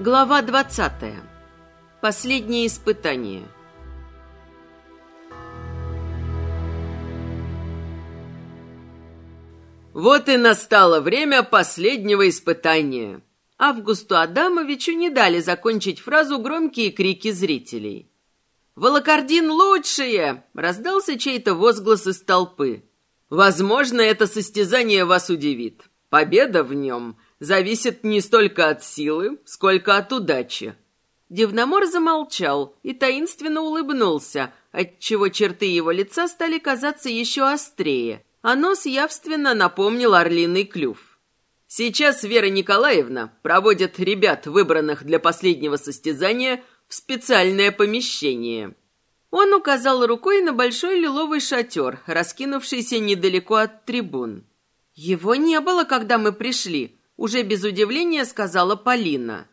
Глава 20. Последнее испытание. Вот и настало время последнего испытания. Августу Адамовичу не дали закончить фразу громкие крики зрителей. «Волокордин лучшее!» — раздался чей-то возглас из толпы. «Возможно, это состязание вас удивит. Победа в нем зависит не столько от силы, сколько от удачи». Дивномор замолчал и таинственно улыбнулся, отчего черты его лица стали казаться еще острее, а нос явственно напомнил орлиный клюв. Сейчас Вера Николаевна проводит ребят, выбранных для последнего состязания, в специальное помещение. Он указал рукой на большой лиловый шатер, раскинувшийся недалеко от трибун. «Его не было, когда мы пришли», — уже без удивления сказала Полина.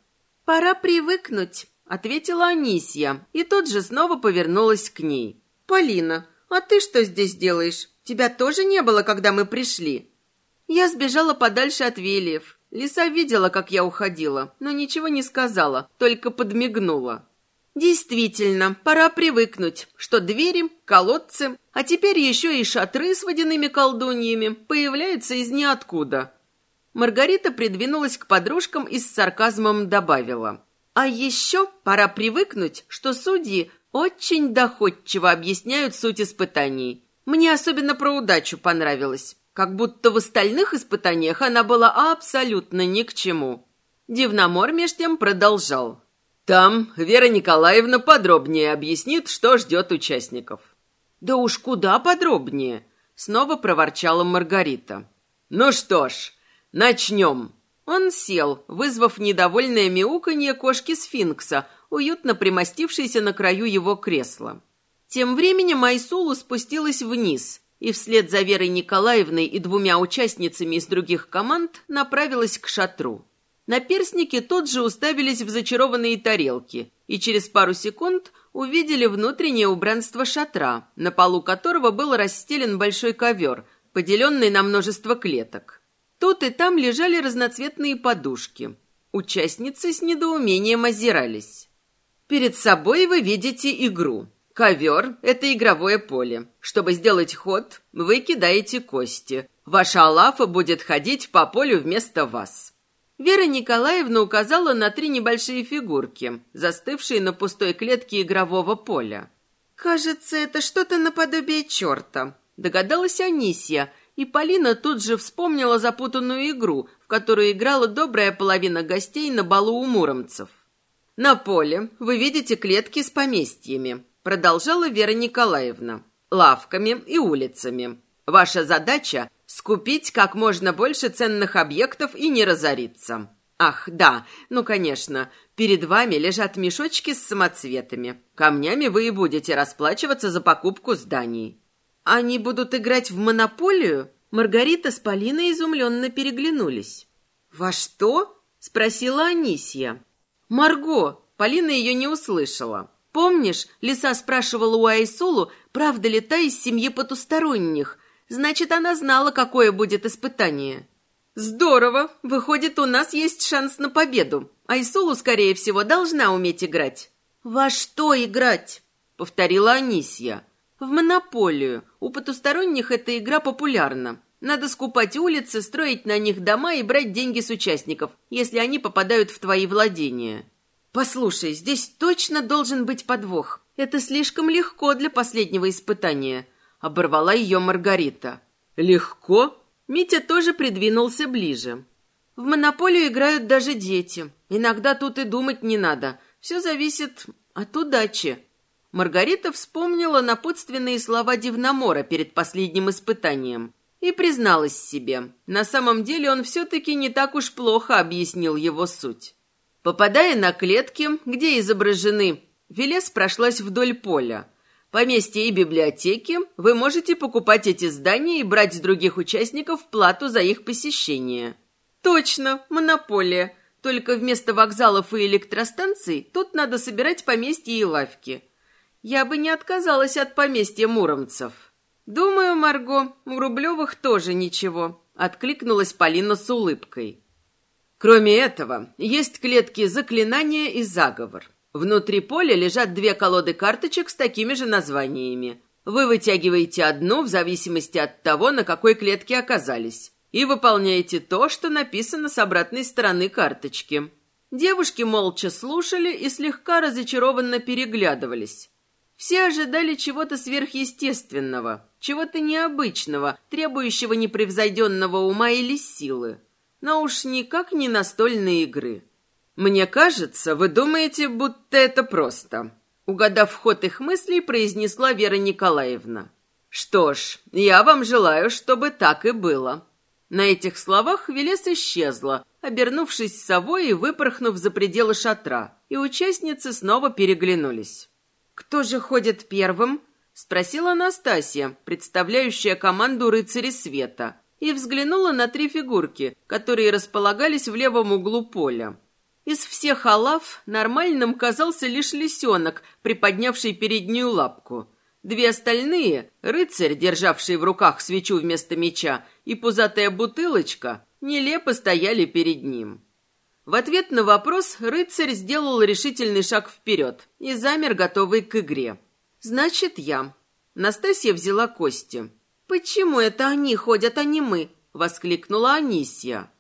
«Пора привыкнуть», — ответила Анисья, и тут же снова повернулась к ней. «Полина, а ты что здесь делаешь? Тебя тоже не было, когда мы пришли?» Я сбежала подальше от Вельев. Лиса видела, как я уходила, но ничего не сказала, только подмигнула. Действительно, пора привыкнуть, что двери, колодцы, а теперь еще и шатры с водяными колдуньями появляются из ниоткуда. Маргарита придвинулась к подружкам и с сарказмом добавила. А еще пора привыкнуть, что судьи очень доходчиво объясняют суть испытаний. Мне особенно про удачу понравилось. Как будто в остальных испытаниях она была абсолютно ни к чему. Дивномор меж тем продолжал. Там Вера Николаевна подробнее объяснит, что ждет участников. «Да уж куда подробнее!» — снова проворчала Маргарита. «Ну что ж, начнем!» Он сел, вызвав недовольное мяуканье кошки-сфинкса, уютно примостившейся на краю его кресла. Тем временем Айсулу спустилась вниз, и вслед за Верой Николаевной и двумя участницами из других команд направилась к шатру. Наперсники тут же уставились в зачарованные тарелки и через пару секунд увидели внутреннее убранство шатра, на полу которого был расстелен большой ковер, поделенный на множество клеток. Тут и там лежали разноцветные подушки. Участницы с недоумением озирались. Перед собой вы видите игру – Ковер – это игровое поле. Чтобы сделать ход, вы кидаете кости. Ваша Алафа будет ходить по полю вместо вас. Вера Николаевна указала на три небольшие фигурки, застывшие на пустой клетке игрового поля. «Кажется, это что-то наподобие черта», – догадалась Анисия, и Полина тут же вспомнила запутанную игру, в которую играла добрая половина гостей на балу у муромцев. На поле вы видите клетки с поместьями продолжала Вера Николаевна, лавками и улицами. Ваша задача – скупить как можно больше ценных объектов и не разориться. Ах, да, ну, конечно, перед вами лежат мешочки с самоцветами. Камнями вы и будете расплачиваться за покупку зданий. Они будут играть в монополию? Маргарита с Полиной изумленно переглянулись. «Во что?» – спросила Анисья. «Марго!» – Полина ее не услышала. Помнишь, лиса спрашивала у Айсулу, правда ли та из семьи потусторонних? Значит, она знала, какое будет испытание. Здорово! Выходит, у нас есть шанс на победу. Айсулу, скорее всего, должна уметь играть. Во что играть? Повторила Анисья. В монополию. У потусторонних эта игра популярна. Надо скупать улицы, строить на них дома и брать деньги с участников, если они попадают в твои владения. «Послушай, здесь точно должен быть подвох. Это слишком легко для последнего испытания», — оборвала ее Маргарита. «Легко?» Митя тоже придвинулся ближе. «В монополию играют даже дети. Иногда тут и думать не надо. Все зависит от удачи». Маргарита вспомнила напутственные слова Дивномора перед последним испытанием и призналась себе. На самом деле он все-таки не так уж плохо объяснил его суть. Попадая на клетки, где изображены, Велес прошлась вдоль поля. Поместья и библиотеки, вы можете покупать эти здания и брать с других участников плату за их посещение. Точно, монополия. Только вместо вокзалов и электростанций тут надо собирать поместья и лавки. Я бы не отказалась от поместья муромцев. Думаю, Марго, у Рублевых тоже ничего. Откликнулась Полина с улыбкой. Кроме этого, есть клетки заклинания и заговор. Внутри поля лежат две колоды карточек с такими же названиями. Вы вытягиваете одну в зависимости от того, на какой клетке оказались, и выполняете то, что написано с обратной стороны карточки. Девушки молча слушали и слегка разочарованно переглядывались. Все ожидали чего-то сверхъестественного, чего-то необычного, требующего непревзойденного ума или силы. Но уж никак не настольные игры. «Мне кажется, вы думаете, будто это просто», угадав ход их мыслей, произнесла Вера Николаевна. «Что ж, я вам желаю, чтобы так и было». На этих словах Велес исчезла, обернувшись совой и выпорхнув за пределы шатра, и участницы снова переглянулись. «Кто же ходит первым?» — спросила Анастасия, представляющая команду рыцари света, и взглянула на три фигурки, которые располагались в левом углу поля. Из всех алав нормальным казался лишь лисенок, приподнявший переднюю лапку. Две остальные — рыцарь, державший в руках свечу вместо меча, и пузатая бутылочка — нелепо стояли перед ним. В ответ на вопрос рыцарь сделал решительный шаг вперед и замер, готовый к игре. «Значит, я». Настасья взяла кости. «Почему это они ходят, а не мы?» — воскликнула Анисья.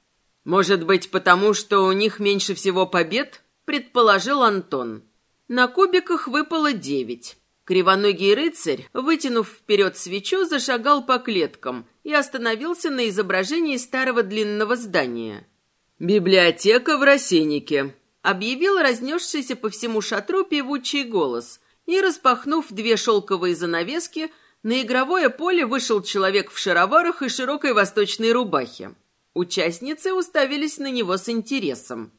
«Может быть, потому что у них меньше всего побед?» – предположил Антон. На кубиках выпало девять. Кривоногий рыцарь, вытянув вперед свечу, зашагал по клеткам и остановился на изображении старого длинного здания. «Библиотека в рассейнике», — объявил разнесшийся по всему шатру певучий голос, и, распахнув две шелковые занавески, на игровое поле вышел человек в шароварах и широкой восточной рубахе. Участницы уставились на него с интересом.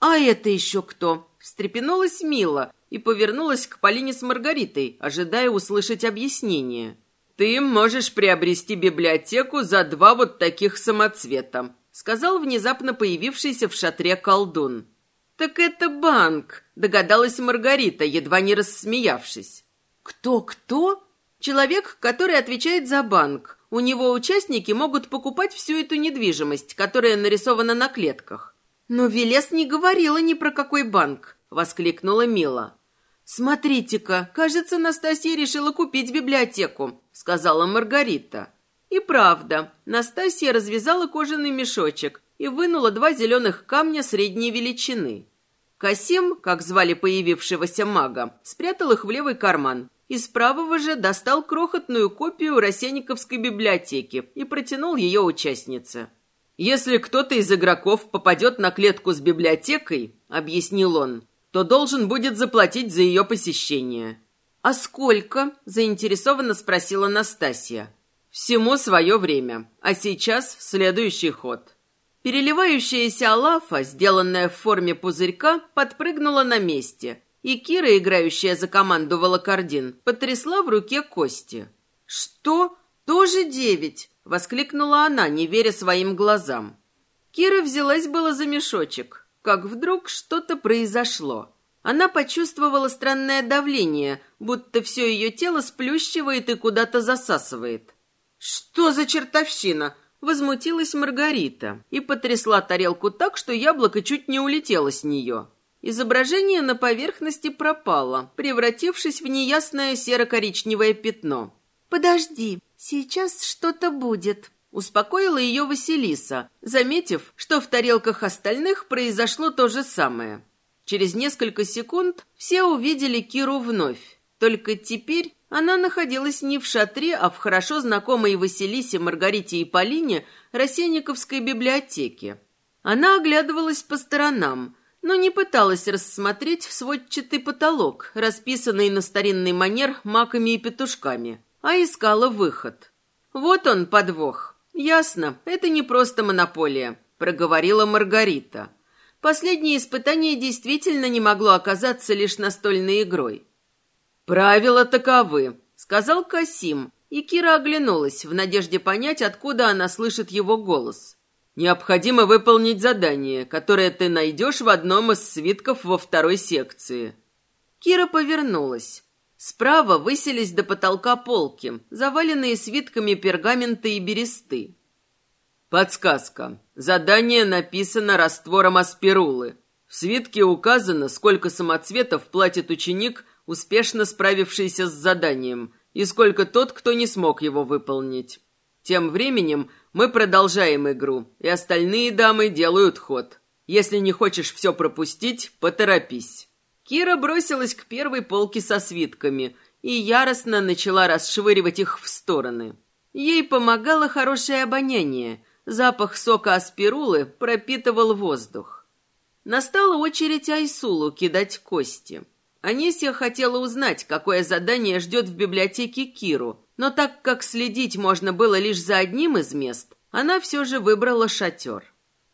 «А это еще кто?» – встрепенулась Мила и повернулась к Полине с Маргаритой, ожидая услышать объяснение. «Ты можешь приобрести библиотеку за два вот таких самоцвета», – сказал внезапно появившийся в шатре колдун. «Так это банк», – догадалась Маргарита, едва не рассмеявшись. «Кто-кто?» «Человек, который отвечает за банк. У него участники могут покупать всю эту недвижимость, которая нарисована на клетках. Но Велес не говорила ни про какой банк, воскликнула Мила. Смотрите-ка, кажется, Настасья решила купить библиотеку, сказала Маргарита. И правда, Настасья развязала кожаный мешочек и вынула два зеленых камня средней величины. Касим, как звали появившегося мага, спрятал их в левый карман, из правого же достал крохотную копию Росенниковской библиотеки и протянул ее участнице. «Если кто-то из игроков попадет на клетку с библиотекой, — объяснил он, — то должен будет заплатить за ее посещение». «А сколько?» – заинтересованно спросила Настасья. «Всему свое время. А сейчас следующий ход». Переливающаяся алафа, сделанная в форме пузырька, подпрыгнула на месте и Кира, играющая за команду Волокордин, потрясла в руке кости. «Что? Тоже девять?» — воскликнула она, не веря своим глазам. Кира взялась было за мешочек, как вдруг что-то произошло. Она почувствовала странное давление, будто все ее тело сплющивает и куда-то засасывает. «Что за чертовщина?» Возмутилась Маргарита и потрясла тарелку так, что яблоко чуть не улетело с нее. Изображение на поверхности пропало, превратившись в неясное серо-коричневое пятно. «Подожди, сейчас что-то будет», — успокоила ее Василиса, заметив, что в тарелках остальных произошло то же самое. Через несколько секунд все увидели Киру вновь. Только теперь она находилась не в шатре, а в хорошо знакомой Василисе, Маргарите и Полине Рассенниковской библиотеке. Она оглядывалась по сторонам, но не пыталась рассмотреть сводчатый потолок, расписанный на старинный манер маками и петушками, а искала выход. Вот он, подвох. Ясно, это не просто монополия, проговорила Маргарита. Последнее испытание действительно не могло оказаться лишь настольной игрой. «Правила таковы», — сказал Касим, и Кира оглянулась в надежде понять, откуда она слышит его голос. Необходимо выполнить задание, которое ты найдешь в одном из свитков во второй секции». Кира повернулась. Справа высились до потолка полки, заваленные свитками пергамента и бересты. Подсказка. Задание написано раствором аспирулы. В свитке указано, сколько самоцветов платит ученик, успешно справившийся с заданием, и сколько тот, кто не смог его выполнить. Тем временем мы продолжаем игру, и остальные дамы делают ход. Если не хочешь все пропустить, поторопись. Кира бросилась к первой полке со свитками и яростно начала расшвыривать их в стороны. Ей помогало хорошее обоняние. Запах сока аспирулы пропитывал воздух. Настала очередь Айсулу кидать кости. Анисия хотела узнать, какое задание ждет в библиотеке Киру, но так как следить можно было лишь за одним из мест, она все же выбрала шатер.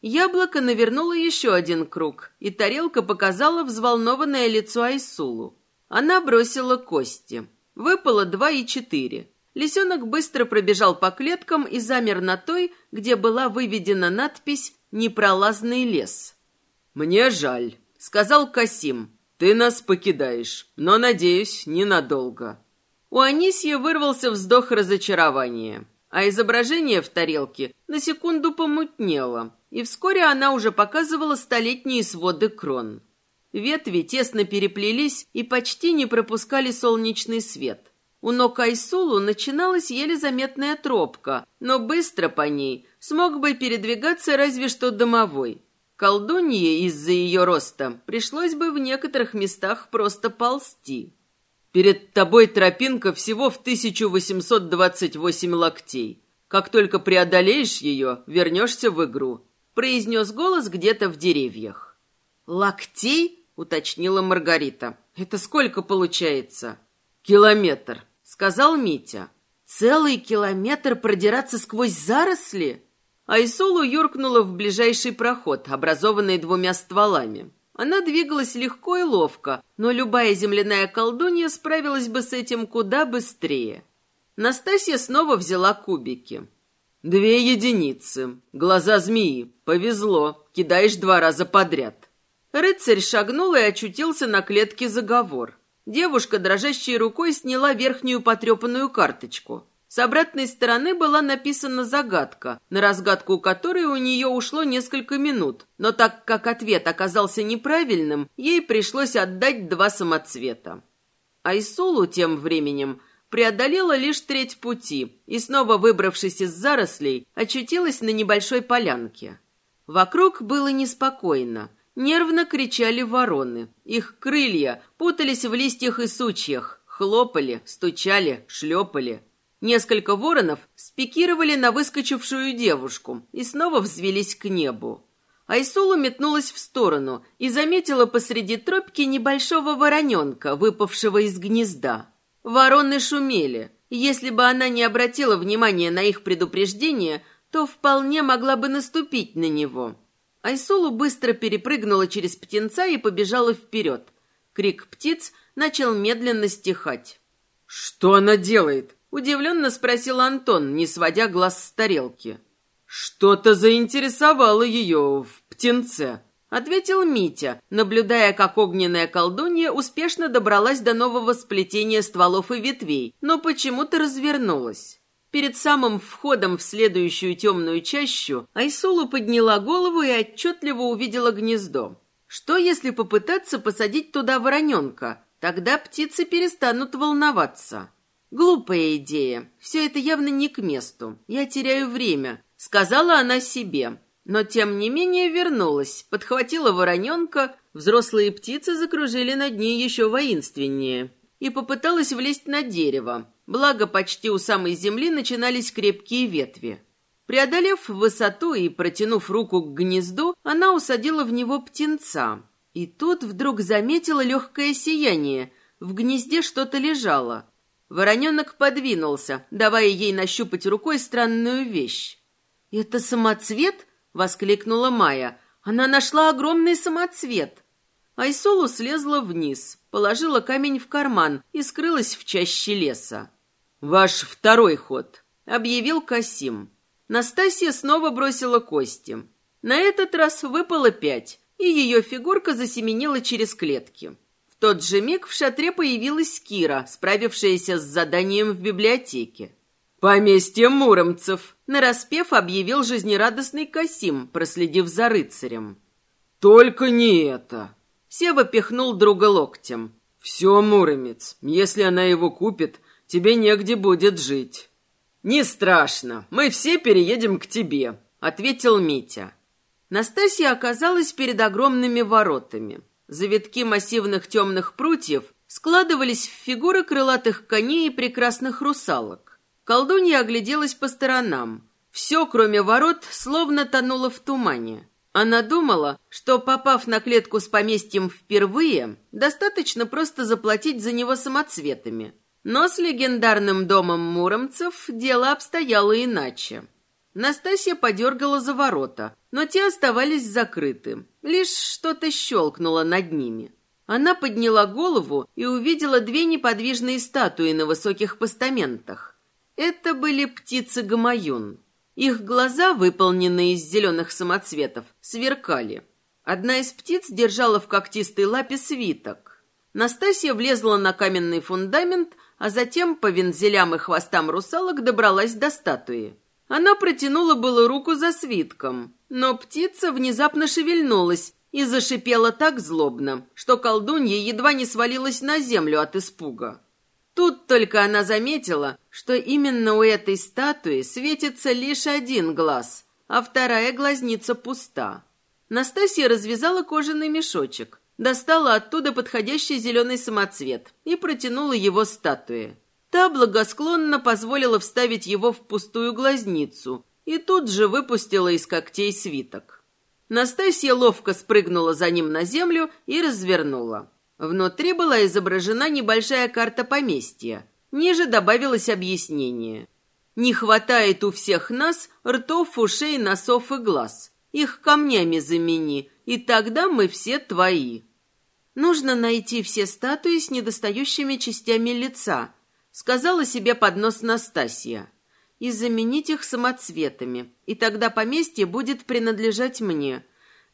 Яблоко навернуло еще один круг, и тарелка показала взволнованное лицо Айсулу. Она бросила кости. Выпало два и четыре. Лисенок быстро пробежал по клеткам и замер на той, где была выведена надпись «Непролазный лес». «Мне жаль», — сказал Касим. «Ты нас покидаешь, но, надеюсь, ненадолго». У Анисьи вырвался вздох разочарования, а изображение в тарелке на секунду помутнело, и вскоре она уже показывала столетние своды крон. Ветви тесно переплелись и почти не пропускали солнечный свет. У ног Айсулу начиналась еле заметная тропка, но быстро по ней смог бы передвигаться разве что домовой. Колдунье из-за ее роста пришлось бы в некоторых местах просто ползти. Перед тобой тропинка всего в 1828 локтей. Как только преодолеешь ее, вернешься в игру», — произнес голос где-то в деревьях. «Локтей?» — уточнила Маргарита. «Это сколько получается?» «Километр», — сказал Митя. «Целый километр продираться сквозь заросли?» Айсулу юркнула в ближайший проход, образованный двумя стволами. Она двигалась легко и ловко, но любая земляная колдунья справилась бы с этим куда быстрее. Настасья снова взяла кубики. «Две единицы. Глаза змеи. Повезло. Кидаешь два раза подряд». Рыцарь шагнул и очутился на клетке заговор. Девушка дрожащей рукой сняла верхнюю потрепанную карточку. С обратной стороны была написана загадка, на разгадку которой у нее ушло несколько минут, но так как ответ оказался неправильным, ей пришлось отдать два самоцвета. Айсулу тем временем преодолела лишь треть пути и, снова выбравшись из зарослей, очутилась на небольшой полянке. Вокруг было неспокойно. Нервно кричали вороны. Их крылья путались в листьях и сучьях, хлопали, стучали, шлепали. Несколько воронов спикировали на выскочившую девушку и снова взвелись к небу. Айсулу метнулась в сторону и заметила посреди тропки небольшого вороненка, выпавшего из гнезда. Вороны шумели. Если бы она не обратила внимания на их предупреждение, то вполне могла бы наступить на него. Айсулу быстро перепрыгнула через птенца и побежала вперед. Крик птиц начал медленно стихать. «Что она делает?» Удивленно спросил Антон, не сводя глаз с тарелки. «Что-то заинтересовало ее в птенце», — ответил Митя, наблюдая, как огненная колдунья успешно добралась до нового сплетения стволов и ветвей, но почему-то развернулась. Перед самым входом в следующую темную чащу Айсулу подняла голову и отчетливо увидела гнездо. Что, если попытаться посадить туда вороненка? Тогда птицы перестанут волноваться. «Глупая идея. Все это явно не к месту. Я теряю время», — сказала она себе. Но, тем не менее, вернулась, подхватила вороненка, взрослые птицы закружили над ней еще воинственнее, и попыталась влезть на дерево. Благо, почти у самой земли начинались крепкие ветви. Преодолев высоту и протянув руку к гнезду, она усадила в него птенца. И тут вдруг заметила легкое сияние. В гнезде что-то лежало. Вороненок подвинулся, давая ей нащупать рукой странную вещь. «Это самоцвет?» — воскликнула Майя. «Она нашла огромный самоцвет!» Айсолу слезла вниз, положила камень в карман и скрылась в чаще леса. «Ваш второй ход», — объявил Касим. Настасья снова бросила кости. На этот раз выпало пять, и ее фигурка засеменила через клетки тот же миг в шатре появилась Кира, справившаяся с заданием в библиотеке. «Поместье Муромцев», — нараспев объявил жизнерадостный Касим, проследив за рыцарем. «Только не это!» Сева пихнул друга локтем. «Все, Муромец, если она его купит, тебе негде будет жить». «Не страшно, мы все переедем к тебе», — ответил Митя. Настасья оказалась перед огромными воротами. Завитки массивных темных прутьев складывались в фигуры крылатых коней и прекрасных русалок. Колдунья огляделась по сторонам. Все, кроме ворот, словно тонуло в тумане. Она думала, что, попав на клетку с поместьем впервые, достаточно просто заплатить за него самоцветами. Но с легендарным домом муромцев дело обстояло иначе. Настасья подергала за ворота, но те оставались закрыты. Лишь что-то щелкнуло над ними. Она подняла голову и увидела две неподвижные статуи на высоких постаментах. Это были птицы Гамаюн. Их глаза, выполненные из зеленых самоцветов, сверкали. Одна из птиц держала в когтистой лапе свиток. Настасья влезла на каменный фундамент, а затем по вензелям и хвостам русалок добралась до статуи. Она протянула было руку за свитком, но птица внезапно шевельнулась и зашипела так злобно, что колдунья едва не свалилась на землю от испуга. Тут только она заметила, что именно у этой статуи светится лишь один глаз, а вторая глазница пуста. Настасья развязала кожаный мешочек, достала оттуда подходящий зеленый самоцвет и протянула его статуе. Та благосклонно позволила вставить его в пустую глазницу и тут же выпустила из когтей свиток. Настасья ловко спрыгнула за ним на землю и развернула. Внутри была изображена небольшая карта поместья. Ниже добавилось объяснение. «Не хватает у всех нас ртов, ушей, носов и глаз. Их камнями замени, и тогда мы все твои». Нужно найти все статуи с недостающими частями лица – Сказала себе под нос Настасья. И заменить их самоцветами. И тогда поместье будет принадлежать мне.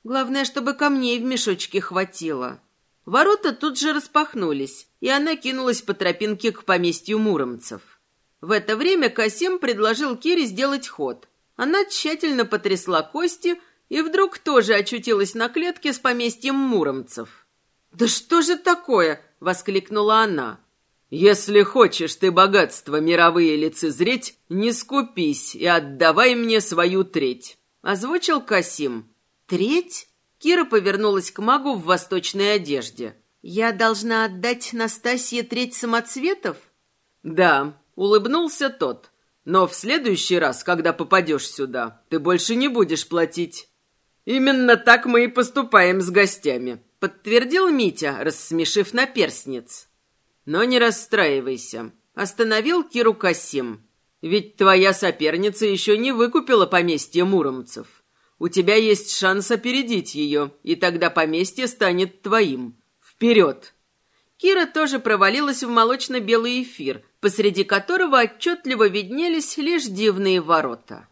Главное, чтобы камней в мешочке хватило. Ворота тут же распахнулись, и она кинулась по тропинке к поместью муромцев. В это время Касим предложил Кире сделать ход. Она тщательно потрясла кости и вдруг тоже очутилась на клетке с поместьем муромцев. «Да что же такое?» — воскликнула она. «Если хочешь ты богатства мировые лицезреть, не скупись и отдавай мне свою треть», — озвучил Касим. «Треть?» Кира повернулась к магу в восточной одежде. «Я должна отдать Настасье треть самоцветов?» «Да», — улыбнулся тот. «Но в следующий раз, когда попадешь сюда, ты больше не будешь платить». «Именно так мы и поступаем с гостями», — подтвердил Митя, рассмешив наперстниц. Но не расстраивайся. Остановил Киру Касим. Ведь твоя соперница еще не выкупила поместье муромцев. У тебя есть шанс опередить ее, и тогда поместье станет твоим. Вперед!» Кира тоже провалилась в молочно-белый эфир, посреди которого отчетливо виднелись лишь дивные ворота.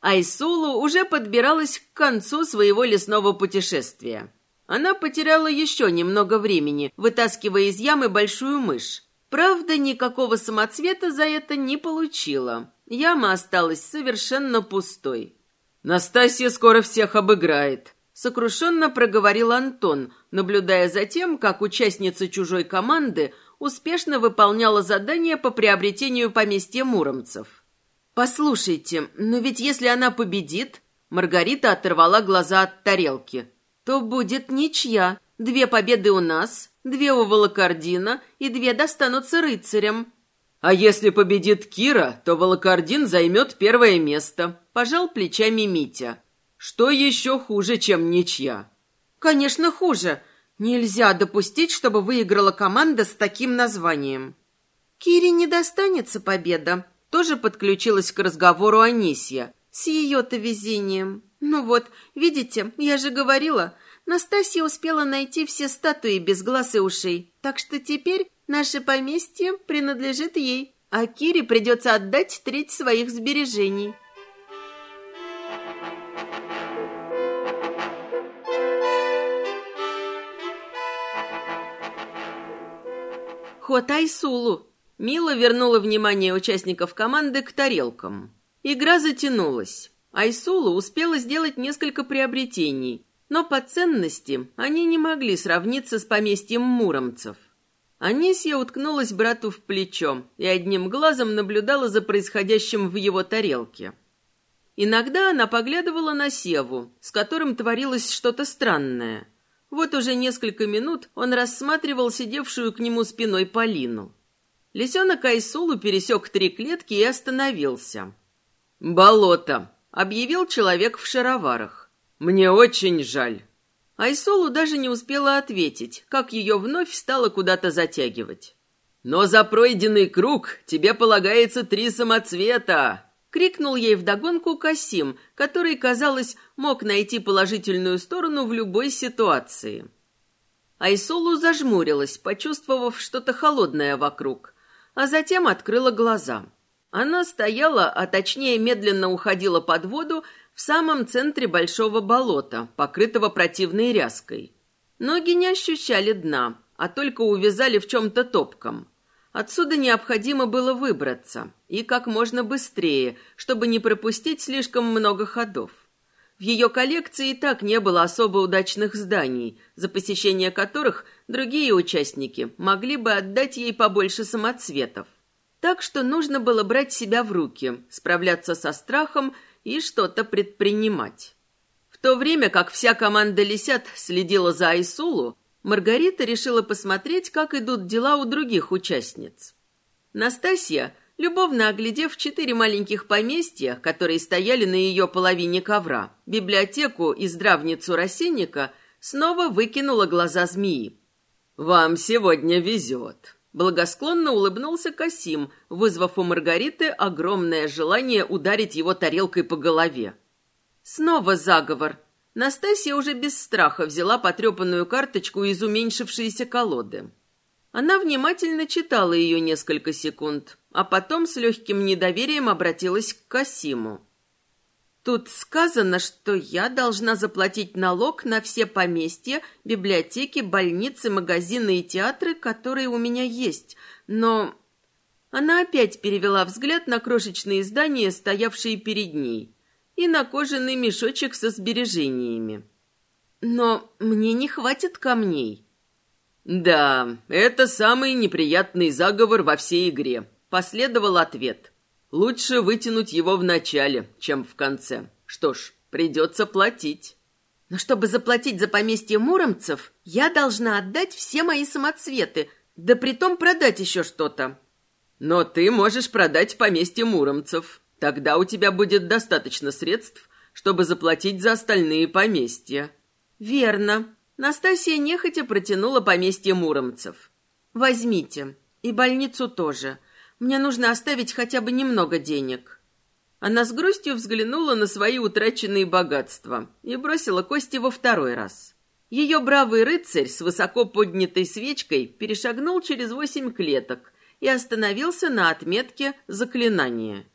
Айсулу уже подбиралась к концу своего лесного путешествия. Она потеряла еще немного времени, вытаскивая из ямы большую мышь. Правда, никакого самоцвета за это не получила. Яма осталась совершенно пустой. «Настасья скоро всех обыграет», — сокрушенно проговорил Антон, наблюдая за тем, как участница чужой команды успешно выполняла задание по приобретению поместья муромцев. «Послушайте, но ведь если она победит...» Маргарита оторвала глаза от тарелки то будет ничья. Две победы у нас, две у Волокордина и две достанутся рыцарям. А если победит Кира, то Волокордин займет первое место. Пожал плечами Митя. Что еще хуже, чем ничья? Конечно, хуже. Нельзя допустить, чтобы выиграла команда с таким названием. Кире не достанется победа. Тоже подключилась к разговору Анисья. С ее-то везением. Ну вот, видите, я же говорила, Настасья успела найти все статуи без глаз и ушей, так что теперь наше поместье принадлежит ей, а Кире придется отдать треть своих сбережений. Ход Айсулу. Мила вернула внимание участников команды к тарелкам. Игра затянулась. Айсула успела сделать несколько приобретений, но по ценности они не могли сравниться с поместьем муромцев. Анисья уткнулась брату в плечо и одним глазом наблюдала за происходящим в его тарелке. Иногда она поглядывала на Севу, с которым творилось что-то странное. Вот уже несколько минут он рассматривал сидевшую к нему спиной Полину. Лисенок Айсулу пересек три клетки и остановился. «Болото», — объявил человек в шароварах. «Мне очень жаль». Айсулу даже не успела ответить, как ее вновь стало куда-то затягивать. «Но за пройденный круг тебе полагается три самоцвета!» крикнул ей вдогонку Касим, который, казалось, мог найти положительную сторону в любой ситуации. Айсулу зажмурилась, почувствовав что-то холодное вокруг, а затем открыла глаза. Она стояла, а точнее медленно уходила под воду в самом центре большого болота, покрытого противной ряской. Ноги не ощущали дна, а только увязали в чем-то топком. Отсюда необходимо было выбраться, и как можно быстрее, чтобы не пропустить слишком много ходов. В ее коллекции и так не было особо удачных зданий, за посещение которых другие участники могли бы отдать ей побольше самоцветов. Так что нужно было брать себя в руки, справляться со страхом и что-то предпринимать. В то время как вся команда лисят следила за Айсулу, Маргарита решила посмотреть, как идут дела у других участниц. Настасья, любовно оглядев четыре маленьких поместья, которые стояли на ее половине ковра, библиотеку и здравницу рассенника, снова выкинула глаза змеи. «Вам сегодня везет», — благосклонно улыбнулся Касим, вызвав у Маргариты огромное желание ударить его тарелкой по голове. «Снова заговор», Настасья уже без страха взяла потрепанную карточку из уменьшившейся колоды. Она внимательно читала ее несколько секунд, а потом с легким недоверием обратилась к Касиму. «Тут сказано, что я должна заплатить налог на все поместья, библиотеки, больницы, магазины и театры, которые у меня есть, но...» Она опять перевела взгляд на крошечные здания, стоявшие перед ней и на кожаный мешочек со сбережениями. Но мне не хватит камней. Да, это самый неприятный заговор во всей игре, последовал ответ. Лучше вытянуть его в начале, чем в конце. Что ж, придется платить. Но чтобы заплатить за поместье муромцев, я должна отдать все мои самоцветы, да притом продать еще что-то. Но ты можешь продать поместье муромцев, Тогда у тебя будет достаточно средств, чтобы заплатить за остальные поместья». «Верно». Настасья нехотя протянула поместье муромцев. «Возьмите. И больницу тоже. Мне нужно оставить хотя бы немного денег». Она с грустью взглянула на свои утраченные богатства и бросила кости во второй раз. Ее бравый рыцарь с высоко поднятой свечкой перешагнул через восемь клеток и остановился на отметке заклинания.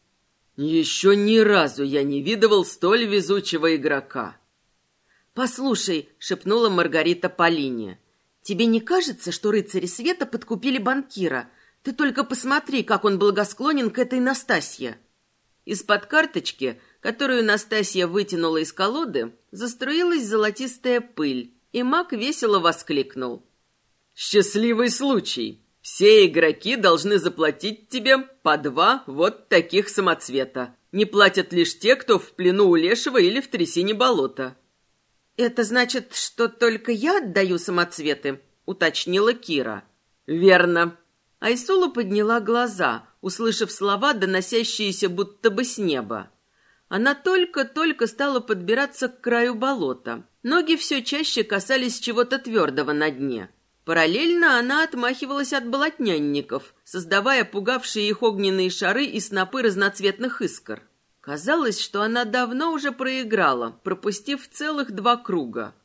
Еще ни разу я не видывал столь везучего игрока. «Послушай», — шепнула Маргарита Полине, — «тебе не кажется, что рыцари света подкупили банкира? Ты только посмотри, как он благосклонен к этой Настасье». Из-под карточки, которую Настасья вытянула из колоды, заструилась золотистая пыль, и маг весело воскликнул. «Счастливый случай! Все игроки должны заплатить тебе по два вот таких самоцвета. Не платят лишь те, кто в плену у Лешего или в трясине болота. «Это значит, что только я отдаю самоцветы?» — уточнила Кира. «Верно». Айсула подняла глаза, услышав слова, доносящиеся будто бы с неба. Она только-только стала подбираться к краю болота. Ноги все чаще касались чего-то твердого на дне. Параллельно она отмахивалась от болотнянников, создавая пугавшие их огненные шары и снопы разноцветных искр. Казалось, что она давно уже проиграла, пропустив целых два круга.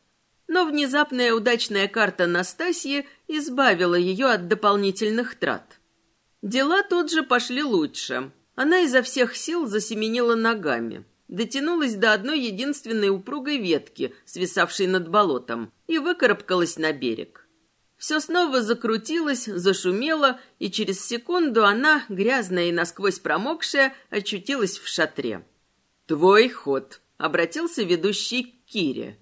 Но внезапная удачная карта Настасьи избавила ее от дополнительных трат. Дела тут же пошли лучше. Она изо всех сил засеменила ногами, дотянулась до одной единственной упругой ветки, свисавшей над болотом, и выкарабкалась на берег. Все снова закрутилось, зашумело, и через секунду она, грязная и насквозь промокшая, очутилась в шатре. «Твой ход», — обратился ведущий к Кире.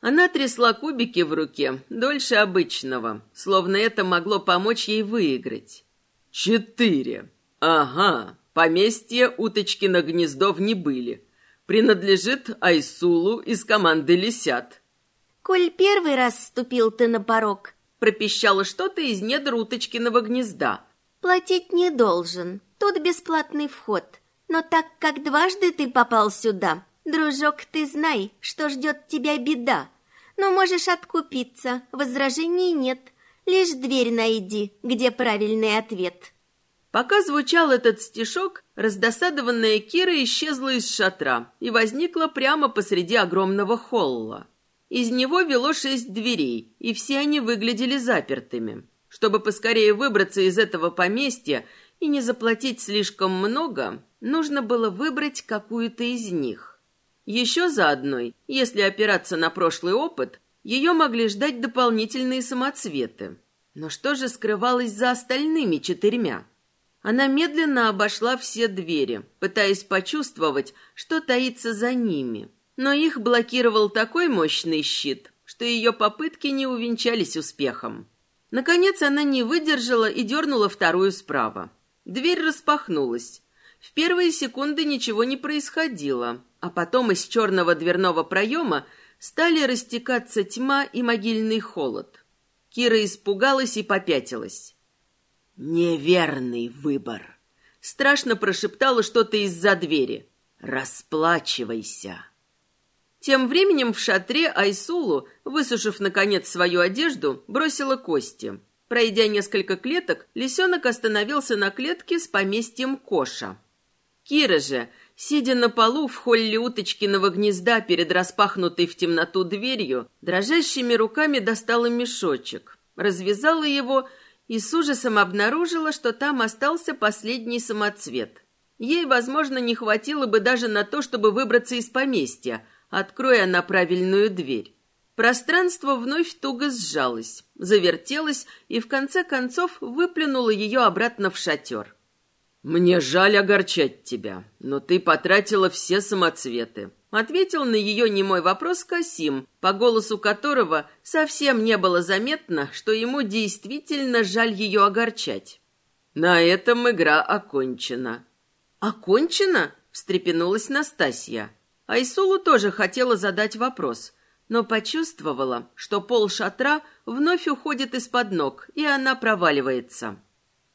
Она трясла кубики в руке дольше обычного, словно это могло помочь ей выиграть. «Четыре. Ага, поместье Уточкино гнездов не были. Принадлежит Айсулу из команды «Лисят». «Коль первый раз ступил ты на порог», — пропищало что-то из недр Уточкиного гнезда. «Платить не должен. Тут бесплатный вход. Но так как дважды ты попал сюда, дружок, ты знай, что ждет тебя беда. Но можешь откупиться, возражений нет. Лишь дверь найди, где правильный ответ». Пока звучал этот стишок, раздосадованная Кира исчезла из шатра и возникла прямо посреди огромного холла. Из него вело шесть дверей, и все они выглядели запертыми. Чтобы поскорее выбраться из этого поместья и не заплатить слишком много, нужно было выбрать какую-то из них. Еще за одной, если опираться на прошлый опыт, ее могли ждать дополнительные самоцветы. Но что же скрывалось за остальными четырьмя? Она медленно обошла все двери, пытаясь почувствовать, что таится за ними. Но их блокировал такой мощный щит, что ее попытки не увенчались успехом. Наконец она не выдержала и дернула вторую справа. Дверь распахнулась. В первые секунды ничего не происходило, а потом из черного дверного проема стали растекаться тьма и могильный холод. Кира испугалась и попятилась. «Неверный выбор!» Страшно прошептала что-то из-за двери. «Расплачивайся!» Тем временем в шатре Айсулу, высушив, наконец, свою одежду, бросила кости. Пройдя несколько клеток, лисенок остановился на клетке с поместьем Коша. Кира же, сидя на полу в холле уточкиного гнезда перед распахнутой в темноту дверью, дрожащими руками достала мешочек, развязала его и с ужасом обнаружила, что там остался последний самоцвет. Ей, возможно, не хватило бы даже на то, чтобы выбраться из поместья, откроя на правильную дверь. Пространство вновь туго сжалось, завертелось и в конце концов выплюнуло ее обратно в шатер. «Мне жаль огорчать тебя, но ты потратила все самоцветы. Ответил на ее немой вопрос Касим, по голосу которого совсем не было заметно, что ему действительно жаль ее огорчать. На этом игра окончена. «Окончена?» – встрепенулась Настасья. Айсулу тоже хотела задать вопрос, но почувствовала, что пол шатра вновь уходит из-под ног, и она проваливается.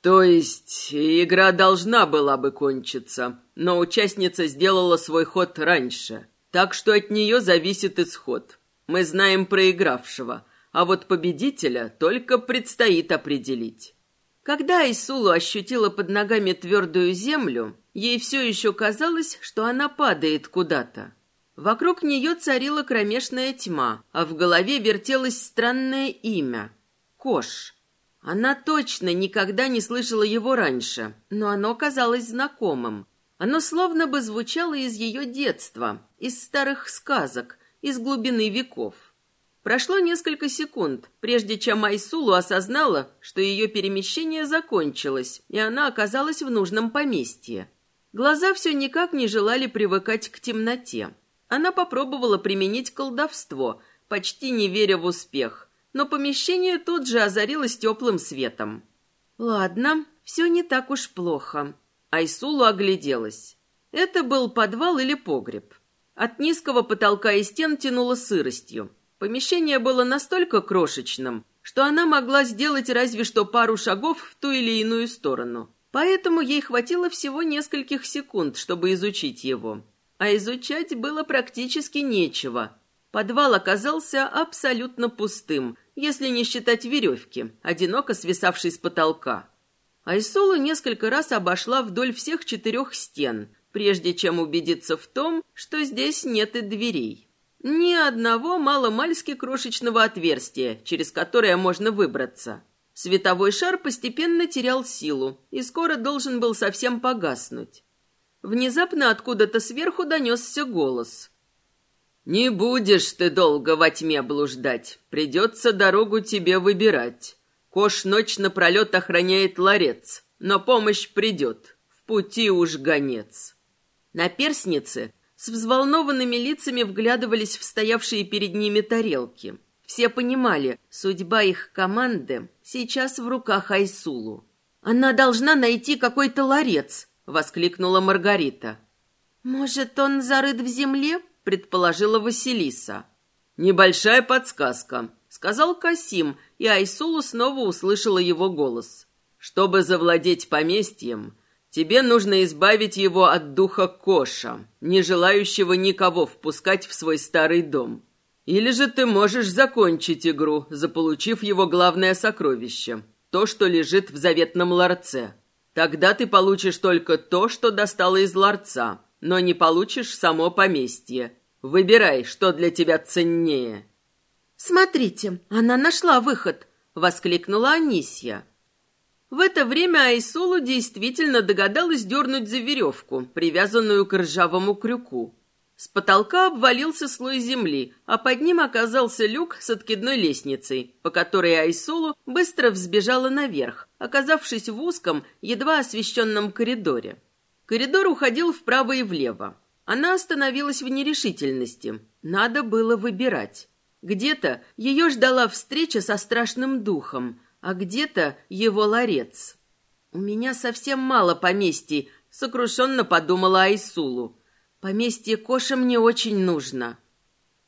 То есть игра должна была бы кончиться, но участница сделала свой ход раньше, так что от нее зависит исход. Мы знаем проигравшего, а вот победителя только предстоит определить. Когда Исулу ощутила под ногами твердую землю, ей все еще казалось, что она падает куда-то. Вокруг нее царила кромешная тьма, а в голове вертелось странное имя — Кош. Она точно никогда не слышала его раньше, но оно казалось знакомым. Оно словно бы звучало из ее детства, из старых сказок, из глубины веков. Прошло несколько секунд, прежде чем Айсулу осознала, что ее перемещение закончилось, и она оказалась в нужном поместье. Глаза все никак не желали привыкать к темноте. Она попробовала применить колдовство, почти не веря в успех, но помещение тут же озарилось теплым светом. Ладно, все не так уж плохо. Айсулу огляделась. Это был подвал или погреб. От низкого потолка и стен тянуло сыростью. Помещение было настолько крошечным, что она могла сделать разве что пару шагов в ту или иную сторону. Поэтому ей хватило всего нескольких секунд, чтобы изучить его. А изучать было практически нечего. Подвал оказался абсолютно пустым, если не считать веревки, одиноко свисавшей с потолка. Айсолу несколько раз обошла вдоль всех четырех стен, прежде чем убедиться в том, что здесь нет и дверей. Ни одного маломальски крошечного отверстия, через которое можно выбраться. Световой шар постепенно терял силу и скоро должен был совсем погаснуть. Внезапно откуда-то сверху донесся голос. «Не будешь ты долго во тьме блуждать. Придется дорогу тебе выбирать. Кош ночь напролет охраняет ларец, но помощь придет. В пути уж гонец». На перстнице с взволнованными лицами вглядывались в стоявшие перед ними тарелки. Все понимали, судьба их команды сейчас в руках Айсулу. «Она должна найти какой-то ларец!» — воскликнула Маргарита. «Может, он зарыт в земле?» — предположила Василиса. «Небольшая подсказка», — сказал Касим, и Айсулу снова услышала его голос. «Чтобы завладеть поместьем, тебе нужно избавить его от духа Коша, не желающего никого впускать в свой старый дом. Или же ты можешь закончить игру, заполучив его главное сокровище, то, что лежит в заветном ларце. Тогда ты получишь только то, что достало из ларца, но не получишь само поместье. Выбирай, что для тебя ценнее». «Смотрите, она нашла выход!» — воскликнула Анисья. В это время Айсулу действительно догадалась дернуть за веревку, привязанную к ржавому крюку. С потолка обвалился слой земли, а под ним оказался люк с откидной лестницей, по которой Айсулу быстро взбежала наверх, оказавшись в узком, едва освещенном коридоре. Коридор уходил вправо и влево. Она остановилась в нерешительности. Надо было выбирать. Где-то ее ждала встреча со страшным духом, а где-то его ларец. «У меня совсем мало поместий», — сокрушенно подумала Айсулу. Поместье Коша мне очень нужно.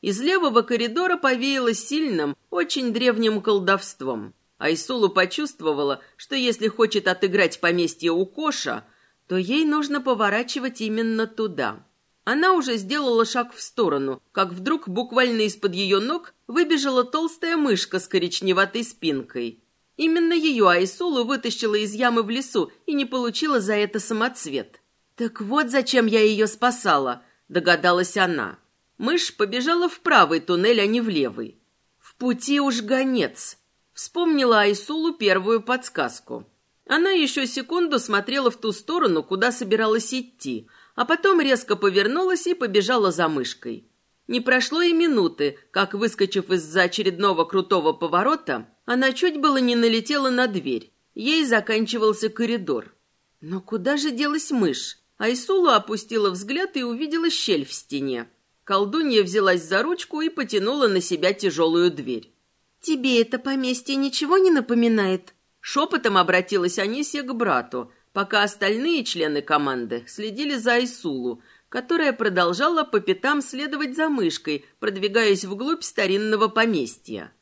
Из левого коридора повеяло сильным, очень древним колдовством. Айсулу почувствовала, что если хочет отыграть поместье у Коша, то ей нужно поворачивать именно туда. Она уже сделала шаг в сторону, как вдруг буквально из-под ее ног выбежала толстая мышка с коричневатой спинкой. Именно ее Айсулу вытащила из ямы в лесу и не получила за это самоцвет. «Так вот зачем я ее спасала», — догадалась она. Мышь побежала в правый туннель, а не в левый. «В пути уж гонец», — вспомнила Айсулу первую подсказку. Она еще секунду смотрела в ту сторону, куда собиралась идти, а потом резко повернулась и побежала за мышкой. Не прошло и минуты, как, выскочив из-за очередного крутого поворота, она чуть было не налетела на дверь. Ей заканчивался коридор. Но куда же делась мышь? Айсулу опустила взгляд и увидела щель в стене. Колдунья взялась за ручку и потянула на себя тяжелую дверь. «Тебе это поместье ничего не напоминает?» Шепотом обратилась Анисия к брату, пока остальные члены команды следили за Айсулу, которая продолжала по пятам следовать за мышкой, продвигаясь вглубь старинного поместья.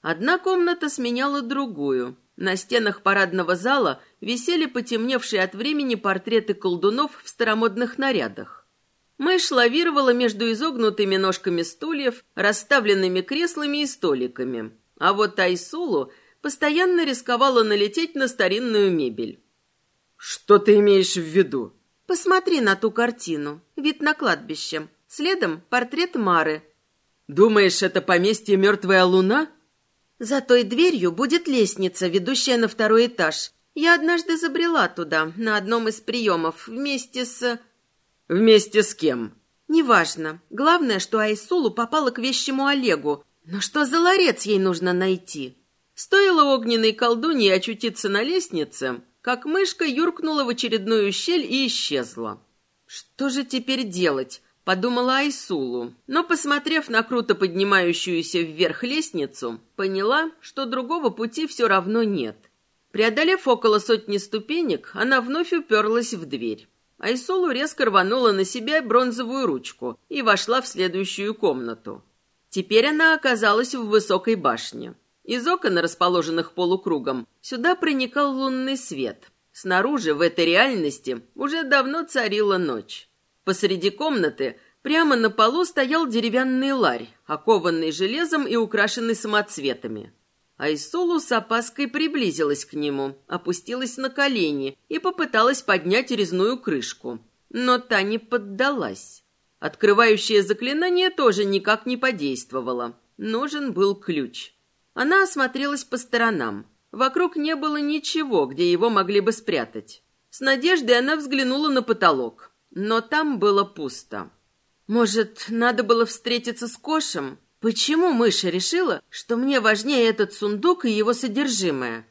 Одна комната сменяла другую. На стенах парадного зала висели потемневшие от времени портреты колдунов в старомодных нарядах. Мышь лавировала между изогнутыми ножками стульев, расставленными креслами и столиками. А вот Айсулу постоянно рисковала налететь на старинную мебель. «Что ты имеешь в виду?» «Посмотри на ту картину. Вид на кладбище. Следом портрет Мары». «Думаешь, это поместье «Мертвая луна»?» «За той дверью будет лестница, ведущая на второй этаж. Я однажды забрела туда, на одном из приемов, вместе с... Вместе с кем? Неважно. Главное, что Айсулу попала к вещему Олегу. Но что за ларец ей нужно найти? Стоило огненной колдунье очутиться на лестнице, как мышка юркнула в очередную щель и исчезла. Что же теперь делать? Подумала Айсулу, но, посмотрев на круто поднимающуюся вверх лестницу, поняла, что другого пути все равно нет. Преодолев около сотни ступенек, она вновь уперлась в дверь. Айсолу резко рванула на себя бронзовую ручку и вошла в следующую комнату. Теперь она оказалась в высокой башне. Из окон, расположенных полукругом, сюда проникал лунный свет. Снаружи, в этой реальности, уже давно царила ночь. Посреди комнаты, прямо на полу, стоял деревянный ларь, окованный железом и украшенный самоцветами. Айсулу с опаской приблизилась к нему, опустилась на колени и попыталась поднять резную крышку. Но та не поддалась. Открывающее заклинание тоже никак не подействовало. Нужен был ключ. Она осмотрелась по сторонам. Вокруг не было ничего, где его могли бы спрятать. С надеждой она взглянула на потолок, но там было пусто. Может, надо было встретиться с Кошем? Почему мыша решила, что мне важнее этот сундук и его содержимое?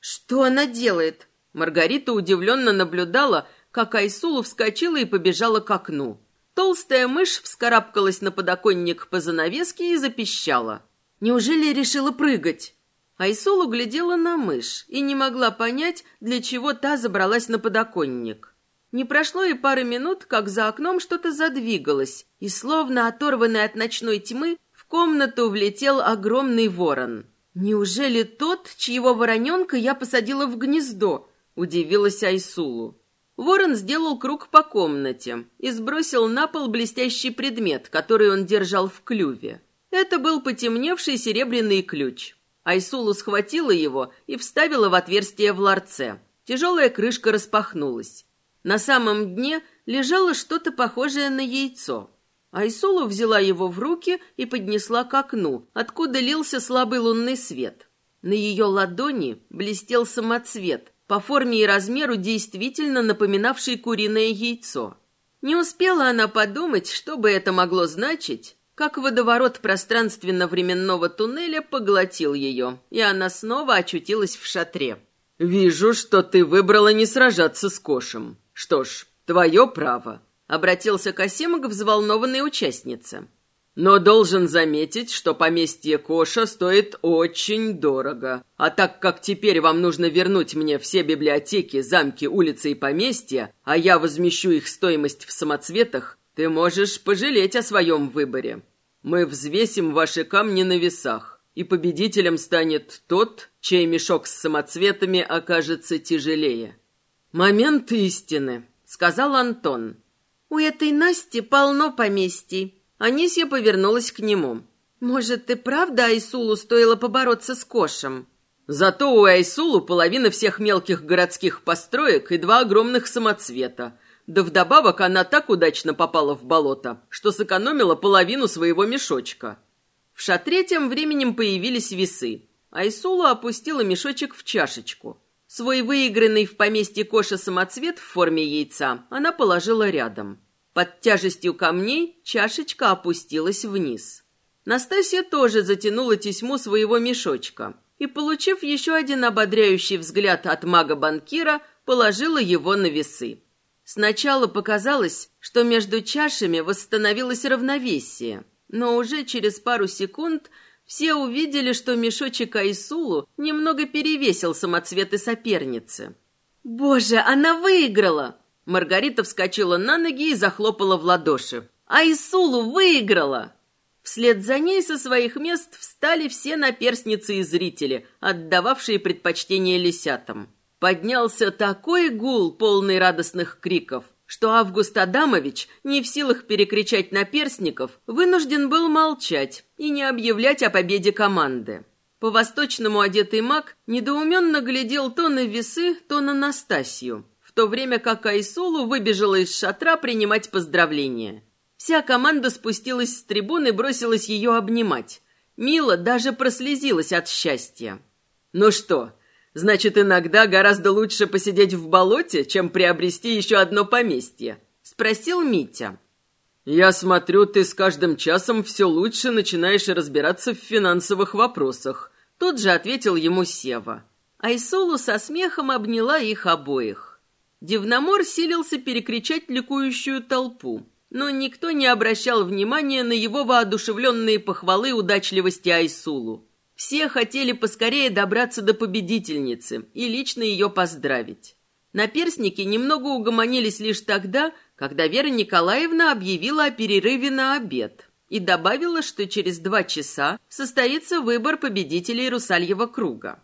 Что она делает? Маргарита удивленно наблюдала, как Айсулу вскочила и побежала к окну. Толстая мышь вскарабкалась на подоконник по занавеске и запищала. Неужели решила прыгать? Айсулу глядела на мышь и не могла понять, для чего та забралась на подоконник. Не прошло и пары минут, как за окном что-то задвигалось, и, словно оторванный от ночной тьмы, в комнату влетел огромный ворон. «Неужели тот, чьего вороненка я посадила в гнездо?» – удивилась Айсулу. Ворон сделал круг по комнате и сбросил на пол блестящий предмет, который он держал в клюве. Это был потемневший серебряный ключ. Айсулу схватила его и вставила в отверстие в ларце. Тяжелая крышка распахнулась. На самом дне лежало что-то похожее на яйцо. Айсулу взяла его в руки и поднесла к окну, откуда лился слабый лунный свет. На ее ладони блестел самоцвет, по форме и размеру действительно напоминавший куриное яйцо. Не успела она подумать, что бы это могло значить, как водоворот пространственно-временного туннеля поглотил ее, и она снова очутилась в шатре. «Вижу, что ты выбрала не сражаться с Кошем. Что ж, твое право», — обратился Касим к взволнованной участнице. Но должен заметить, что поместье Коша стоит очень дорого. А так как теперь вам нужно вернуть мне все библиотеки, замки, улицы и поместья, а я возмещу их стоимость в самоцветах, ты можешь пожалеть о своем выборе. Мы взвесим ваши камни на весах, и победителем станет тот, чей мешок с самоцветами окажется тяжелее. «Момент истины», — сказал Антон. «У этой Насти полно поместий», Анисья повернулась к нему. «Может, и правда Айсулу стоило побороться с Кошем?» Зато у Айсулу половина всех мелких городских построек и два огромных самоцвета. Да вдобавок она так удачно попала в болото, что сэкономила половину своего мешочка. В шатре тем временем появились весы. Айсулу опустила мешочек в чашечку. Свой выигранный в поместье Коша самоцвет в форме яйца она положила рядом. Под тяжестью камней чашечка опустилась вниз. Настасья тоже затянула тесьму своего мешочка и, получив еще один ободряющий взгляд от мага-банкира, положила его на весы. Сначала показалось, что между чашами восстановилось равновесие, но уже через пару секунд все увидели, что мешочек Айсулу немного перевесил самоцветы соперницы. «Боже, она выиграла!» Маргарита вскочила на ноги и захлопала в ладоши. «Айсулу выиграла!» Вслед за ней со своих мест встали все наперстницы и зрители, отдававшие предпочтение лисятам. Поднялся такой гул, полный радостных криков, что Август Адамович, не в силах перекричать наперстников, вынужден был молчать и не объявлять о победе команды. По-восточному одетый маг недоуменно глядел то на весы, то на Настасью в то время как Айсулу выбежала из шатра принимать поздравления. Вся команда спустилась с трибуны и бросилась ее обнимать. Мила даже прослезилась от счастья. «Ну что, значит, иногда гораздо лучше посидеть в болоте, чем приобрести еще одно поместье?» — спросил Митя. «Я смотрю, ты с каждым часом все лучше начинаешь разбираться в финансовых вопросах», — тут же ответил ему Сева. Айсулу со смехом обняла их обоих. Дивномор силился перекричать ликующую толпу, но никто не обращал внимания на его воодушевленные похвалы удачливости Айсулу. Все хотели поскорее добраться до победительницы и лично ее поздравить. Наперсники немного угомонились лишь тогда, когда Вера Николаевна объявила о перерыве на обед и добавила, что через два часа состоится выбор победителей Русальего круга.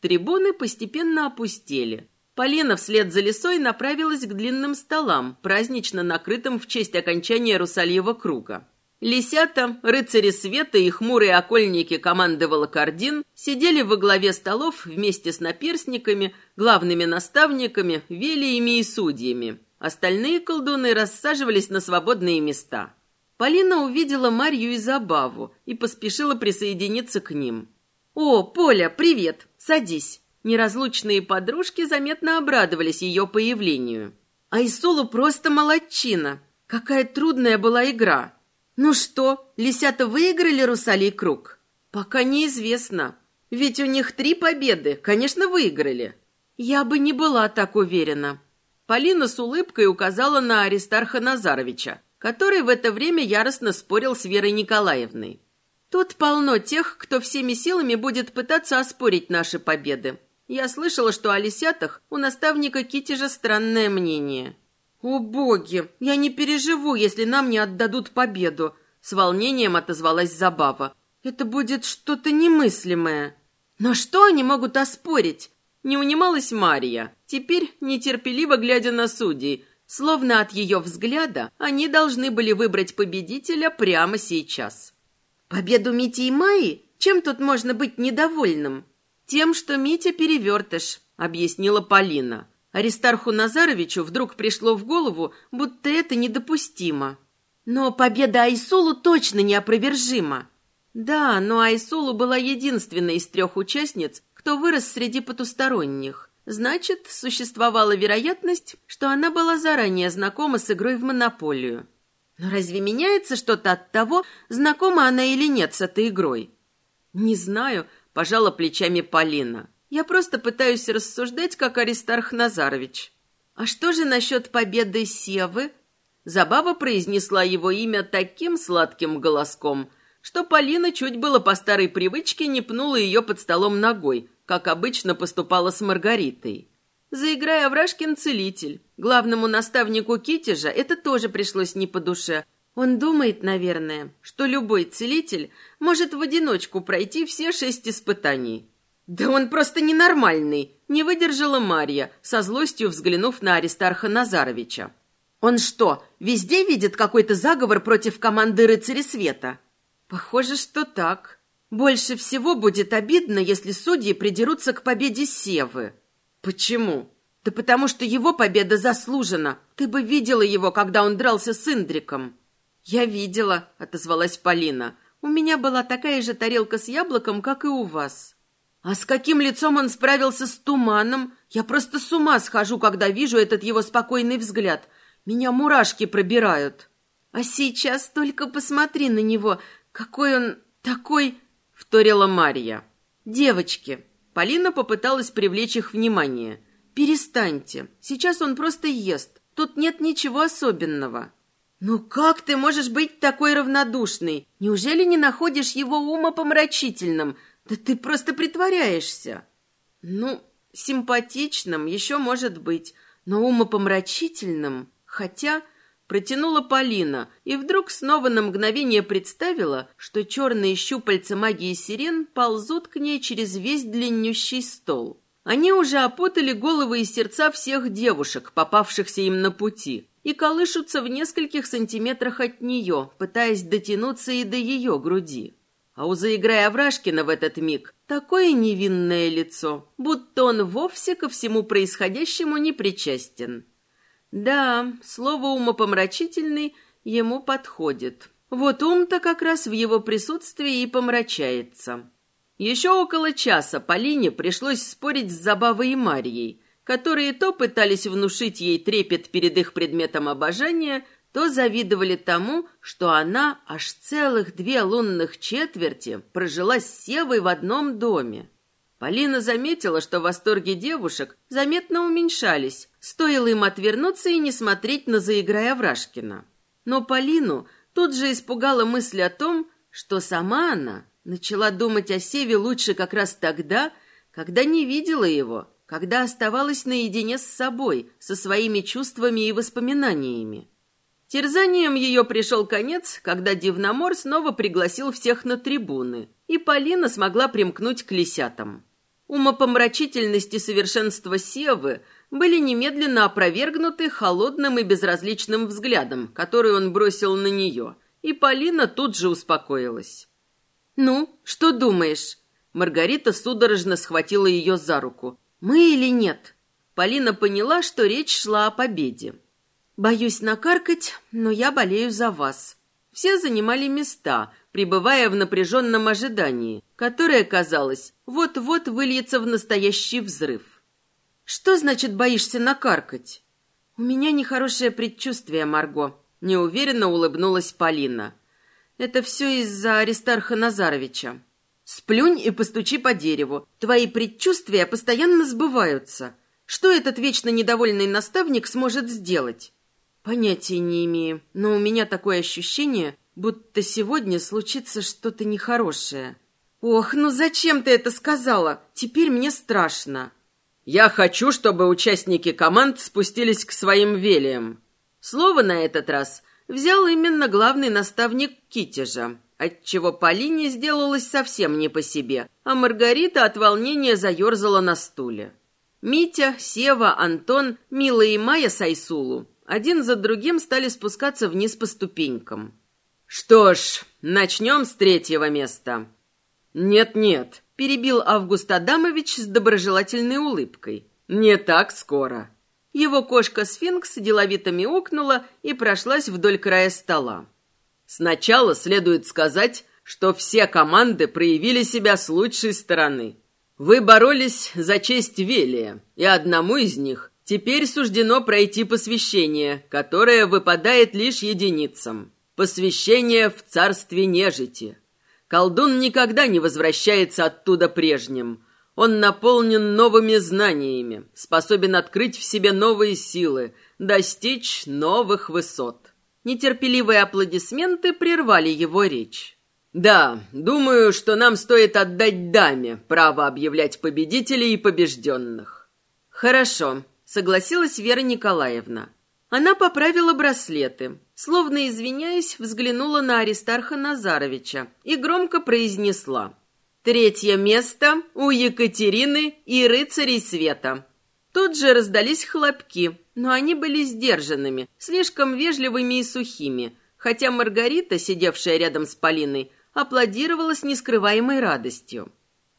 Трибуны постепенно опустели – Полина вслед за лесой направилась к длинным столам, празднично накрытым в честь окончания Русальева круга. Лисята, рыцари света и хмурые окольники команды Волокордин сидели во главе столов вместе с наперсниками, главными наставниками, велиями и судьями. Остальные колдуны рассаживались на свободные места. Полина увидела Марью и Забаву и поспешила присоединиться к ним. «О, Поля, привет! Садись!» Неразлучные подружки заметно обрадовались ее появлению. Айсулу просто молодчина. Какая трудная была игра. Ну что, лисята выиграли Русалий круг? Пока неизвестно. Ведь у них три победы, конечно, выиграли. Я бы не была так уверена. Полина с улыбкой указала на Аристарха Назаровича, который в это время яростно спорил с Верой Николаевной. Тут полно тех, кто всеми силами будет пытаться оспорить наши победы. Я слышала, что о лисятах у наставника Китежа странное мнение. «О, боги! Я не переживу, если нам не отдадут победу!» С волнением отозвалась Забава. «Это будет что-то немыслимое». «Но что они могут оспорить?» Не унималась Мария, теперь нетерпеливо глядя на судей, словно от ее взгляда они должны были выбрать победителя прямо сейчас. «Победу Мити и Майи? Чем тут можно быть недовольным?» «Тем, что Митя перевертыш», — объяснила Полина. Аристарху Назаровичу вдруг пришло в голову, будто это недопустимо. Но победа Айсулу точно неопровержима. Да, но Айсулу была единственной из трех участниц, кто вырос среди потусторонних. Значит, существовала вероятность, что она была заранее знакома с игрой в монополию. Но разве меняется что-то от того, знакома она или нет с этой игрой? Не знаю, пожала плечами Полина. Я просто пытаюсь рассуждать, как Аристарх Назарович. А что же насчет победы Севы? Забава произнесла его имя таким сладким голоском, что Полина чуть было по старой привычке не пнула ее под столом ногой, как обычно поступала с Маргаритой. Заиграя Аврашкин целитель. Главному наставнику Китежа это тоже пришлось не по душе. Он думает, наверное, что любой целитель может в одиночку пройти все шесть испытаний. «Да он просто ненормальный!» — не выдержала Марья, со злостью взглянув на Аристарха Назаровича. «Он что, везде видит какой-то заговор против команды рыцаря света?» «Похоже, что так. Больше всего будет обидно, если судьи придерутся к победе Севы». «Почему?» «Да потому что его победа заслужена. Ты бы видела его, когда он дрался с Индриком». «Я видела», — отозвалась Полина. «У меня была такая же тарелка с яблоком, как и у вас». А с каким лицом он справился с туманом? Я просто с ума схожу, когда вижу этот его спокойный взгляд. Меня мурашки пробирают. А сейчас только посмотри на него. Какой он такой... Вторила Марья. Девочки. Полина попыталась привлечь их внимание. Перестаньте. Сейчас он просто ест. Тут нет ничего особенного. «Ну как ты можешь быть такой равнодушной? Неужели не находишь его умопомрачительным? Да ты просто притворяешься. Ну, симпатичным еще может быть, но умопомрачительным, хотя протянула Полина и вдруг снова на мгновение представила, что черные щупальца магии сирен ползут к ней через весь длиннющий стол. Они уже опутали головы и сердца всех девушек, попавшихся им на пути, и колышутся в нескольких сантиметрах от нее, пытаясь дотянуться и до ее груди. А у заиграя Аврашкина в этот миг такое невинное лицо, будто он вовсе ко всему происходящему не причастен. Да, слово «умопомрачительный» ему подходит. Вот ум-то как раз в его присутствии и помрачается. Еще около часа Полине пришлось спорить с Забавой и Марьей, которые то пытались внушить ей трепет перед их предметом обожания, то завидовали тому, что она аж целых две лунных четверти прожила с Севой в одном доме. Полина заметила, что восторги девушек заметно уменьшались, стоило им отвернуться и не смотреть на заиграя Врашкина. Но Полину тут же испугала мысль о том, что сама она начала думать о Севе лучше как раз тогда, когда не видела его, когда оставалась наедине с собой, со своими чувствами и воспоминаниями. Терзанием ее пришел конец, когда Дивномор снова пригласил всех на трибуны, и Полина смогла примкнуть к лисятам. Умопомрачительность и совершенство Севы были немедленно опровергнуты холодным и безразличным взглядом, который он бросил на нее, и Полина тут же успокоилась. «Ну, что думаешь?» Маргарита судорожно схватила ее за руку. «Мы или нет?» Полина поняла, что речь шла о победе. Боюсь накаркать, но я болею за вас. Все занимали места, пребывая в напряженном ожидании, которое, казалось, вот-вот выльется в настоящий взрыв. Что значит боишься накаркать? У меня нехорошее предчувствие, Марго. Неуверенно улыбнулась Полина. Это все из-за Аристарха Назаровича. Сплюнь и постучи по дереву. Твои предчувствия постоянно сбываются. Что этот вечно недовольный наставник сможет сделать? Понятия не имею, но у меня такое ощущение, будто сегодня случится что-то нехорошее. Ох, ну зачем ты это сказала? Теперь мне страшно. Я хочу, чтобы участники команд спустились к своим велиям. Слово на этот раз взял именно главный наставник Китежа, отчего Полине сделалось совсем не по себе, а Маргарита от волнения заерзала на стуле. Митя, Сева, Антон, Мила и Майя Сайсулу один за другим стали спускаться вниз по ступенькам. «Что ж, начнем с третьего места». «Нет-нет», — перебил Август Адамович с доброжелательной улыбкой. «Не так скоро». Его кошка-сфинкс деловито мяукнула и прошлась вдоль края стола. «Сначала следует сказать, что все команды проявили себя с лучшей стороны. Вы боролись за честь Велия, и одному из них теперь суждено пройти посвящение, которое выпадает лишь единицам. Посвящение в царстве нежити. Колдун никогда не возвращается оттуда прежним. Он наполнен новыми знаниями, способен открыть в себе новые силы, достичь новых высот. Нетерпеливые аплодисменты прервали его речь. «Да, думаю, что нам стоит отдать даме право объявлять победителей и побежденных». «Хорошо», — согласилась Вера Николаевна. Она поправила браслеты, словно извиняясь, взглянула на Аристарха Назаровича и громко произнесла. «Третье место у Екатерины и рыцарей света». Тут же раздались хлопки, но они были сдержанными, слишком вежливыми и сухими, хотя Маргарита, сидевшая рядом с Полиной, аплодировала с нескрываемой радостью.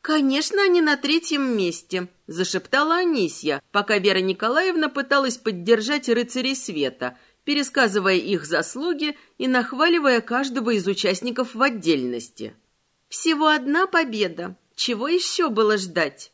«Конечно, они на третьем месте», – зашептала Анисья, пока Вера Николаевна пыталась поддержать рыцарей света, пересказывая их заслуги и нахваливая каждого из участников в отдельности. «Всего одна победа. Чего еще было ждать?»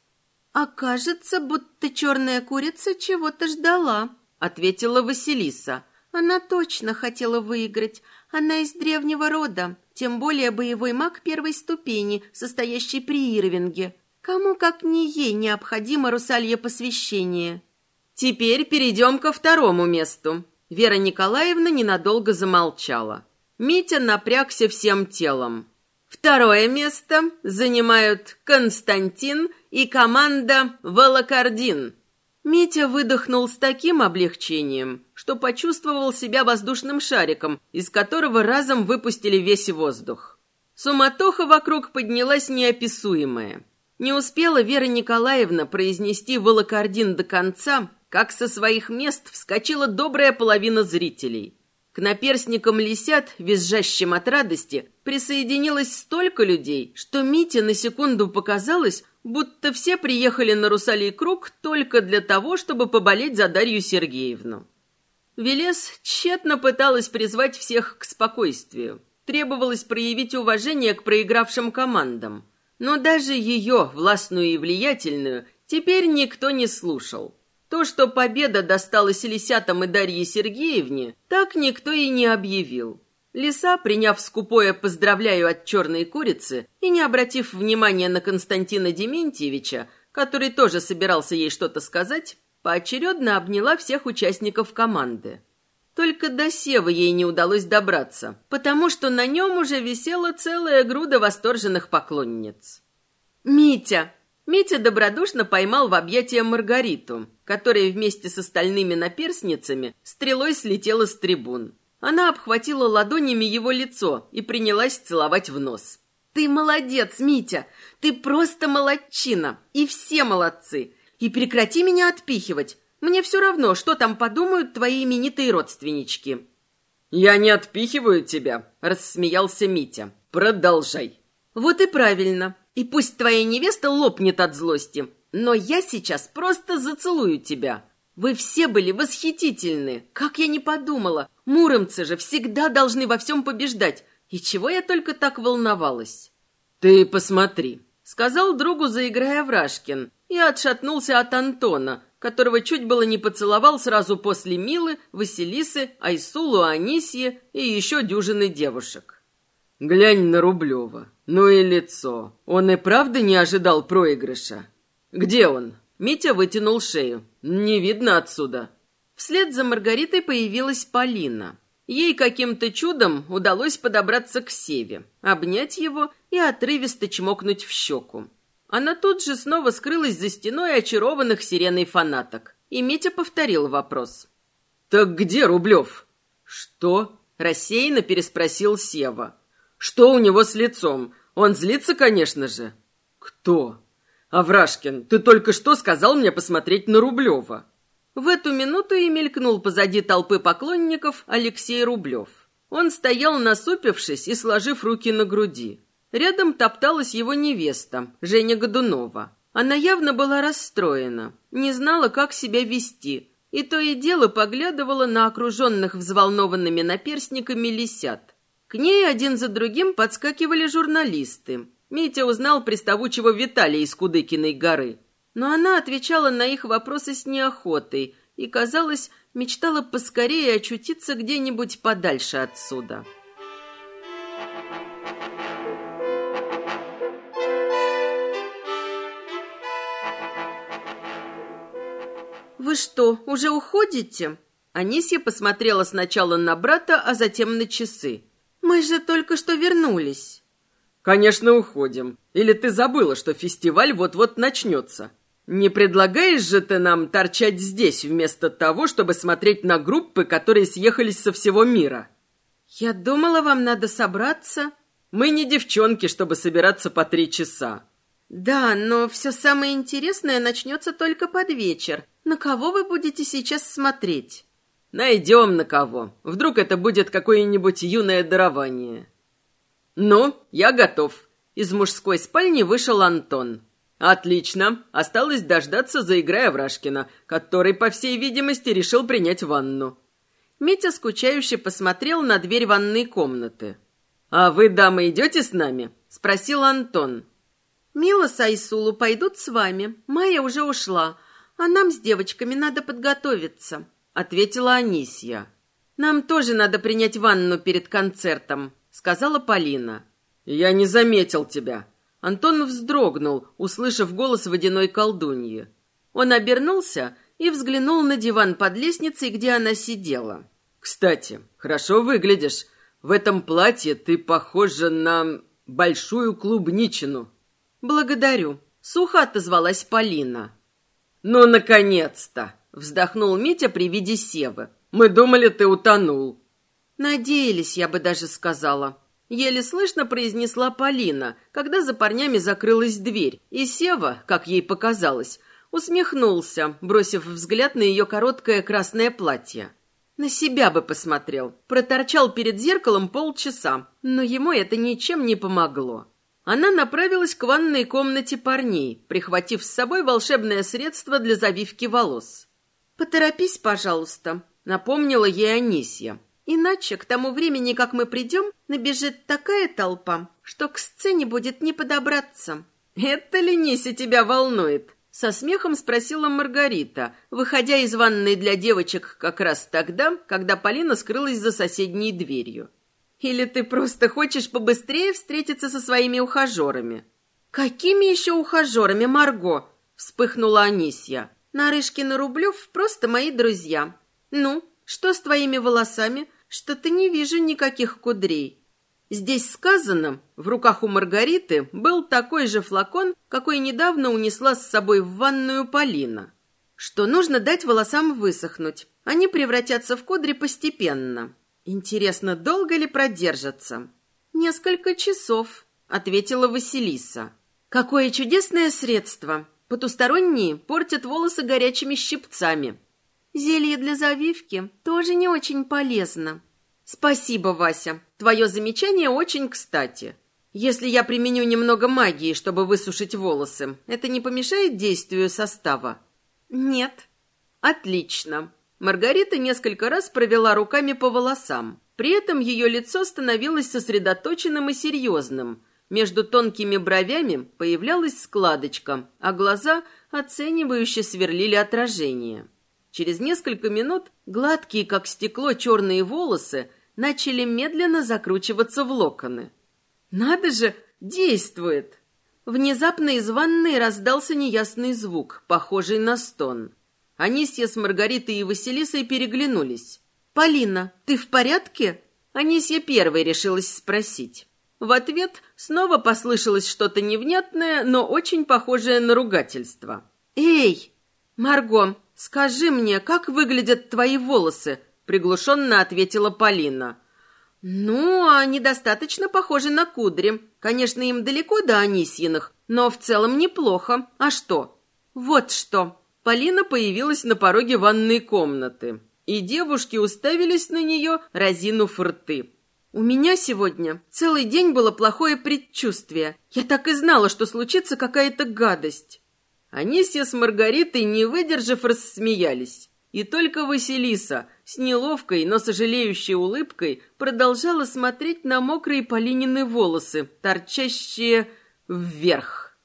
«А кажется, будто черная курица чего-то ждала», — ответила Василиса. «Она точно хотела выиграть. Она из древнего рода, тем более боевой маг первой ступени, состоящий при Ирвинге. Кому, как не ей, необходимо русалье посвящение. Теперь перейдем ко второму месту. Вера Николаевна ненадолго замолчала. Митя напрягся всем телом. Второе место занимают Константин и команда «Волокордин». Митя выдохнул с таким облегчением, что почувствовал себя воздушным шариком, из которого разом выпустили весь воздух. Суматоха вокруг поднялась неописуемая. Не успела Вера Николаевна произнести волокордин до конца, как со своих мест вскочила добрая половина зрителей. К наперсникам лисят, визжащим от радости, присоединилось столько людей, что Мите на секунду показалось, будто все приехали на Русалий круг только для того, чтобы поболеть за Дарью Сергеевну. Велес тщетно пыталась призвать всех к спокойствию. Требовалось проявить уважение к проигравшим командам. Но даже ее, властную и влиятельную, теперь никто не слушал. То, что победа досталась Лисятам и Дарье Сергеевне, так никто и не объявил. Лиса, приняв скупое «поздравляю» от черной курицы и не обратив внимания на Константина Дементьевича, который тоже собирался ей что-то сказать, поочередно обняла всех участников команды. Только до Севы ей не удалось добраться, потому что на нем уже висела целая груда восторженных поклонниц. «Митя!» Митя добродушно поймал в объятия Маргариту, которая вместе с остальными наперсницами стрелой слетела с трибун. Она обхватила ладонями его лицо и принялась целовать в нос. «Ты молодец, Митя! Ты просто молодчина! И все молодцы! И прекрати меня отпихивать! Мне все равно, что там подумают твои именитые родственнички!» «Я не отпихиваю тебя», — рассмеялся Митя. «Продолжай». «Вот и правильно. И пусть твоя невеста лопнет от злости, но я сейчас просто зацелую тебя. Вы все были восхитительны. Как я не подумала. Муромцы же всегда должны во всем побеждать. И чего я только так волновалась? Ты посмотри, сказал другу, заиграя Врашкин, и отшатнулся от Антона, которого чуть было не поцеловал сразу после Милы, Василисы, Айсулу, Анисье и еще дюжины девушек. Глянь на Рублева. Ну и лицо. Он и правда не ожидал проигрыша. Где он? Митя вытянул шею. Не видно отсюда. Вслед за Маргаритой появилась Полина. Ей каким-то чудом удалось подобраться к Севе, обнять его и отрывисто чмокнуть в щеку. Она тут же снова скрылась за стеной очарованных сиреной фанаток. И Митя повторил вопрос. «Так где Рублев?» «Что?» – рассеянно переспросил Сева. «Что у него с лицом? Он злится, конечно же». «Кто?» «Аврашкин, ты только что сказал мне посмотреть на Рублева». В эту минуту и мелькнул позади толпы поклонников Алексей Рублев. Он стоял насупившись и сложив руки на груди. Рядом топталась его невеста, Женя Годунова. Она явно была расстроена, не знала, как себя вести, и то и дело поглядывала на окруженных взволнованными наперстниками лисят. К ней один за другим подскакивали журналисты. Митя узнал приставучего Виталия из Кудыкиной горы. Но она отвечала на их вопросы с неохотой и, казалось, мечтала поскорее очутиться где-нибудь подальше отсюда. «Вы что, уже уходите?» Анисья посмотрела сначала на брата, а затем на часы. «Мы же только что вернулись». «Конечно, уходим. Или ты забыла, что фестиваль вот-вот начнется? Не предлагаешь же ты нам торчать здесь, вместо того, чтобы смотреть на группы, которые съехались со всего мира?» «Я думала, вам надо собраться». «Мы не девчонки, чтобы собираться по три часа». «Да, но все самое интересное начнется только под вечер. На кого вы будете сейчас смотреть?» «Найдем на кого. Вдруг это будет какое-нибудь юное дарование». «Ну, я готов». Из мужской спальни вышел Антон. «Отлично. Осталось дождаться, заиграя Врашкина, который, по всей видимости, решил принять ванну». Митя скучающе посмотрел на дверь ванной комнаты. «А вы, дамы, идете с нами?» – спросил Антон. «Мила с Айсулу пойдут с вами. Майя уже ушла, а нам с девочками надо подготовиться», — ответила Анисья. «Нам тоже надо принять ванну перед концертом», — сказала Полина. «Я не заметил тебя». Антон вздрогнул, услышав голос водяной колдуньи. Он обернулся и взглянул на диван под лестницей, где она сидела. «Кстати, хорошо выглядишь. В этом платье ты похожа на большую клубничину». «Благодарю», — сухо отозвалась Полина. «Ну, наконец-то!» — вздохнул Митя при виде Севы. «Мы думали, ты утонул». «Надеялись, я бы даже сказала». Еле слышно произнесла Полина, когда за парнями закрылась дверь, и Сева, как ей показалось, усмехнулся, бросив взгляд на ее короткое красное платье. На себя бы посмотрел, проторчал перед зеркалом полчаса, но ему это ничем не помогло. Она направилась к ванной комнате парней, прихватив с собой волшебное средство для завивки волос. «Поторопись, пожалуйста», — напомнила ей Анисья. «Иначе к тому времени, как мы придем, набежит такая толпа, что к сцене будет не подобраться». «Это ли Нися тебя волнует?» — со смехом спросила Маргарита, выходя из ванной для девочек как раз тогда, когда Полина скрылась за соседней дверью. Или ты просто хочешь побыстрее встретиться со своими ухажерами?» «Какими еще ухажерами, Марго?» — вспыхнула Анисья. «Нарышкин и Рублев просто мои друзья. Ну, что с твоими волосами? Что-то не вижу никаких кудрей». Здесь сказано, в руках у Маргариты был такой же флакон, какой недавно унесла с собой в ванную Полина, что нужно дать волосам высохнуть. Они превратятся в кудри постепенно. Интересно, долго ли продержатся? Несколько часов, ответила Василиса. Какое чудесное средство! Потусторонние портят волосы горячими щипцами. Зелье для завивки тоже не очень полезно. Спасибо, Вася. Твое замечание очень кстати. Если я применю немного магии, чтобы высушить волосы, это не помешает действию состава? Нет. Отлично. Маргарита несколько раз провела руками по волосам. При этом ее лицо становилось сосредоточенным и серьезным. Между тонкими бровями появлялась складочка, а глаза оценивающе сверлили отражение. Через несколько минут гладкие, как стекло, черные волосы начали медленно закручиваться в локоны. Надо же, действует. Внезапно из ванной раздался неясный звук, похожий на стон. Анисья с Маргаритой и Василисой переглянулись. «Полина, ты в порядке?» Анисья первой решилась спросить. В ответ снова послышалось что-то невнятное, но очень похожее на ругательство. «Эй, Марго, скажи мне, как выглядят твои волосы?» приглушенно ответила Полина. «Ну, они достаточно похожи на кудри. Конечно, им далеко до Анисьиных, но в целом неплохо. А что?» «Вот что!» Полина появилась на пороге ванной комнаты, и девушки уставились на нее, разинув рты. «У меня сегодня целый день было плохое предчувствие. Я так и знала, что случится какая-то гадость». Анисия с Маргаритой, не выдержав, рассмеялись. И только Василиса с неловкой, но сожалеющей улыбкой продолжала смотреть на мокрые Полинины волосы, торчащие вверх.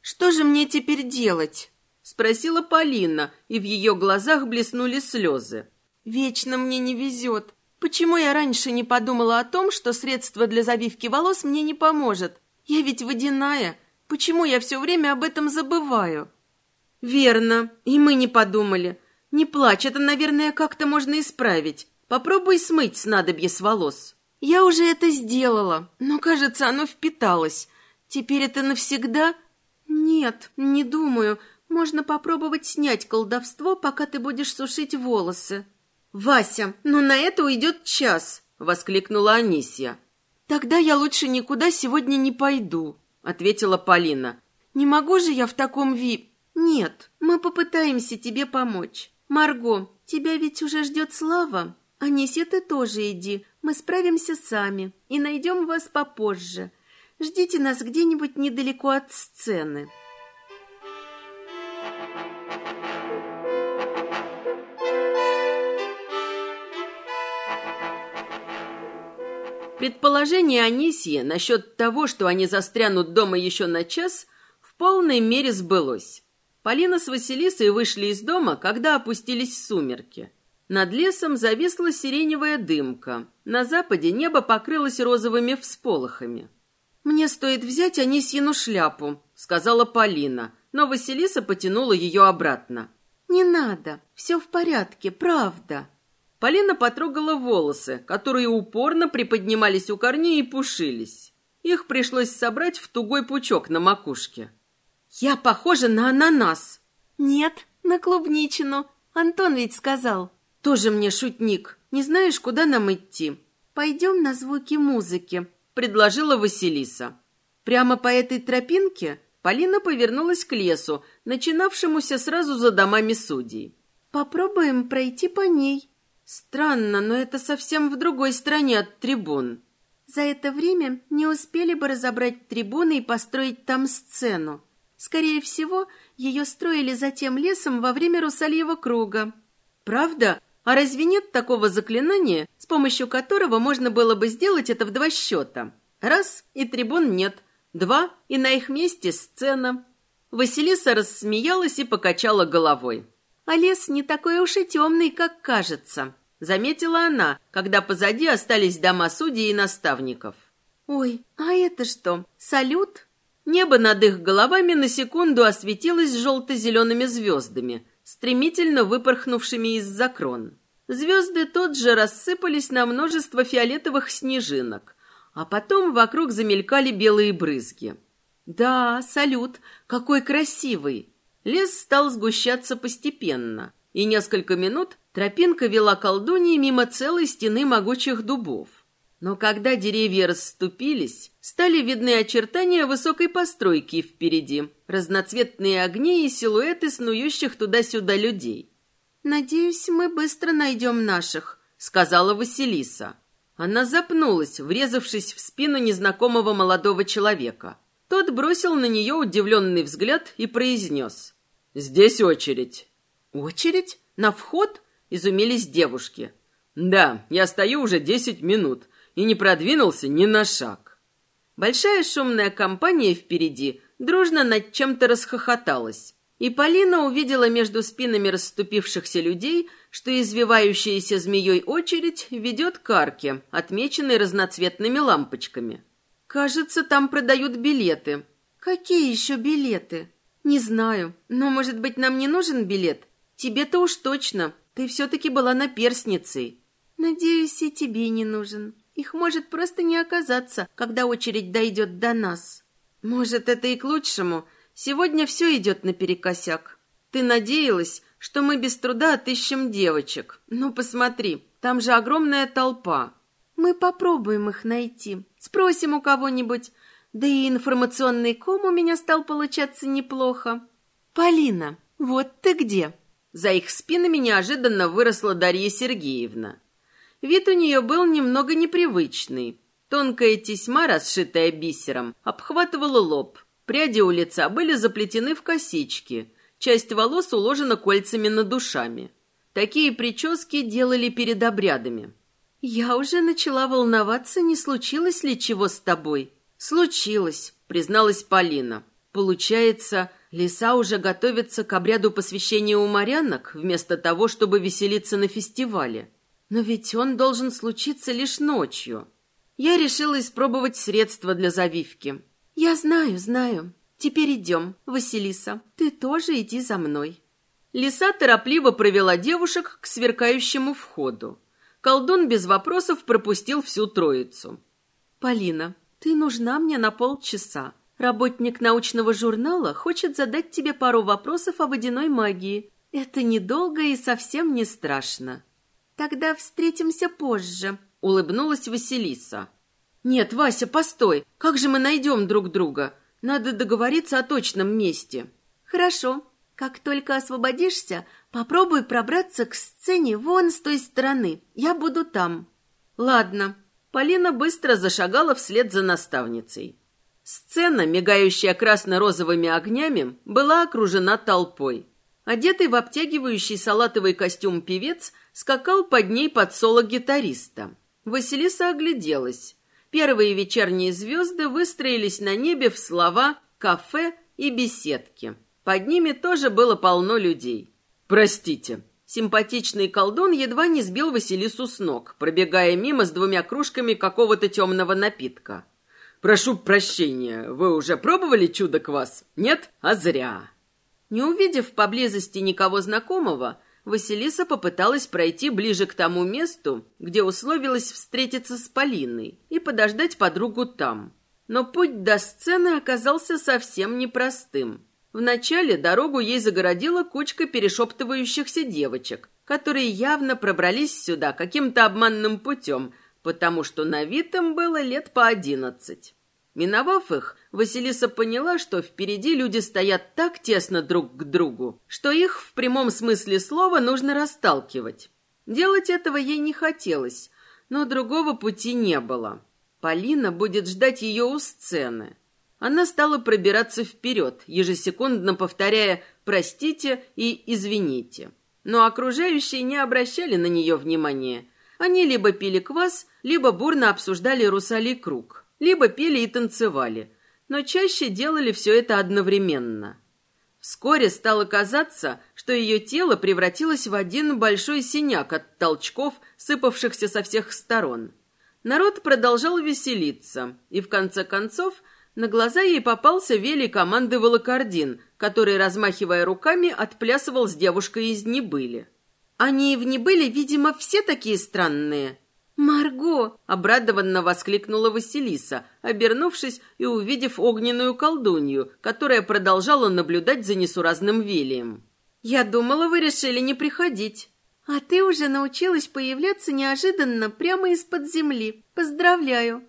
«Что же мне теперь делать?» — спросила Полина, и в ее глазах блеснули слезы. «Вечно мне не везет. Почему я раньше не подумала о том, что средство для завивки волос мне не поможет? Я ведь водяная. Почему я все время об этом забываю?» «Верно, и мы не подумали. «Не плачь, это, наверное, как-то можно исправить. Попробуй смыть снадобье с волос». «Я уже это сделала, но, кажется, оно впиталось. Теперь это навсегда?» «Нет, не думаю. Можно попробовать снять колдовство, пока ты будешь сушить волосы». «Вася, но на это уйдет час!» — воскликнула Анисия. «Тогда я лучше никуда сегодня не пойду», — ответила Полина. «Не могу же я в таком ви...» «Нет, мы попытаемся тебе помочь. «Марго, тебя ведь уже ждет Слава. Анисе, ты тоже иди. Мы справимся сами и найдем вас попозже. Ждите нас где-нибудь недалеко от сцены». Предположение Анисии насчет того, что они застрянут дома еще на час, в полной мере сбылось. Полина с Василисой вышли из дома, когда опустились сумерки. Над лесом зависла сиреневая дымка. На западе небо покрылось розовыми всполохами. «Мне стоит взять Анисьину шляпу», — сказала Полина, но Василиса потянула ее обратно. «Не надо, все в порядке, правда». Полина потрогала волосы, которые упорно приподнимались у корней и пушились. Их пришлось собрать в тугой пучок на макушке. «Я похожа на ананас!» «Нет, на клубничину. Антон ведь сказал». «Тоже мне шутник. Не знаешь, куда нам идти?» «Пойдем на звуки музыки», — предложила Василиса. Прямо по этой тропинке Полина повернулась к лесу, начинавшемуся сразу за домами судей. «Попробуем пройти по ней». «Странно, но это совсем в другой стороне от трибун». «За это время не успели бы разобрать трибуны и построить там сцену. Скорее всего, ее строили за тем лесом во время Русальего круга. Правда? А разве нет такого заклинания, с помощью которого можно было бы сделать это в два счета? Раз – и трибун нет. Два – и на их месте сцена. Василиса рассмеялась и покачала головой. А лес не такой уж и темный, как кажется. Заметила она, когда позади остались дома судей и наставников. «Ой, а это что, салют?» Небо над их головами на секунду осветилось желто-зелеными звездами, стремительно выпорхнувшими из-за крон. Звезды тут же рассыпались на множество фиолетовых снежинок, а потом вокруг замелькали белые брызги. «Да, салют, какой красивый!» Лес стал сгущаться постепенно, и несколько минут тропинка вела колдуньи мимо целой стены могучих дубов. Но когда деревья расступились, стали видны очертания высокой постройки впереди, разноцветные огни и силуэты снующих туда-сюда людей. «Надеюсь, мы быстро найдем наших», — сказала Василиса. Она запнулась, врезавшись в спину незнакомого молодого человека. Тот бросил на нее удивленный взгляд и произнес. «Здесь очередь». «Очередь? На вход?» — изумились девушки. «Да, я стою уже десять минут и не продвинулся ни на шаг. Большая шумная компания впереди дружно над чем-то расхохоталась. И Полина увидела между спинами расступившихся людей, что извивающаяся змеей очередь ведет к арке, отмеченной разноцветными лампочками. Кажется, там продают билеты. Какие еще билеты? Не знаю, но, может быть, нам не нужен билет? Тебе-то уж точно. Ты все-таки была наперсницей. Надеюсь, и тебе не нужен. Их может просто не оказаться, когда очередь дойдет до нас. Может, это и к лучшему. Сегодня все идет наперекосяк. Ты надеялась, что мы без труда отыщем девочек. Ну, посмотри, там же огромная толпа. Мы попробуем их найти. Спросим у кого-нибудь. Да и информационный ком у меня стал получаться неплохо. Полина, вот ты где? За их спинами неожиданно выросла Дарья Сергеевна. Вид у нее был немного непривычный. Тонкая тесьма, расшитая бисером, обхватывала лоб. Пряди у лица были заплетены в косички. Часть волос уложена кольцами над душами. Такие прически делали перед обрядами. «Я уже начала волноваться, не случилось ли чего с тобой?» «Случилось», — призналась Полина. «Получается, лиса уже готовится к обряду посвящения у морянок, вместо того, чтобы веселиться на фестивале. Но ведь он должен случиться лишь ночью». Я решила испробовать средства для завивки. Я знаю, знаю. Теперь идем, Василиса. Ты тоже иди за мной. Лиса торопливо провела девушек к сверкающему входу. Колдун без вопросов пропустил всю троицу. «Полина, ты нужна мне на полчаса. Работник научного журнала хочет задать тебе пару вопросов о водяной магии. Это недолго и совсем не страшно». «Тогда встретимся позже», улыбнулась Василиса. Нет, Вася, постой. Как же мы найдем друг друга? Надо договориться о точном месте. Хорошо. Как только освободишься, попробуй пробраться к сцене вон с той стороны. Я буду там. Ладно. Полина быстро зашагала вслед за наставницей. Сцена, мигающая красно-розовыми огнями, была окружена толпой. Одетый в обтягивающий салатовый костюм певец скакал под ней под соло гитариста. Василиса огляделась. Первые вечерние звезды выстроились на небе в слова «кафе» и «беседки». Под ними тоже было полно людей. «Простите». Симпатичный колдун едва не сбил Василису с ног, пробегая мимо с двумя кружками какого-то темного напитка. «Прошу прощения, вы уже пробовали чудо-квас? Нет? А зря!» Не увидев поблизости никого знакомого, Василиса попыталась пройти ближе к тому месту, где условилась встретиться с Полиной и подождать подругу там. Но путь до сцены оказался совсем непростым. Вначале дорогу ей загородила кучка перешептывающихся девочек, которые явно пробрались сюда каким-то обманным путем, потому что на вид им было лет по одиннадцать. Миновав их, Василиса поняла, что впереди люди стоят так тесно друг к другу, что их в прямом смысле слова нужно расталкивать. Делать этого ей не хотелось, но другого пути не было. Полина будет ждать ее у сцены. Она стала пробираться вперед, ежесекундно повторяя «простите» и «извините». Но окружающие не обращали на нее внимания. Они либо пили квас, либо бурно обсуждали русалий круг либо пели и танцевали, но чаще делали все это одновременно. Вскоре стало казаться, что ее тело превратилось в один большой синяк от толчков, сыпавшихся со всех сторон. Народ продолжал веселиться, и в конце концов на глаза ей попался велий команды Волокордин, который, размахивая руками, отплясывал с девушкой из Небыли. Они в Небыле, видимо, все такие странные, «Марго!» — обрадованно воскликнула Василиса, обернувшись и увидев огненную колдунью, которая продолжала наблюдать за несуразным Велием. «Я думала, вы решили не приходить». «А ты уже научилась появляться неожиданно прямо из-под земли. Поздравляю!»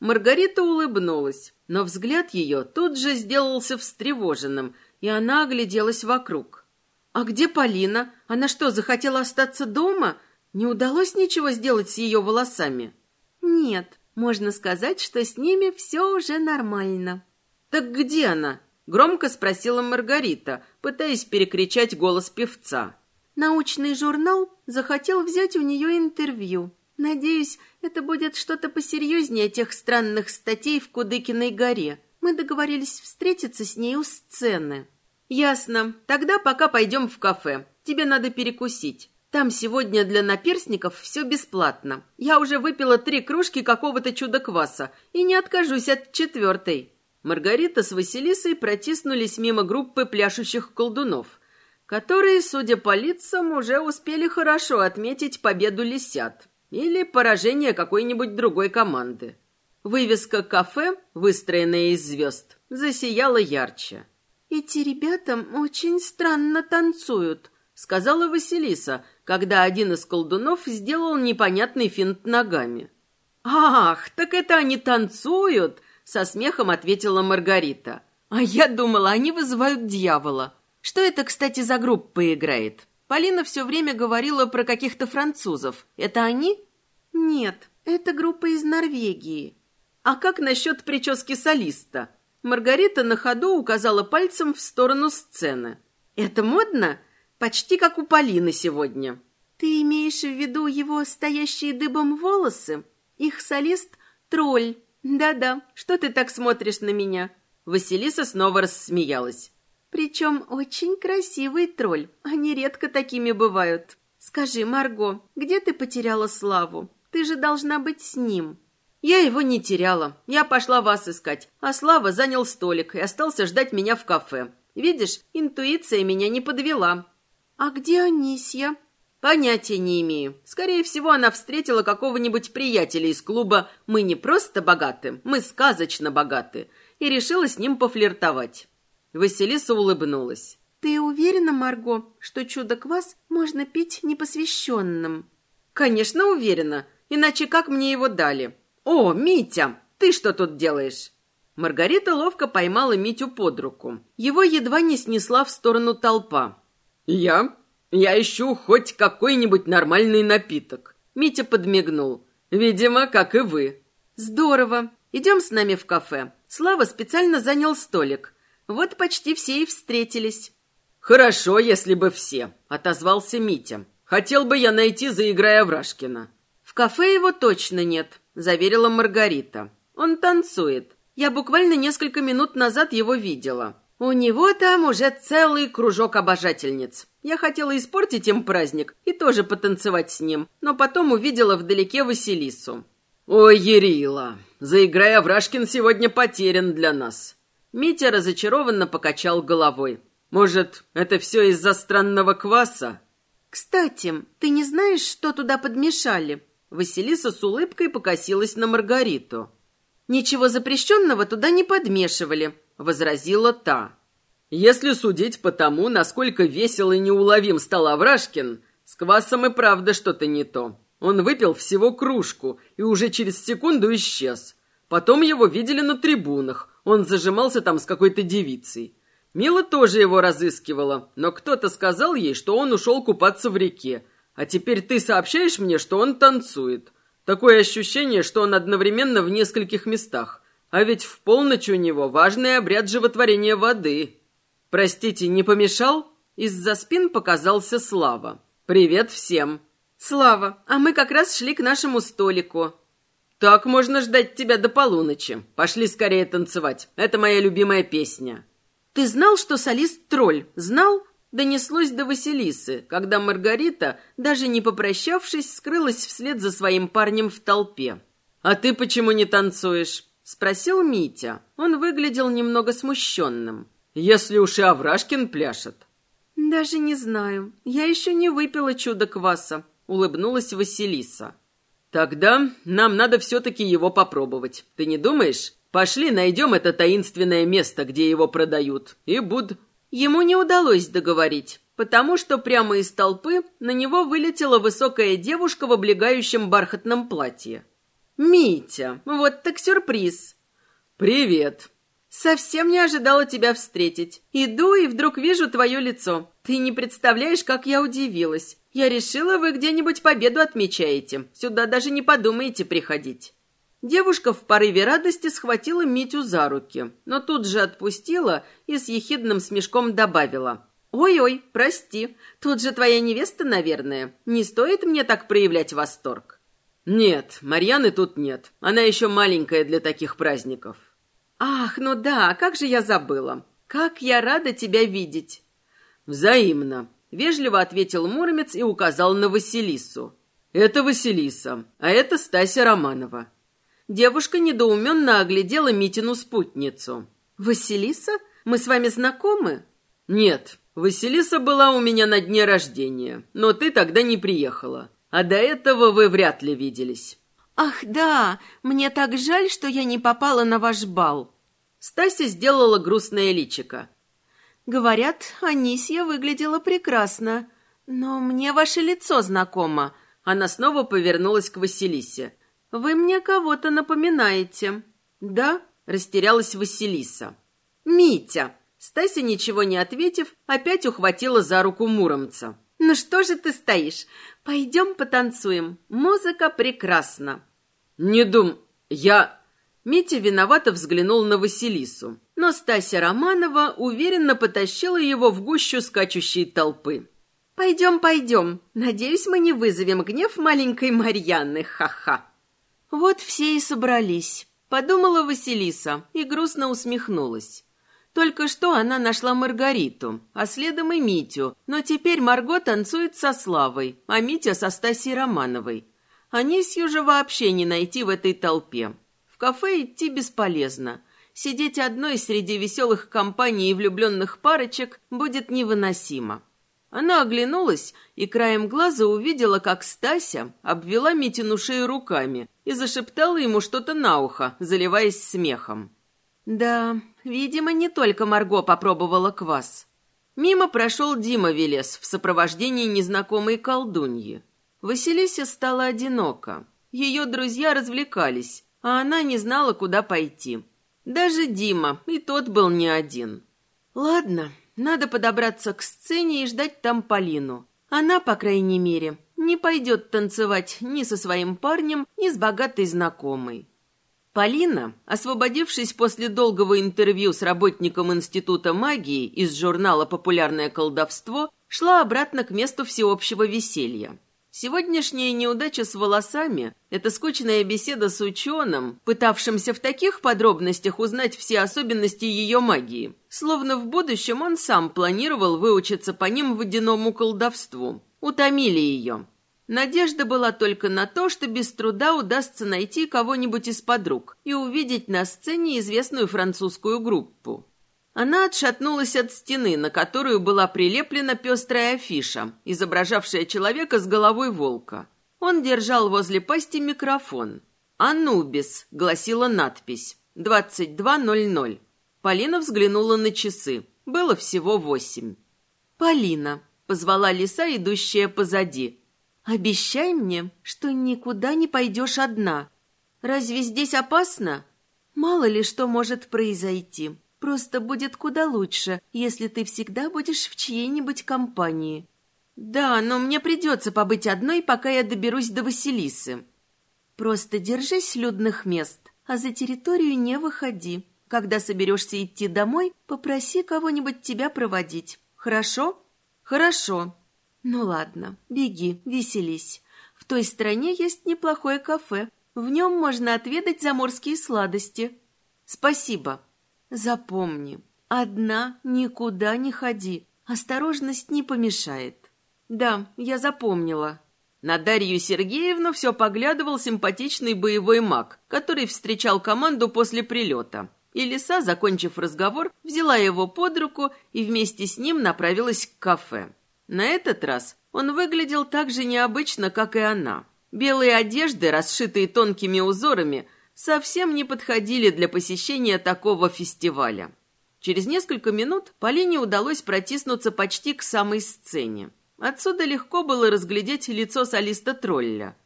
Маргарита улыбнулась, но взгляд ее тут же сделался встревоженным, и она огляделась вокруг. «А где Полина? Она что, захотела остаться дома?» Не удалось ничего сделать с ее волосами? Нет, можно сказать, что с ними все уже нормально. Так где она? Громко спросила Маргарита, пытаясь перекричать голос певца. Научный журнал захотел взять у нее интервью. Надеюсь, это будет что-то посерьезнее тех странных статей в Кудыкиной горе. Мы договорились встретиться с ней у сцены. Ясно. Тогда пока пойдем в кафе. Тебе надо перекусить. Там сегодня для наперсников все бесплатно. Я уже выпила три кружки какого-то чудо-кваса и не откажусь от четвертой». Маргарита с Василисой протиснулись мимо группы пляшущих колдунов, которые, судя по лицам, уже успели хорошо отметить победу лисят или поражение какой-нибудь другой команды. Вывеска «Кафе», выстроенная из звезд, засияла ярче. «Эти ребята очень странно танцуют», — сказала Василиса, когда один из колдунов сделал непонятный финт ногами. «Ах, так это они танцуют!» — со смехом ответила Маргарита. «А я думала, они вызывают дьявола. Что это, кстати, за группа играет? Полина все время говорила про каких-то французов. Это они?» «Нет, это группа из Норвегии». «А как насчет прически солиста?» Маргарита на ходу указала пальцем в сторону сцены. «Это модно? Почти как у Полины сегодня». «Ты имеешь в виду его стоящие дыбом волосы? Их солист — тролль. Да-да, что ты так смотришь на меня?» Василиса снова рассмеялась. «Причем очень красивый тролль. Они редко такими бывают. Скажи, Марго, где ты потеряла Славу? Ты же должна быть с ним». Я его не теряла. Я пошла вас искать, а Слава занял столик и остался ждать меня в кафе. Видишь, интуиция меня не подвела. А где Анисья? Понятия не имею. Скорее всего, она встретила какого-нибудь приятеля из клуба «Мы не просто богаты, мы сказочно богаты» и решила с ним пофлиртовать. Василиса улыбнулась. «Ты уверена, Марго, что чудо-квас можно пить непосвященным?» «Конечно, уверена. Иначе как мне его дали? «О, Митя, ты что тут делаешь?» Маргарита ловко поймала Митю под руку. Его едва не снесла в сторону толпа. «Я? Я ищу хоть какой-нибудь нормальный напиток». Митя подмигнул. «Видимо, как и вы». «Здорово. Идем с нами в кафе. Слава специально занял столик. Вот почти все и встретились». «Хорошо, если бы все», — отозвался Митя. «Хотел бы я найти, заиграя Врашкина». «В кафе его точно нет заверила Маргарита. «Он танцует. Я буквально несколько минут назад его видела. У него там уже целый кружок обожательниц. Я хотела испортить им праздник и тоже потанцевать с ним, но потом увидела вдалеке Василису. «Ой, Ерила, заиграй Аврашкин сегодня потерян для нас». Митя разочарованно покачал головой. «Может, это все из-за странного кваса?» «Кстати, ты не знаешь, что туда подмешали?» Василиса с улыбкой покосилась на Маргариту. «Ничего запрещенного туда не подмешивали», — возразила та. «Если судить по тому, насколько весел и неуловим стал Аврашкин, с квасом и правда что-то не то. Он выпил всего кружку и уже через секунду исчез. Потом его видели на трибунах, он зажимался там с какой-то девицей. Мила тоже его разыскивала, но кто-то сказал ей, что он ушел купаться в реке, а теперь ты сообщаешь мне, что он танцует. Такое ощущение, что он одновременно в нескольких местах. А ведь в полночь у него важный обряд животворения воды. Простите, не помешал? Из-за спин показался Слава. Привет всем. Слава, а мы как раз шли к нашему столику. Так можно ждать тебя до полуночи. Пошли скорее танцевать. Это моя любимая песня. Ты знал, что солист тролль? Знал? донеслось до Василисы, когда Маргарита, даже не попрощавшись, скрылась вслед за своим парнем в толпе. «А ты почему не танцуешь?» — спросил Митя. Он выглядел немного смущенным. «Если уж и Аврашкин пляшет». «Даже не знаю. Я еще не выпила чудо-кваса», — улыбнулась Василиса. «Тогда нам надо все-таки его попробовать. Ты не думаешь? Пошли найдем это таинственное место, где его продают, и буд...» Ему не удалось договорить, потому что прямо из толпы на него вылетела высокая девушка в облегающем бархатном платье. «Митя, вот так сюрприз!» «Привет!» «Совсем не ожидала тебя встретить. Иду и вдруг вижу твое лицо. Ты не представляешь, как я удивилась. Я решила, вы где-нибудь победу отмечаете. Сюда даже не подумаете приходить». Девушка в порыве радости схватила Митю за руки, но тут же отпустила и с ехидным смешком добавила. «Ой-ой, прости, тут же твоя невеста, наверное. Не стоит мне так проявлять восторг». «Нет, Марьяны тут нет. Она еще маленькая для таких праздников». «Ах, ну да, как же я забыла. Как я рада тебя видеть». «Взаимно. Вежливо ответил Муромец и указал на Василису. «Это Василиса, а это Стася Романова». Девушка недоуменно оглядела Митину спутницу. «Василиса? Мы с вами знакомы?» «Нет, Василиса была у меня на дне рождения, но ты тогда не приехала. А до этого вы вряд ли виделись». «Ах, да, мне так жаль, что я не попала на ваш бал». Стася сделала грустное личико. «Говорят, Анисья выглядела прекрасно, но мне ваше лицо знакомо». Она снова повернулась к Василисе. «Вы мне кого-то напоминаете». «Да?» – растерялась Василиса. «Митя!» Стася, ничего не ответив, опять ухватила за руку Муромца. «Ну что же ты стоишь? Пойдем потанцуем. Музыка прекрасна». «Не дум... Я...» Митя виновато взглянул на Василису, но Стася Романова уверенно потащила его в гущу скачущей толпы. «Пойдем, пойдем. Надеюсь, мы не вызовем гнев маленькой Марьяны, ха-ха». Вот все и собрались, подумала Василиса и грустно усмехнулась. Только что она нашла Маргариту, а следом и Митю, но теперь Марго танцует со Славой, а Митя со Стасей Романовой. Анисью же вообще не найти в этой толпе. В кафе идти бесполезно. Сидеть одной среди веселых компаний и влюбленных парочек будет невыносимо. Она оглянулась и краем глаза увидела, как Стася обвела Митину шею руками и зашептала ему что-то на ухо, заливаясь смехом. Да, видимо, не только Марго попробовала квас. Мимо прошел Дима Велес в сопровождении незнакомой колдуньи. Василисе стало одиноко. Ее друзья развлекались, а она не знала, куда пойти. Даже Дима, и тот был не один. Ладно, надо подобраться к сцене и ждать там Полину. Она, по крайней мере, не пойдет танцевать ни со своим парнем, ни с богатой знакомой. Полина, освободившись после долгого интервью с работником Института магии из журнала «Популярное колдовство», шла обратно к месту всеобщего веселья. Сегодняшняя неудача с волосами – это скучная беседа с ученым, пытавшимся в таких подробностях узнать все особенности ее магии. Словно в будущем он сам планировал выучиться по ним водяному колдовству. Утомили ее. Надежда была только на то, что без труда удастся найти кого-нибудь из подруг и увидеть на сцене известную французскую группу. Она отшатнулась от стены, на которую была прилеплена пестрая афиша, изображавшая человека с головой волка. Он держал возле пасти микрофон. «Анубис», — гласила надпись, «22.00». Полина взглянула на часы. Было всего восемь. «Полина», — позвала лиса, идущая позади, — «обещай мне, что никуда не пойдешь одна. Разве здесь опасно? Мало ли что может произойти». Просто будет куда лучше, если ты всегда будешь в чьей-нибудь компании. Да, но мне придется побыть одной, пока я доберусь до Василисы. Просто держись людных мест, а за территорию не выходи. Когда соберешься идти домой, попроси кого-нибудь тебя проводить. Хорошо? Хорошо. Ну ладно, беги, веселись. В той стране есть неплохое кафе. В нем можно отведать заморские сладости. Спасибо. Запомни, одна никуда не ходи. Осторожность не помешает. Да, я запомнила. На Дарью Сергеевну все поглядывал симпатичный боевой маг, который встречал команду после прилета. И Лиса, закончив разговор, взяла его под руку и вместе с ним направилась к кафе. На этот раз он выглядел так же необычно, как и она. Белые одежды, расшитые тонкими узорами, совсем не подходили для посещения такого фестиваля. Через несколько минут Полине удалось протиснуться почти к самой сцене. Отсюда легко было разглядеть лицо солиста тролля.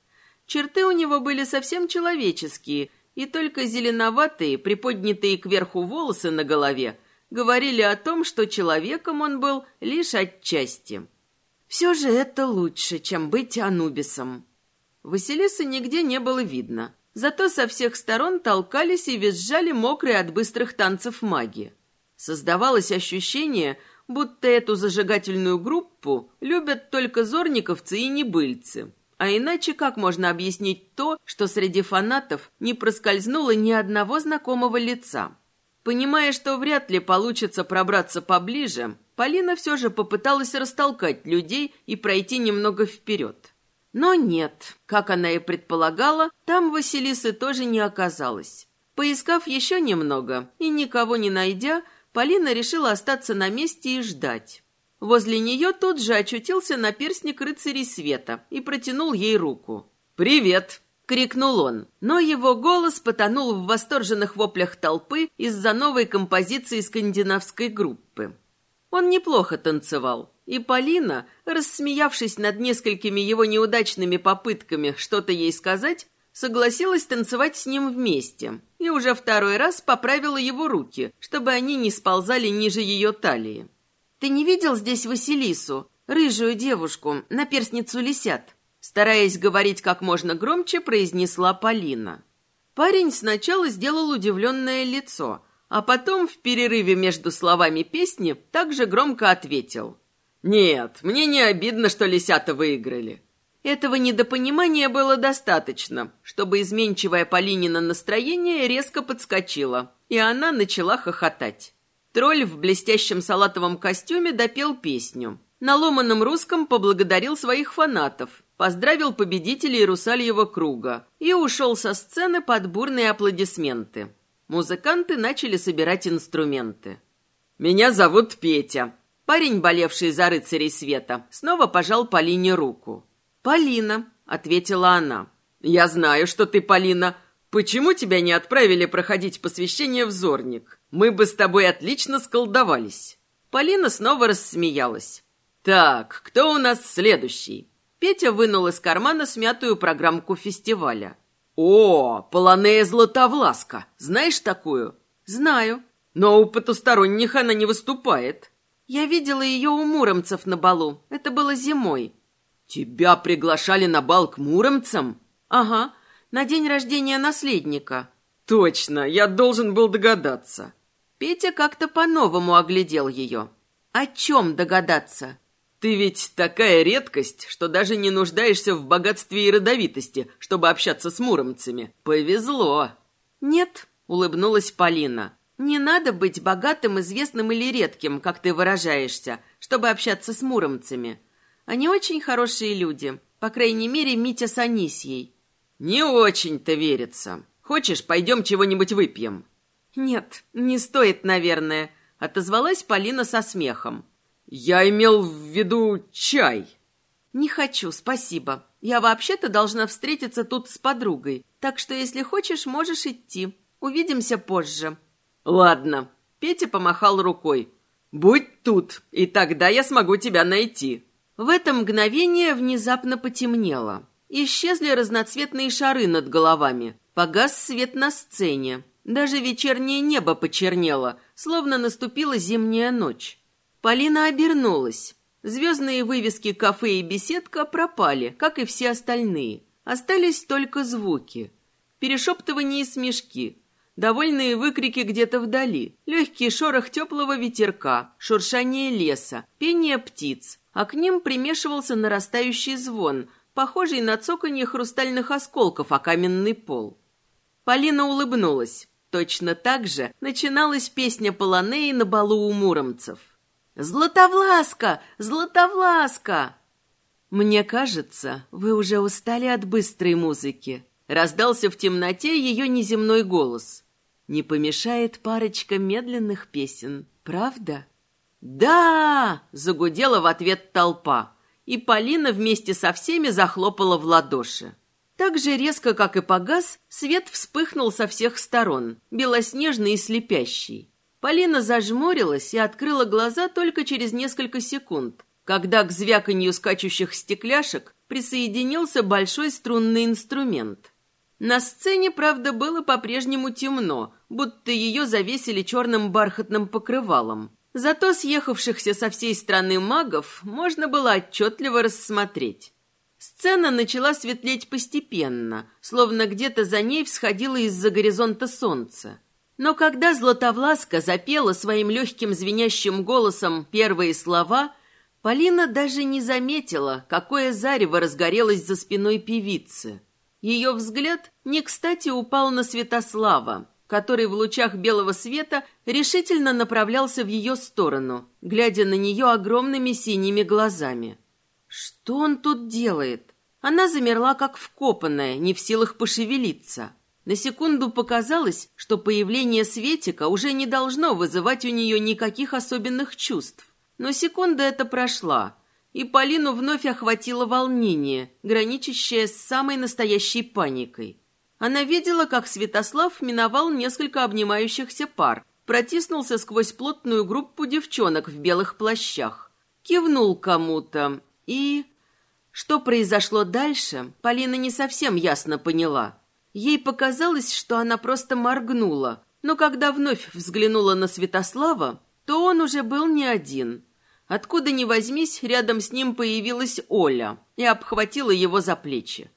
Черты у него были совсем человеческие, и только зеленоватые, приподнятые кверху волосы на голове говорили о том, что человеком он был лишь отчасти. Все же это лучше, чем быть Анубисом. Василисы нигде не было видно. Зато со всех сторон толкались и визжали мокрые от быстрых танцев маги. Создавалось ощущение, будто эту зажигательную группу любят только зорниковцы и небыльцы. А иначе как можно объяснить то, что среди фанатов не проскользнуло ни одного знакомого лица? Понимая, что вряд ли получится пробраться поближе, Полина все же попыталась растолкать людей и пройти немного вперед. Но нет, как она и предполагала, там Василисы тоже не оказалось. Поискав еще немного и никого не найдя, Полина решила остаться на месте и ждать. Возле нее тут же очутился наперстник рыцарей света и протянул ей руку. «Привет!» — крикнул он, но его голос потонул в восторженных воплях толпы из-за новой композиции скандинавской группы. Он неплохо танцевал, и Полина, рассмеявшись над несколькими его неудачными попытками что-то ей сказать, согласилась танцевать с ним вместе и уже второй раз поправила его руки, чтобы они не сползали ниже ее талии. «Ты не видел здесь Василису, рыжую девушку, наперстницу лисят?» Стараясь говорить как можно громче, произнесла Полина. Парень сначала сделал удивленное лицо, а потом в перерыве между словами песни также громко ответил. «Нет, мне не обидно, что лисята выиграли. Этого недопонимания было достаточно, чтобы изменчивое Полинина настроение резко подскочило, и она начала хохотать. Тролль в блестящем салатовом костюме допел песню. На ломаном русском поблагодарил своих фанатов, поздравил победителей Русальего круга и ушел со сцены под бурные аплодисменты. Музыканты начали собирать инструменты. «Меня зовут Петя». Парень, болевший за рыцарей света, снова пожал Полине руку. «Полина», — ответила она. «Я знаю, что ты Полина. Почему тебя не отправили проходить посвящение в Зорник? Мы бы с тобой отлично сколдовались». Полина снова рассмеялась. «Так, кто у нас следующий?» Петя вынул из кармана смятую программку фестиваля. «О, Полонея Златовласка! Знаешь такую?» «Знаю. Но у потусторонних она не выступает». «Я видела ее у муромцев на балу. Это было зимой. «Тебя приглашали на бал к муромцам?» «Ага, на день рождения наследника». «Точно, я должен был догадаться». Петя как-то по-новому оглядел ее. «О чем догадаться?» «Ты ведь такая редкость, что даже не нуждаешься в богатстве и родовитости, чтобы общаться с муромцами. Повезло!» «Нет», — улыбнулась Полина. «Не надо быть богатым, известным или редким, как ты выражаешься, чтобы общаться с муромцами. Они очень хорошие люди. По крайней мере, Митя с Анисьей. Не очень-то верится. Хочешь, пойдем чего-нибудь выпьем? Нет, не стоит, наверное, отозвалась Полина со смехом. Я имел в виду чай. Не хочу, спасибо. Я вообще-то должна встретиться тут с подругой. Так что, если хочешь, можешь идти. Увидимся позже. Ладно. Петя помахал рукой. Будь тут, и тогда я смогу тебя найти. В это мгновение внезапно потемнело. Исчезли разноцветные шары над головами. Погас свет на сцене. Даже вечернее небо почернело, словно наступила зимняя ночь. Полина обернулась. Звездные вывески кафе и беседка пропали, как и все остальные. Остались только звуки. Перешептывания и смешки. Довольные выкрики где-то вдали. Легкий шорох теплого ветерка, шуршание леса, пение птиц, а к ним примешивался нарастающий звон, похожий на цоканье хрустальных осколков о каменный пол. Полина улыбнулась. Точно так же начиналась песня Полонеи на балу у муромцев. «Златовласка! Златовласка!» «Мне кажется, вы уже устали от быстрой музыки», — раздался в темноте ее неземной голос. «Не помешает парочка медленных песен, правда?» «Да!» – загудела в ответ толпа, и Полина вместе со всеми захлопала в ладоши. Так же резко, как и погас, свет вспыхнул со всех сторон, белоснежный и слепящий. Полина зажмурилась и открыла глаза только через несколько секунд, когда к звяканью скачущих стекляшек присоединился большой струнный инструмент. На сцене, правда, было по-прежнему темно, будто ее завесили черным бархатным покрывалом. Зато съехавшихся со всей страны магов можно было отчетливо рассмотреть. Сцена начала светлеть постепенно, словно где-то за ней всходило из-за горизонта солнце. Но когда Златовласка запела своим легким звенящим голосом первые слова, Полина даже не заметила, какое зарево разгорелось за спиной певицы. Ее взгляд не кстати упал на Святослава, который в лучах белого света решительно направлялся в ее сторону, глядя на нее огромными синими глазами. Что он тут делает? Она замерла, как вкопанная, не в силах пошевелиться. На секунду показалось, что появление Светика уже не должно вызывать у нее никаких особенных чувств. Но секунда эта прошла, и Полину вновь охватило волнение, граничащее с самой настоящей паникой. Она видела, как Святослав миновал несколько обнимающихся пар, протиснулся сквозь плотную группу девчонок в белых плащах, кивнул кому-то и... Что произошло дальше, Полина не совсем ясно поняла. Ей показалось, что она просто моргнула, но когда вновь взглянула на Святослава, то он уже был не один. Откуда ни возьмись, рядом с ним появилась Оля и обхватила его за плечи.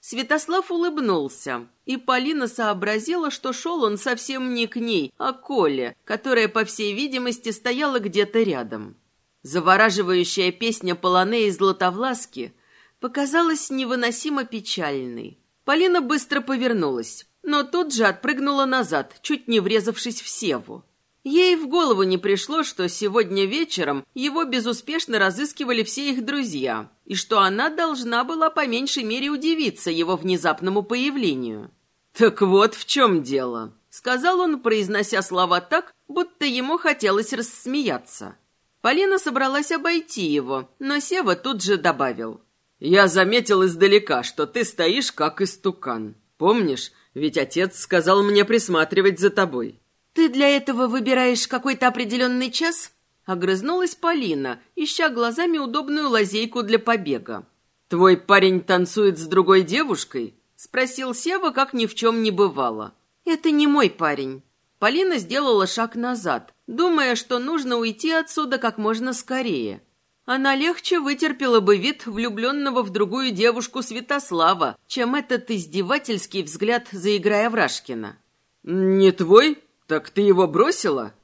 Святослав улыбнулся, и Полина сообразила, что шел он совсем не к ней, а к Оле, которая, по всей видимости, стояла где-то рядом. Завораживающая песня Полоне из Златовласки показалась невыносимо печальной. Полина быстро повернулась, но тут же отпрыгнула назад, чуть не врезавшись в Севу. Ей в голову не пришло, что сегодня вечером его безуспешно разыскивали все их друзья, и что она должна была по меньшей мере удивиться его внезапному появлению. «Так вот в чем дело», — сказал он, произнося слова так, будто ему хотелось рассмеяться. Полина собралась обойти его, но Сева тут же добавил. «Я заметил издалека, что ты стоишь как истукан. Помнишь, ведь отец сказал мне присматривать за тобой». «Ты для этого выбираешь какой-то определенный час?» Огрызнулась Полина, ища глазами удобную лазейку для побега. «Твой парень танцует с другой девушкой?» Спросил Сева, как ни в чем не бывало. «Это не мой парень». Полина сделала шаг назад, думая, что нужно уйти отсюда как можно скорее. Она легче вытерпела бы вид влюбленного в другую девушку Святослава, чем этот издевательский взгляд за играя Врашкина. «Не твой? Так ты его бросила?»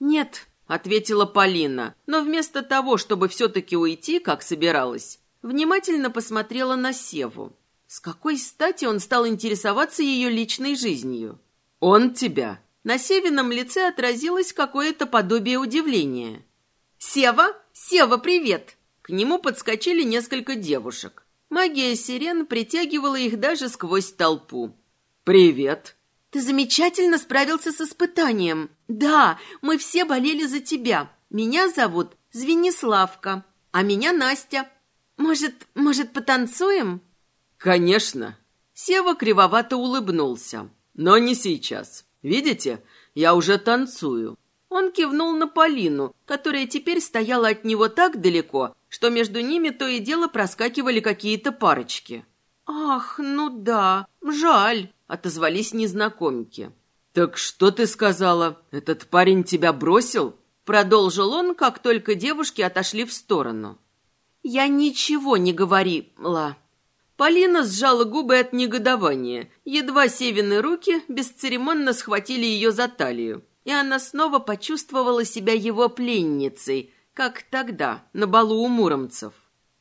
«Нет», — ответила Полина, но вместо того, чтобы все-таки уйти, как собиралась, внимательно посмотрела на Севу. С какой стати он стал интересоваться ее личной жизнью? «Он тебя на Севином лице отразилось какое-то подобие удивления. «Сева! Сева, привет!» К нему подскочили несколько девушек. Магия сирен притягивала их даже сквозь толпу. «Привет!» «Ты замечательно справился с испытанием. Да, мы все болели за тебя. Меня зовут Звениславка, а меня Настя. Может, может, потанцуем?» «Конечно!» Сева кривовато улыбнулся. «Но не сейчас. Видите, я уже танцую». Он кивнул на Полину, которая теперь стояла от него так далеко, что между ними то и дело проскакивали какие-то парочки. «Ах, ну да, жаль», — отозвались незнакомки. «Так что ты сказала? Этот парень тебя бросил?» Продолжил он, как только девушки отошли в сторону. «Я ничего не говорила», Полина сжала губы от негодования. Едва Севины руки бесцеремонно схватили ее за талию, и она снова почувствовала себя его пленницей, как тогда, на балу у муромцев.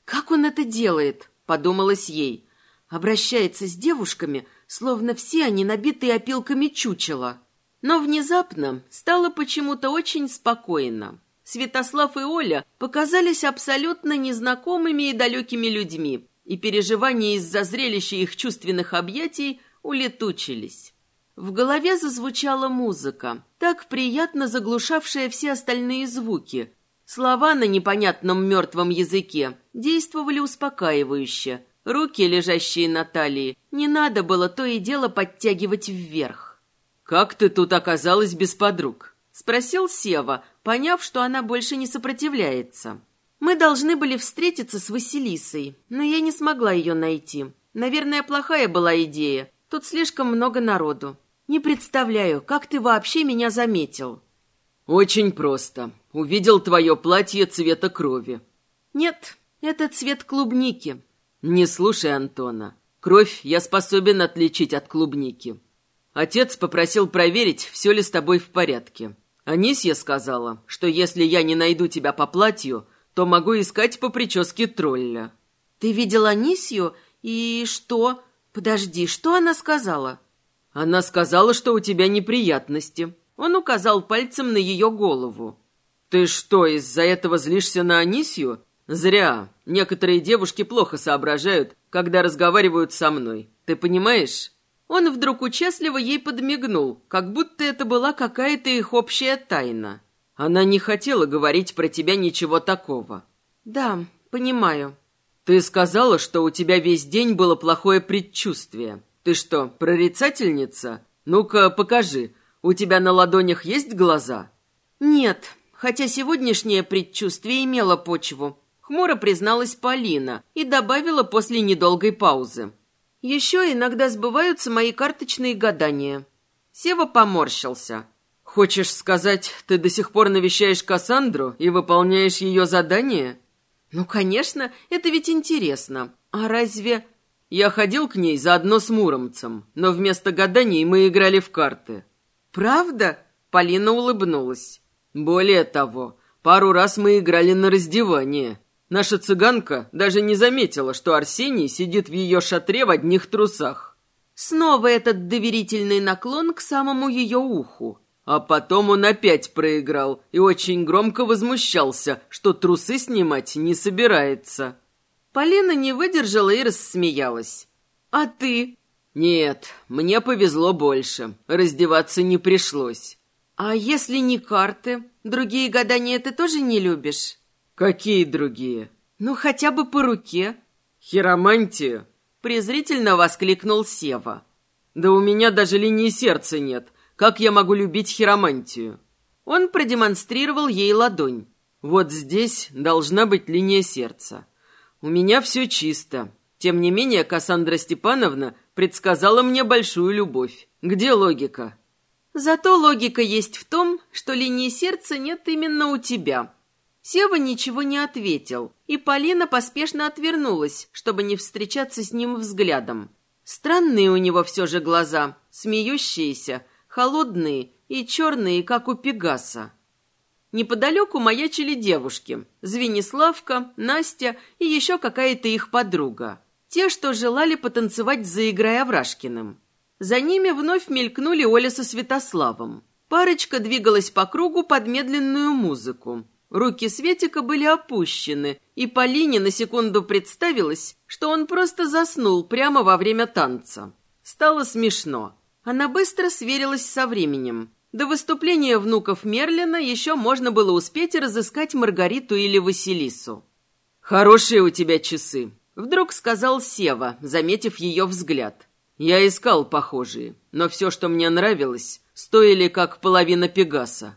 «Как он это делает?» — подумалось ей. Обращается с девушками, словно все они набитые опилками чучела. Но внезапно стало почему-то очень спокойно. Святослав и Оля показались абсолютно незнакомыми и далекими людьми, и переживания из-за зрелища их чувственных объятий улетучились. В голове зазвучала музыка, так приятно заглушавшая все остальные звуки. Слова на непонятном мертвом языке действовали успокаивающе. Руки, лежащие на талии, не надо было то и дело подтягивать вверх. «Как ты тут оказалась без подруг?» — спросил Сева, поняв, что она больше не сопротивляется. Мы должны были встретиться с Василисой, но я не смогла ее найти. Наверное, плохая была идея. Тут слишком много народу. Не представляю, как ты вообще меня заметил. Очень просто. Увидел твое платье цвета крови. Нет, это цвет клубники. Не слушай Антона. Кровь я способен отличить от клубники. Отец попросил проверить, все ли с тобой в порядке. Анисья сказала, что если я не найду тебя по платью, то могу искать по прическе тролля». «Ты видел Анисью? И что? Подожди, что она сказала?» Она сказала, что у тебя неприятности. Он указал пальцем на ее голову. Ты что, из-за этого злишься на Анисью? Зря. Некоторые девушки плохо соображают, когда разговаривают со мной. Ты понимаешь? Он вдруг участливо ей подмигнул, как будто это была какая-то их общая тайна. Она не хотела говорить про тебя ничего такого. Да, понимаю. Ты сказала, что у тебя весь день было плохое предчувствие. Ты что, прорицательница? Ну-ка, покажи. У тебя на ладонях есть глаза? Нет, хотя сегодняшнее предчувствие имело почву. Хмуро призналась Полина и добавила после недолгой паузы. Еще иногда сбываются мои карточные гадания. Сева поморщился. Хочешь сказать, ты до сих пор навещаешь Кассандру и выполняешь ее задание? Ну, конечно, это ведь интересно. А разве... Я ходил к ней заодно с Муромцем, но вместо гаданий мы играли в карты. Правда? Полина улыбнулась. Более того, пару раз мы играли на раздевание. Наша цыганка даже не заметила, что Арсений сидит в ее шатре в одних трусах. Снова этот доверительный наклон к самому ее уху. А потом он опять проиграл и очень громко возмущался, что трусы снимать не собирается. Полина не выдержала и рассмеялась. «А ты?» «Нет, мне повезло больше. Раздеваться не пришлось». «А если не карты? Другие гадания ты тоже не любишь?» «Какие другие?» «Ну, хотя бы по руке». «Хиромантию?» презрительно воскликнул Сева. «Да у меня даже линии сердца нет. Как я могу любить хиромантию?» Он продемонстрировал ей ладонь. «Вот здесь должна быть линия сердца. У меня все чисто. Тем не менее, Кассандра Степановна предсказала мне большую любовь. Где логика?» «Зато логика есть в том, что линии сердца нет именно у тебя», Сева ничего не ответил, и Полина поспешно отвернулась, чтобы не встречаться с ним взглядом. Странные у него все же глаза, смеющиеся, холодные и черные, как у Пегаса. Неподалеку маячили девушки – Звениславка, Настя и еще какая-то их подруга. Те, что желали потанцевать за игрой Аврашкиным. За ними вновь мелькнули Оля со Святославом. Парочка двигалась по кругу под медленную музыку. Руки Светика были опущены, и Полине на секунду представилось, что он просто заснул прямо во время танца. Стало смешно. Она быстро сверилась со временем. До выступления внуков Мерлина еще можно было успеть разыскать Маргариту или Василису. «Хорошие у тебя часы», — вдруг сказал Сева, заметив ее взгляд. «Я искал похожие, но все, что мне нравилось, стоили как половина Пегаса.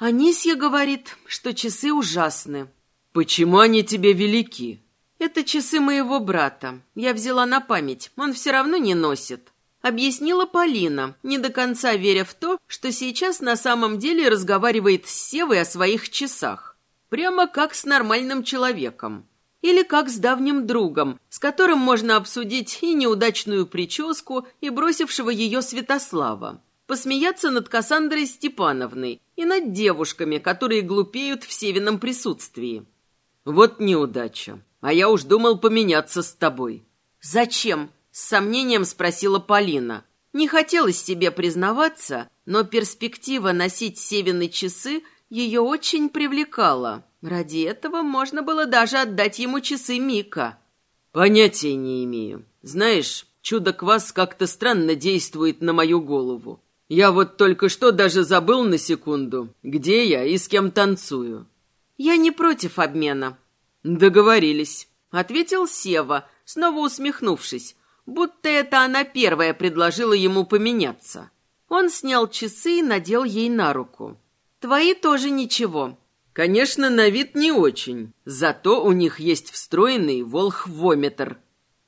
Анисья говорит, что часы ужасны. Почему они тебе велики? Это часы моего брата. Я взяла на память. Он все равно не носит. Объяснила Полина, не до конца веря в то, что сейчас на самом деле разговаривает с Севой о своих часах. Прямо как с нормальным человеком. Или как с давним другом, с которым можно обсудить и неудачную прическу, и бросившего ее Святослава посмеяться над Кассандрой Степановной и над девушками, которые глупеют в Севином присутствии. Вот неудача. А я уж думал поменяться с тобой. Зачем? С сомнением спросила Полина. Не хотелось себе признаваться, но перспектива носить Севины часы ее очень привлекала. Ради этого можно было даже отдать ему часы Мика. Понятия не имею. Знаешь, чудо-квас как-то странно действует на мою голову. Я вот только что даже забыл на секунду, где я и с кем танцую. Я не против обмена. Договорились, ответил Сева, снова усмехнувшись, будто это она первая предложила ему поменяться. Он снял часы и надел ей на руку. Твои тоже ничего. Конечно, на вид не очень, зато у них есть встроенный волхвометр.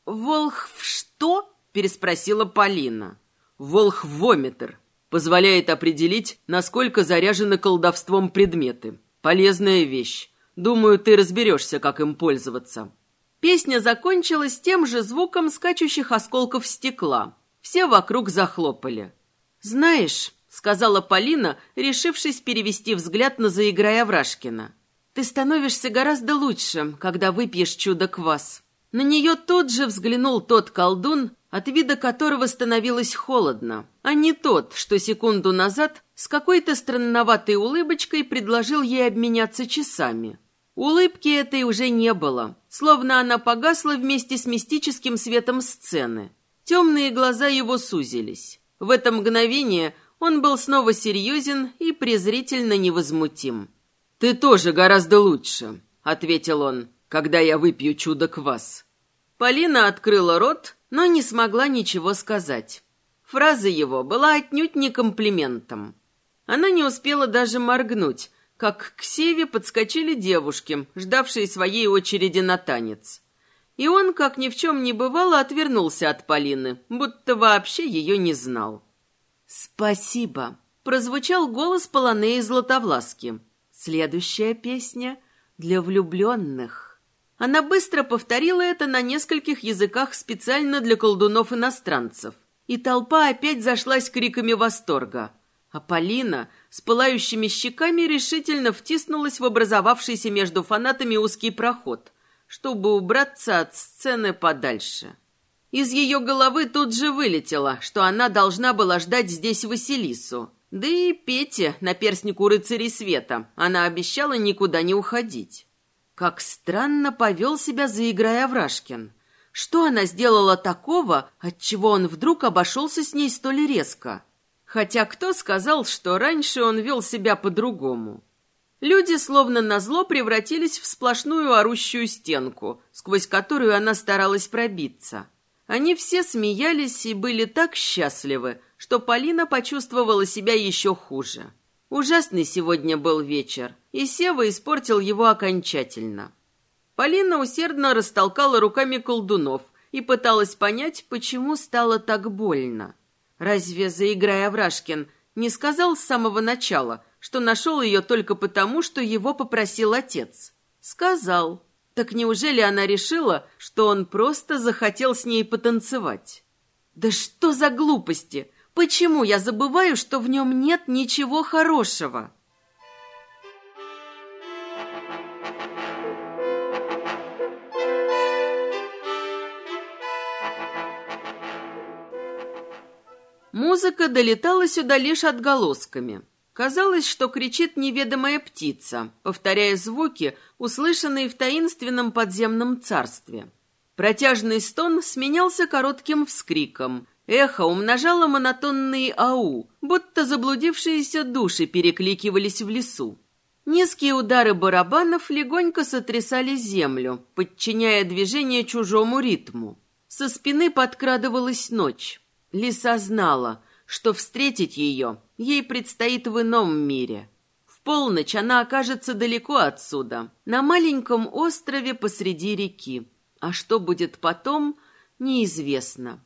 Волхв что? переспросила Полина. Волхвометр Позволяет определить, насколько заряжены колдовством предметы. Полезная вещь. Думаю, ты разберешься, как им пользоваться». Песня закончилась тем же звуком скачущих осколков стекла. Все вокруг захлопали. «Знаешь», — сказала Полина, решившись перевести взгляд на заиграя Врашкина, «ты становишься гораздо лучше, когда выпьешь чудо-квас». На нее тут же взглянул тот колдун, от вида которого становилось холодно, а не тот, что секунду назад с какой-то странноватой улыбочкой предложил ей обменяться часами. Улыбки этой уже не было, словно она погасла вместе с мистическим светом сцены. Темные глаза его сузились. В это мгновение он был снова серьезен и презрительно невозмутим. «Ты тоже гораздо лучше», — ответил он, — «когда я выпью чудо-квас». Полина открыла рот, но не смогла ничего сказать. Фраза его была отнюдь не комплиментом. Она не успела даже моргнуть, как к Севе подскочили девушки, ждавшие своей очереди на танец. И он, как ни в чем не бывало, отвернулся от Полины, будто вообще ее не знал. «Спасибо!» — прозвучал голос Полонеи Златовласки. «Следующая песня для влюбленных». Она быстро повторила это на нескольких языках специально для колдунов-иностранцев. И толпа опять зашлась криками восторга. А Полина с пылающими щеками решительно втиснулась в образовавшийся между фанатами узкий проход, чтобы убраться от сцены подальше. Из ее головы тут же вылетело, что она должна была ждать здесь Василису. Да и Пете, наперснику рыцарей света, она обещала никуда не уходить. Как странно повел себя, заиграя Врашкин. Что она сделала такого, отчего он вдруг обошелся с ней столь резко? Хотя кто сказал, что раньше он вел себя по-другому? Люди, словно назло, превратились в сплошную орущую стенку, сквозь которую она старалась пробиться. Они все смеялись и были так счастливы, что Полина почувствовала себя еще хуже. Ужасный сегодня был вечер, и Сева испортил его окончательно. Полина усердно растолкала руками колдунов и пыталась понять, почему стало так больно. Разве, заиграя Врашкин, не сказал с самого начала, что нашел ее только потому, что его попросил отец? Сказал. Так неужели она решила, что он просто захотел с ней потанцевать? Да что за глупости? Почему я забываю, что в нем нет ничего хорошего?» Музыка долетала сюда лишь отголосками. Казалось, что кричит неведомая птица, повторяя звуки, услышанные в таинственном подземном царстве. Протяжный стон сменялся коротким вскриком. Эхо умножало монотонные ау, будто заблудившиеся души перекликивались в лесу. Низкие удары барабанов легонько сотрясали землю, подчиняя движение чужому ритму. Со спины подкрадывалась ночь. Лиса знала, что встретить ее ей предстоит в ином мире. В полночь она окажется далеко отсюда, на маленьком острове посреди реки. А что будет потом, неизвестно.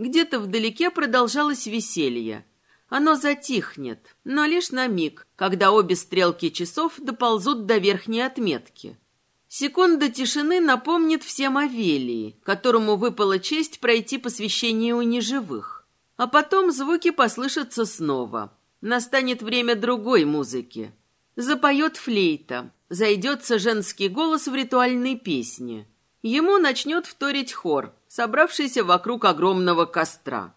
Где-то вдалеке продолжалось веселье. Оно затихнет, но лишь на миг, когда обе стрелки часов доползут до верхней отметки. Секунда тишины напомнит всем о Велии, которому выпала честь пройти посвящение у неживых. А потом звуки послышатся снова. Настанет время другой музыки. Запоет флейта, зайдется женский голос в ритуальной песне. Ему начнет вторить хор, собравшийся вокруг огромного костра.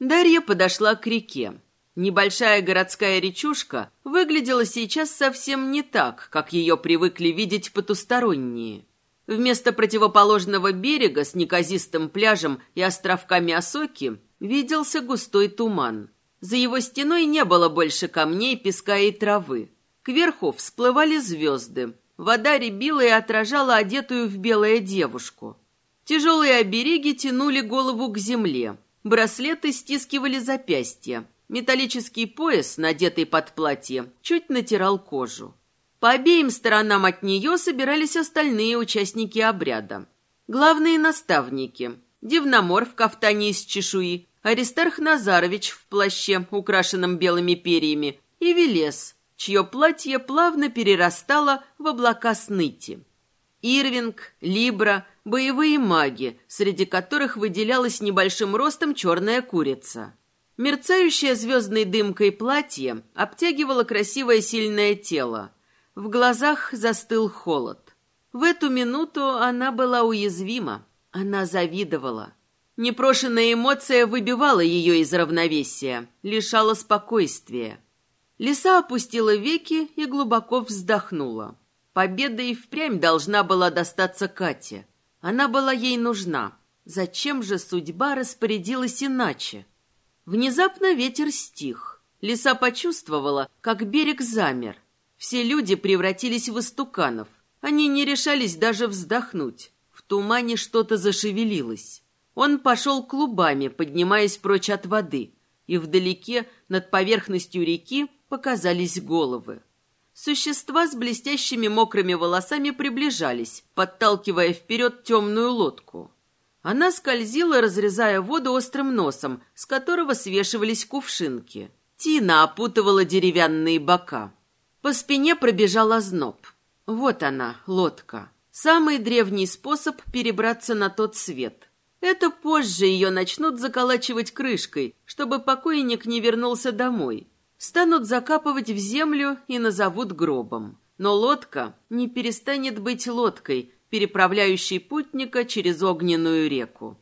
Дарья подошла к реке. Небольшая городская речушка выглядела сейчас совсем не так, как ее привыкли видеть потусторонние. Вместо противоположного берега с неказистым пляжем и островками осоки виделся густой туман. За его стеной не было больше камней, песка и травы. Кверху всплывали звезды. Вода рябила и отражала одетую в белое девушку. Тяжелые обереги тянули голову к земле. Браслеты стискивали запястья. Металлический пояс, надетый под платье, чуть натирал кожу. По обеим сторонам от нее собирались остальные участники обряда. Главные наставники. Дивномор в кафтане из чешуи, Аристарх Назарович в плаще, украшенном белыми перьями, и Велес, чье платье плавно перерастало в облака сныти. Ирвинг, Либра, боевые маги, среди которых выделялась небольшим ростом черная курица – Мерцающее звездной дымкой платье обтягивало красивое сильное тело. В глазах застыл холод. В эту минуту она была уязвима. Она завидовала. Непрошенная эмоция выбивала ее из равновесия, лишала спокойствия. Лиса опустила веки и глубоко вздохнула. Победа и впрямь должна была достаться Кате. Она была ей нужна. Зачем же судьба распорядилась иначе? Внезапно ветер стих. Лиса почувствовала, как берег замер. Все люди превратились в истуканов. Они не решались даже вздохнуть. В тумане что-то зашевелилось. Он пошел клубами, поднимаясь прочь от воды, и вдалеке, над поверхностью реки, показались головы. Существа с блестящими мокрыми волосами приближались, подталкивая вперед темную лодку. Она скользила, разрезая воду острым носом, с которого свешивались кувшинки. Тина опутывала деревянные бока. По спине пробежал озноб. Вот она, лодка. Самый древний способ перебраться на тот свет. Это позже ее начнут заколачивать крышкой, чтобы покойник не вернулся домой станут закапывать в землю и назовут гробом. Но лодка не перестанет быть лодкой, переправляющей путника через огненную реку.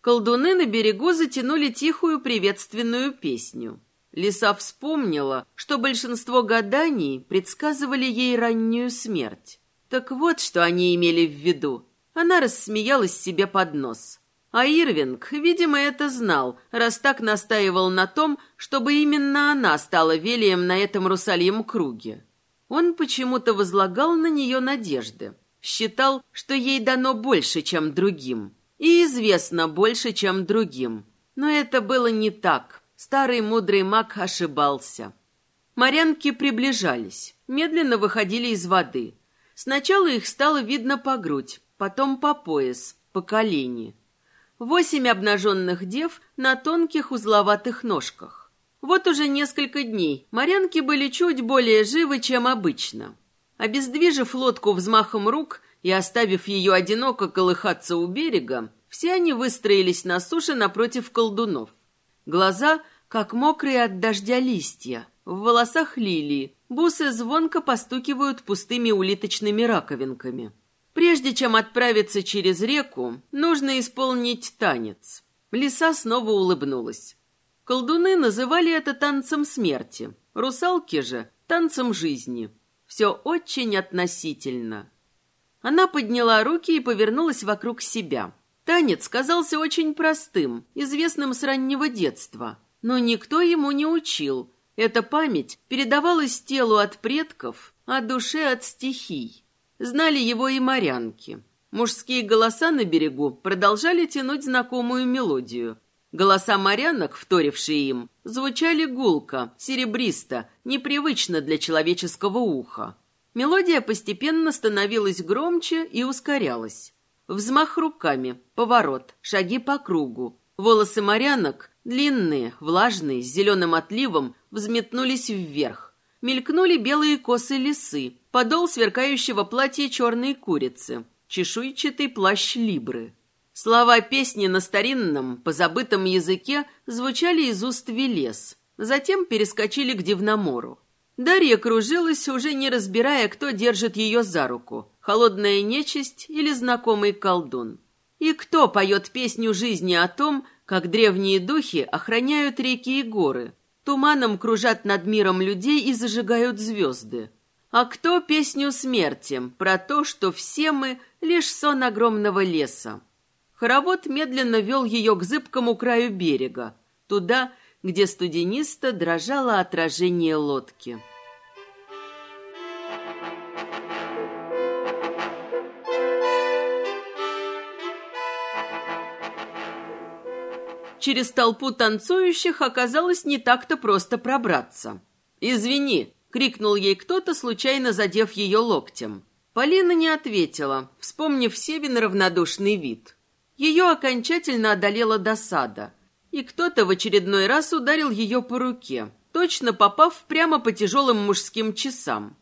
Колдуны на берегу затянули тихую приветственную песню. Лиса вспомнила, что большинство гаданий предсказывали ей раннюю смерть. Так вот, что они имели в виду. Она рассмеялась себе под нос. А Ирвинг, видимо, это знал, раз так настаивал на том, чтобы именно она стала велием на этом русальем круге. Он почему-то возлагал на нее надежды. Считал, что ей дано больше, чем другим. И известно больше, чем другим. Но это было не так. Старый мудрый маг ошибался. Морянки приближались, медленно выходили из воды. Сначала их стало видно по грудь, потом по пояс, по колени. Восемь обнаженных дев на тонких узловатых ножках. Вот уже несколько дней морянки были чуть более живы, чем обычно. Обездвижив лодку взмахом рук и оставив ее одиноко колыхаться у берега, все они выстроились на суше напротив колдунов. Глаза, как мокрые от дождя листья, в волосах лилии, бусы звонко постукивают пустыми улиточными раковинками. Прежде чем отправиться через реку, нужно исполнить танец. Лиса снова улыбнулась. Колдуны называли это танцем смерти, русалки же — танцем жизни. Все очень относительно. Она подняла руки и повернулась вокруг себя. Танец казался очень простым, известным с раннего детства, но никто ему не учил. Эта память передавалась телу от предков, а душе от стихий. Знали его и морянки. Мужские голоса на берегу продолжали тянуть знакомую мелодию. Голоса морянок, вторившие им, звучали гулко, серебристо, непривычно для человеческого уха. Мелодия постепенно становилась громче и ускорялась. Взмах руками, поворот, шаги по кругу. Волосы морянок, длинные, влажные, с зеленым отливом, взметнулись вверх. Мелькнули белые косы лисы, подол сверкающего платья черной курицы, чешуйчатый плащ либры. Слова песни на старинном, позабытом языке звучали из уст Велес, затем перескочили к Дивномору. Дарья кружилась, уже не разбирая, кто держит ее за руку, холодная нечисть или знакомый колдун. И кто поет песню жизни о том, как древние духи охраняют реки и горы, туманом кружат над миром людей и зажигают звезды. А кто песню смерти, про то, что все мы — лишь сон огромного леса. Хоровод медленно вел ее к зыбкому краю берега, туда, где студенисто дрожало отражение лодки. Через толпу танцующих оказалось не так-то просто пробраться. «Извини», крикнул ей кто-то, случайно задев ее локтем. Полина не ответила, вспомнив Севин равнодушный вид. Ее окончательно одолела досада, и кто-то в очередной раз ударил ее по руке, точно попав прямо по тяжелым мужским часам.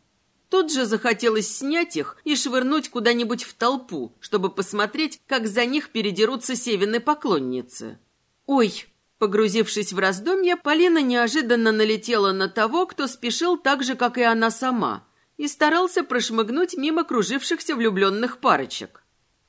Тут же захотелось снять их и швырнуть куда-нибудь в толпу, чтобы посмотреть, как за них передерутся Севины поклонницы. «Ой!» Погрузившись в раздумья, Полина неожиданно налетела на того, кто спешил так же, как и она сама, и старался прошмыгнуть мимо кружившихся влюбленных парочек.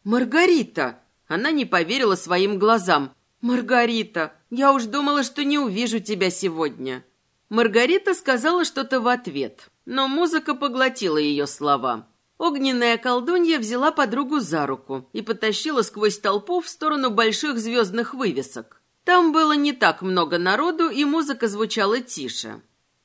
«Маргарита!» Она не поверила своим глазам. «Маргарита, я уж думала, что не увижу тебя сегодня». Маргарита сказала что-то в ответ, но музыка поглотила ее слова. Огненная колдунья взяла подругу за руку и потащила сквозь толпу в сторону больших звездных вывесок. Там было не так много народу, и музыка звучала тише.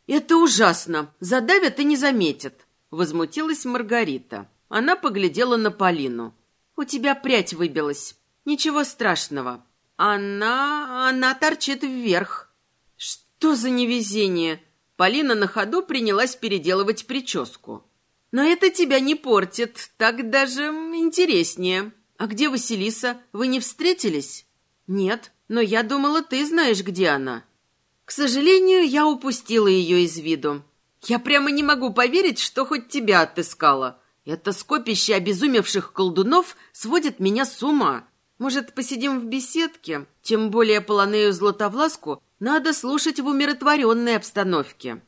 «Это ужасно! Задавят и не заметят!» — возмутилась Маргарита. Она поглядела на Полину. «У тебя прядь выбилась. Ничего страшного. Она... она торчит вверх». «Что за невезение?» Полина на ходу принялась переделывать прическу. «Но это тебя не портит, так даже интереснее. А где Василиса? Вы не встретились?» «Нет, но я думала, ты знаешь, где она». «К сожалению, я упустила ее из виду. Я прямо не могу поверить, что хоть тебя отыскала. Это скопище обезумевших колдунов сводит меня с ума. Может, посидим в беседке? Тем более Полонею Златовласку надо слушать в умиротворенной обстановке».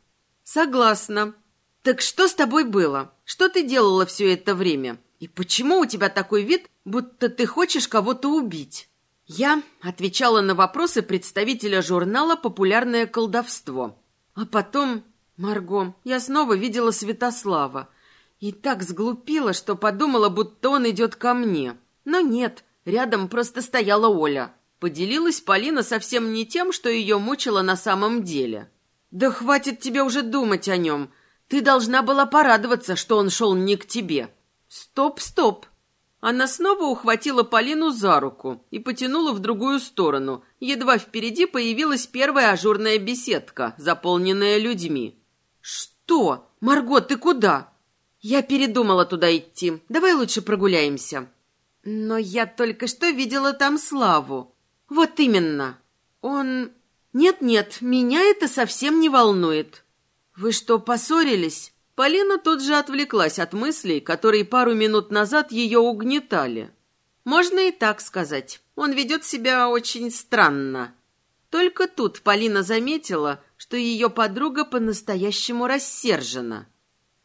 «Согласна. Так что с тобой было? Что ты делала все это время? И почему у тебя такой вид, будто ты хочешь кого-то убить?» Я отвечала на вопросы представителя журнала «Популярное колдовство». А потом, Марго, я снова видела Святослава. И так сглупила, что подумала, будто он идет ко мне. Но нет, рядом просто стояла Оля. Поделилась Полина совсем не тем, что ее мучило на самом деле. «Да хватит тебе уже думать о нем. Ты должна была порадоваться, что он шел не к тебе». «Стоп, стоп. Она снова ухватила Полину за руку и потянула в другую сторону. Едва впереди появилась первая ажурная беседка, заполненная людьми. «Что? Марго, ты куда?» «Я передумала туда идти. Давай лучше прогуляемся». «Но я только что видела там Славу». «Вот именно. Он...» «Нет-нет, меня это совсем не волнует». «Вы что, поссорились?» Полина тут же отвлеклась от мыслей, которые пару минут назад ее угнетали. Можно и так сказать. Он ведет себя очень странно. Только тут Полина заметила, что ее подруга по-настоящему рассержена.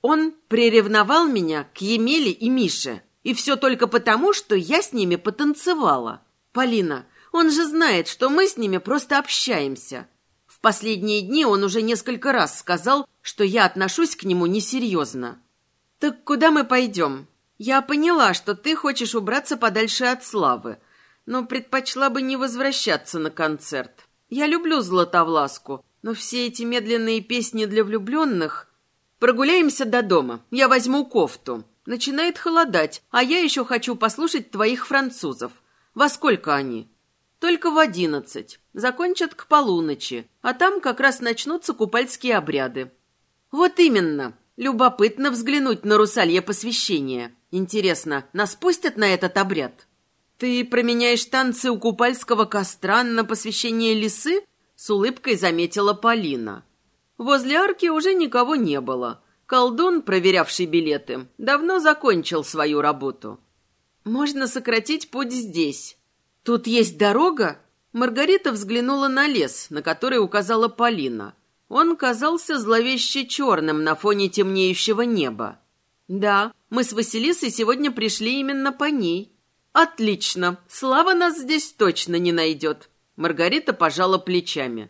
Он приревновал меня к Емеле и Мише. И все только потому, что я с ними потанцевала. Полина, он же знает, что мы с ними просто общаемся. Последние дни он уже несколько раз сказал, что я отношусь к нему несерьезно. «Так куда мы пойдем? Я поняла, что ты хочешь убраться подальше от славы, но предпочла бы не возвращаться на концерт. Я люблю Златовласку, но все эти медленные песни для влюбленных... Прогуляемся до дома, я возьму кофту. Начинает холодать, а я еще хочу послушать твоих французов. Во сколько они?» Только в одиннадцать. Закончат к полуночи, а там как раз начнутся купальские обряды. Вот именно. Любопытно взглянуть на русалье посвящение. Интересно, нас пустят на этот обряд? Ты променяешь танцы у купальского костра на посвящение лисы? С улыбкой заметила Полина. Возле арки уже никого не было. Колдун, проверявший билеты, давно закончил свою работу. Можно сократить путь здесь. «Тут есть дорога?» Маргарита взглянула на лес, на который указала Полина. Он казался зловеще черным на фоне темнеющего неба. «Да, мы с Василисой сегодня пришли именно по ней». «Отлично! Слава нас здесь точно не найдет!» Маргарита пожала плечами.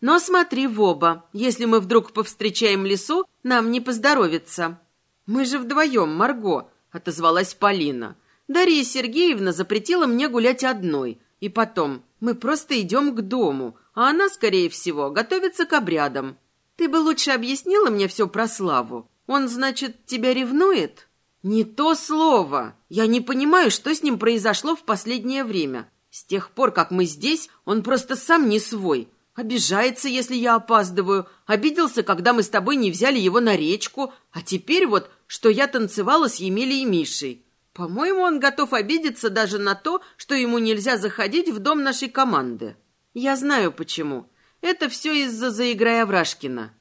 «Но смотри в оба. Если мы вдруг повстречаем лесу, нам не поздоровится». «Мы же вдвоем, Марго», — отозвалась Полина. Дарья Сергеевна запретила мне гулять одной. И потом, мы просто идем к дому, а она, скорее всего, готовится к обрядам. Ты бы лучше объяснила мне все про Славу. Он, значит, тебя ревнует? Не то слово. Я не понимаю, что с ним произошло в последнее время. С тех пор, как мы здесь, он просто сам не свой. Обижается, если я опаздываю. Обиделся, когда мы с тобой не взяли его на речку. А теперь вот, что я танцевала с Емелей и Мишей. По-моему, он готов обидеться даже на то, что ему нельзя заходить в дом нашей команды. Я знаю почему. Это все из-за Заиграя Врашкина.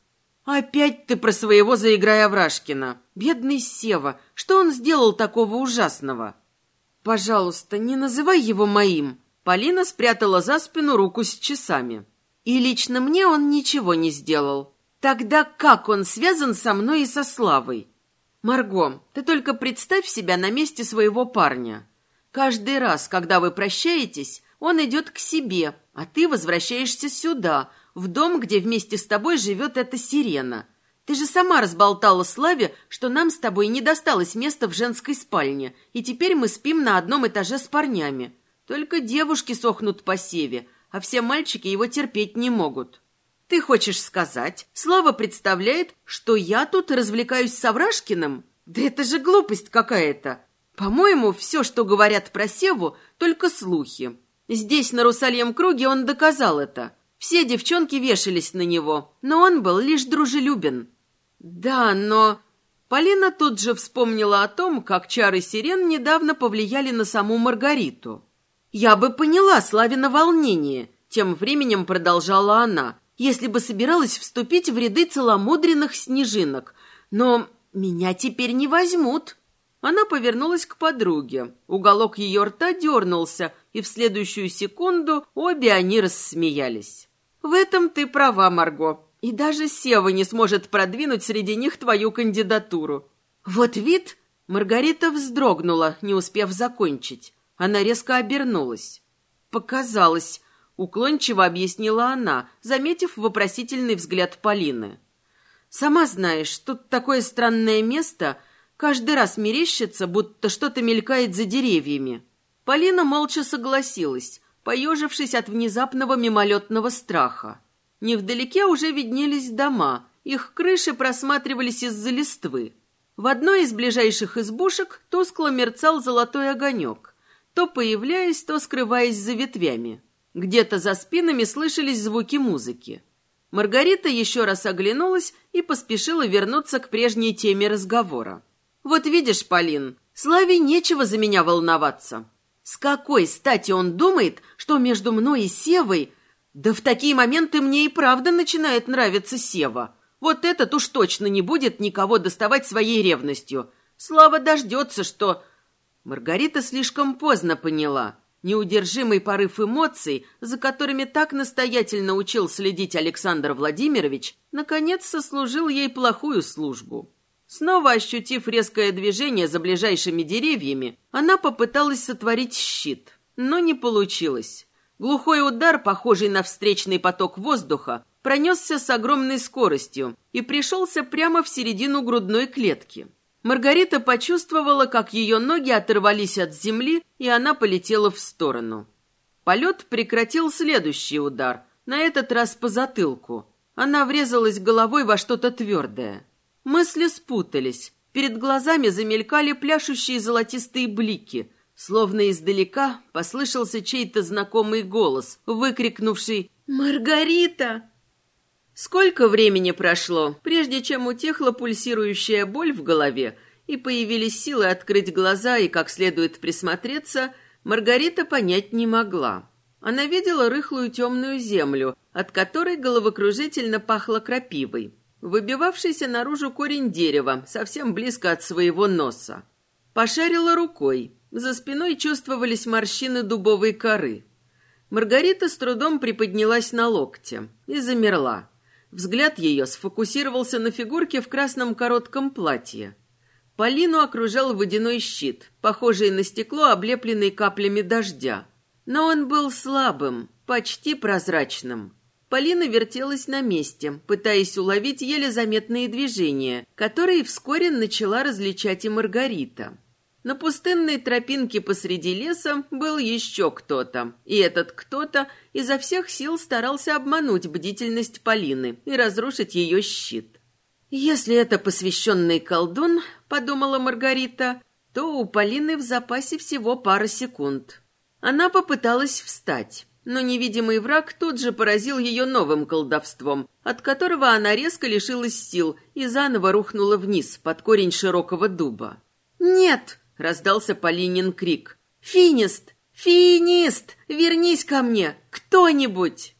Опять ты про своего Заиграя Врашкина. Бедный Сева, что он сделал такого ужасного? Пожалуйста, не называй его моим. Полина спрятала за спину руку с часами. И лично мне он ничего не сделал. Тогда как он связан со мной и со Славой? «Марго, ты только представь себя на месте своего парня. Каждый раз, когда вы прощаетесь, он идет к себе, а ты возвращаешься сюда, в дом, где вместе с тобой живет эта сирена. Ты же сама разболтала Славе, что нам с тобой не досталось места в женской спальне, и теперь мы спим на одном этаже с парнями. Только девушки сохнут по севе, а все мальчики его терпеть не могут. Ты хочешь сказать, Слава представляет, что я тут развлекаюсь с Аврашкиным? Да это же глупость какая-то. По-моему, все, что говорят про Севу, только слухи. Здесь, на Русальем круге, он доказал это. Все девчонки вешались на него, но он был лишь дружелюбен. Да, но... Полина тут же вспомнила о том, как чары сирен недавно повлияли на саму Маргариту. «Я бы поняла Славина волнение», — тем временем продолжала она, «если бы собиралась вступить в ряды целомудренных снежинок. Но меня теперь не возьмут». Она повернулась к подруге. Уголок ее рта дернулся, и в следующую секунду обе они рассмеялись. В этом ты права, Марго. И даже Сева не сможет продвинуть среди них твою кандидатуру. Вот вид... Маргарита вздрогнула, не успев закончить. Она резко обернулась. «Показалось», — уклончиво объяснила она, заметив вопросительный взгляд Полины. «Сама знаешь, тут такое странное место, каждый раз мерещится, будто что-то мелькает за деревьями». Полина молча согласилась, поежившись от внезапного мимолетного страха. Невдалеке уже виднелись дома, их крыши просматривались из-за листвы. В одной из ближайших избушек тускло мерцал золотой огонек, то появляясь, то скрываясь за ветвями. Где-то за спинами слышались звуки музыки. Маргарита еще раз оглянулась и поспешила вернуться к прежней теме разговора. «Вот видишь, Полин, Славе нечего за меня волноваться. С какой стати он думает, что между мной и Севой... Да в такие моменты мне и правда начинает нравиться Сева. Вот этот уж точно не будет никого доставать своей ревностью. Слава дождется, что... Маргарита слишком поздно поняла. Неудержимый порыв эмоций, за которыми так настоятельно учил следить Александр Владимирович, наконец сослужил ей плохую службу. Снова ощутив резкое движение за ближайшими деревьями, она попыталась сотворить щит, но не получилось. Глухой удар, похожий на встречный поток воздуха, пронесся с огромной скоростью и пришелся прямо в середину грудной клетки. Маргарита почувствовала, как ее ноги оторвались от земли, и она полетела в сторону. Полет прекратил следующий удар, на этот раз по затылку. Она врезалась головой во что-то твердое. Мысли спутались. Перед глазами замелькали пляшущие золотистые блики. Словно издалека послышался чей-то знакомый голос, выкрикнувший «Маргарита!». Сколько времени прошло, прежде чем утихла пульсирующая боль в голове и появились силы открыть глаза и как следует присмотреться, Маргарита понять не могла. Она видела рыхлую темную землю, от которой головокружительно пахло крапивой выбивавшийся наружу корень дерева, совсем близко от своего носа. Пошарила рукой. За спиной чувствовались морщины дубовой коры. Маргарита с трудом приподнялась на локте и замерла. Взгляд ее сфокусировался на фигурке в красном коротком платье. Полину окружал водяной щит, похожий на стекло, облепленный каплями дождя. Но он был слабым, почти прозрачным. Полина вертелась на месте, пытаясь уловить еле заметные движения, которые вскоре начала различать и Маргарита. На пустынной тропинке посреди леса был еще кто-то, и этот кто-то изо всех сил старался обмануть бдительность Полины и разрушить ее щит. «Если это посвященный колдун», — подумала Маргарита, — то у Полины в запасе всего пара секунд. Она попыталась встать. Но невидимый враг тут же поразил ее новым колдовством, от которого она резко лишилась сил и заново рухнула вниз под корень широкого дуба. «Нет!» — раздался Полинин крик. «Финист! Финист! Вернись ко мне! Кто-нибудь!»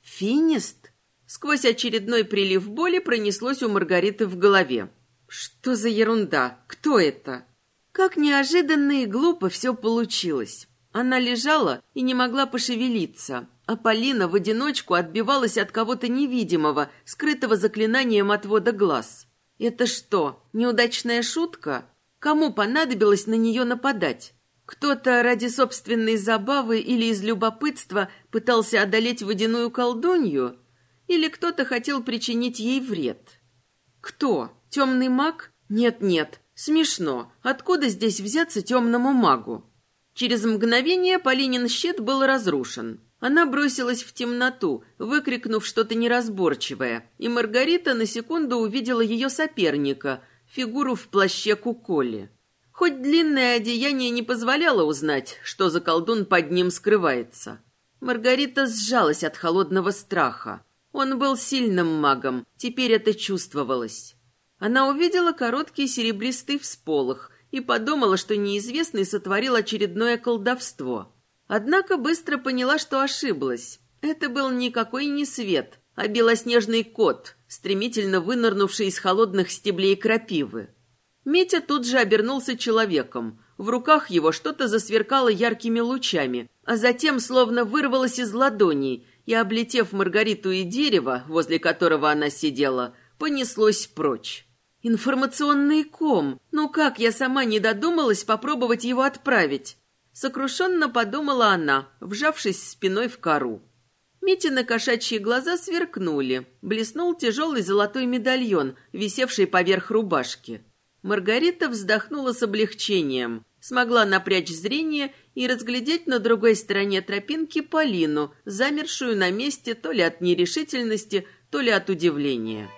«Финист?» Сквозь очередной прилив боли пронеслось у Маргариты в голове. «Что за ерунда? Кто это?» Как неожиданно и глупо все получилось. Она лежала и не могла пошевелиться, а Полина в одиночку отбивалась от кого-то невидимого, скрытого заклинанием отвода глаз. Это что, неудачная шутка? Кому понадобилось на нее нападать? Кто-то ради собственной забавы или из любопытства пытался одолеть водяную колдунью, или кто-то хотел причинить ей вред. Кто? Темный маг? Нет-нет, смешно. Откуда здесь взяться темному магу? Через мгновение Полинин щит был разрушен. Она бросилась в темноту, выкрикнув что-то неразборчивое, и Маргарита на секунду увидела ее соперника, фигуру в плаще куколи. Хоть длинное одеяние не позволяло узнать, что за колдун под ним скрывается. Маргарита сжалась от холодного страха. Он был сильным магом, теперь это чувствовалось. Она увидела короткий серебристый всполох и подумала, что неизвестный сотворил очередное колдовство. Однако быстро поняла, что ошиблась. Это был никакой не свет, а белоснежный кот, стремительно вынырнувший из холодных стеблей крапивы. Митя тут же обернулся человеком. В руках его что-то засверкало яркими лучами, а затем словно вырвалось из ладоней и, облетев Маргариту и дерево, возле которого она сидела, понеслось прочь. Информационный ком. Ну как я сама не додумалась попробовать его отправить? Сокрушенно подумала она, вжавшись спиной в кору. Митины кошачьи глаза сверкнули. Блеснул тяжелый золотой медальон, висевший поверх рубашки. Маргарита вздохнула с облегчением, смогла напрячь зрение и разглядеть на другой стороне тропинки Полину, замершую на месте то ли от нерешительности, то ли от удивления.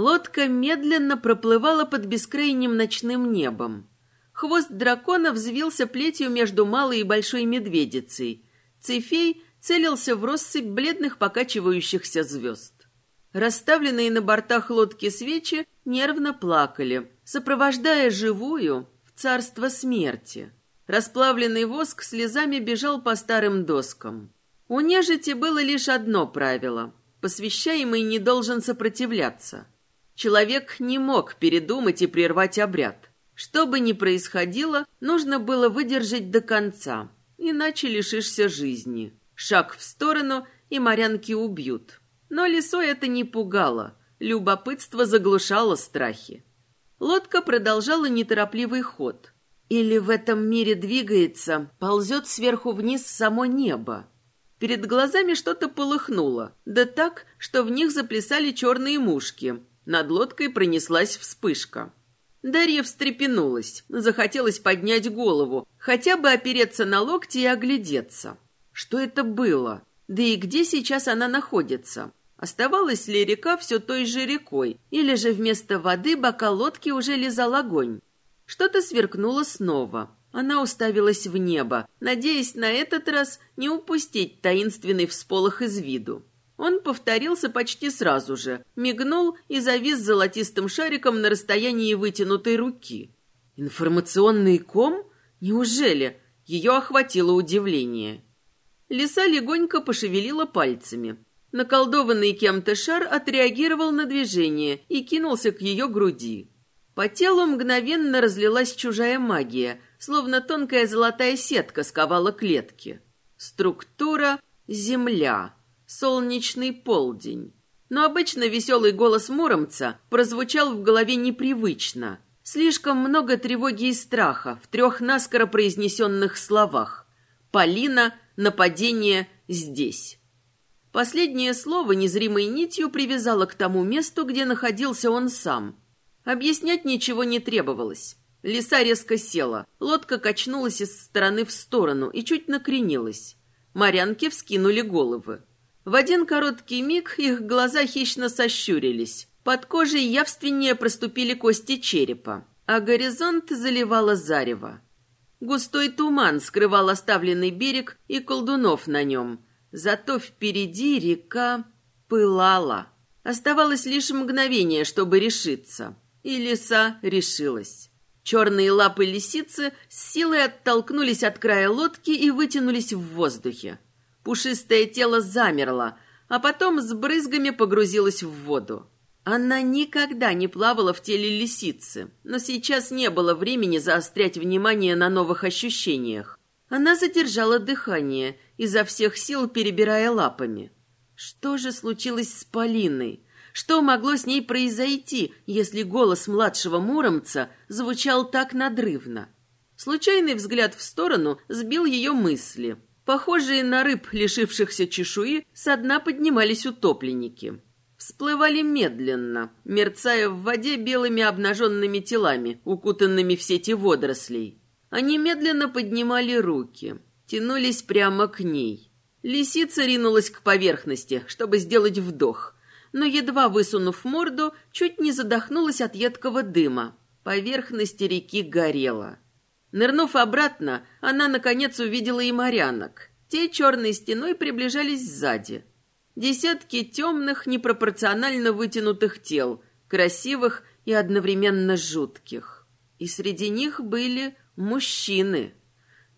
Лодка медленно проплывала под бескрайним ночным небом. Хвост дракона взвился плетью между малой и большой медведицей. Цефей целился в россыпь бледных покачивающихся звезд. Расставленные на бортах лодки свечи нервно плакали, сопровождая живую в царство смерти. Расплавленный воск слезами бежал по старым доскам. У нежити было лишь одно правило – посвящаемый не должен сопротивляться. Человек не мог передумать и прервать обряд. Что бы ни происходило, нужно было выдержать до конца, иначе лишишься жизни. Шаг в сторону, и морянки убьют. Но лисой это не пугало, любопытство заглушало страхи. Лодка продолжала неторопливый ход. Или в этом мире двигается, ползет сверху вниз само небо. Перед глазами что-то полыхнуло, да так, что в них заплясали черные мушки. Над лодкой пронеслась вспышка. Дарья встрепенулась, захотелось поднять голову, хотя бы опереться на локти и оглядеться. Что это было? Да и где сейчас она находится? Оставалась ли река все той же рекой, или же вместо воды бока лодки уже лизал огонь? Что-то сверкнуло снова. Она уставилась в небо, надеясь на этот раз не упустить таинственный всполох из виду. Он повторился почти сразу же, мигнул и завис золотистым шариком на расстоянии вытянутой руки. Информационный ком? Неужели? Ее охватило удивление. Лиса легонько пошевелила пальцами. Наколдованный кем-то шар отреагировал на движение и кинулся к ее груди. По телу мгновенно разлилась чужая магия, словно тонкая золотая сетка сковала клетки. Структура — земля солнечный полдень. Но обычно веселый голос Муромца прозвучал в голове непривычно. Слишком много тревоги и страха в трех наскоро произнесенных словах. «Полина, нападение здесь». Последнее слово незримой нитью привязало к тому месту, где находился он сам. Объяснять ничего не требовалось. Лиса резко села, лодка качнулась из стороны в сторону и чуть накренилась. Морянки вскинули головы. В один короткий миг их глаза хищно сощурились. Под кожей явственнее проступили кости черепа, а горизонт заливало зарево. Густой туман скрывал оставленный берег и колдунов на нем. Зато впереди река пылала. Оставалось лишь мгновение, чтобы решиться. И лиса решилась. Черные лапы лисицы с силой оттолкнулись от края лодки и вытянулись в воздухе. Пушистое тело замерло, а потом с брызгами погрузилось в воду. Она никогда не плавала в теле лисицы, но сейчас не было времени заострять внимание на новых ощущениях. Она задержала дыхание, изо всех сил перебирая лапами. Что же случилось с Полиной? Что могло с ней произойти, если голос младшего Муромца звучал так надрывно? Случайный взгляд в сторону сбил ее мысли. Похожие на рыб, лишившихся чешуи, со дна поднимались утопленники. Всплывали медленно, мерцая в воде белыми обнаженными телами, укутанными в сети водорослей. Они медленно поднимали руки, тянулись прямо к ней. Лисица ринулась к поверхности, чтобы сделать вдох, но, едва высунув морду, чуть не задохнулась от едкого дыма. Поверхность реки горела. Нырнув обратно, она, наконец, увидела и морянок. Те черной стеной приближались сзади. Десятки темных, непропорционально вытянутых тел, красивых и одновременно жутких. И среди них были мужчины.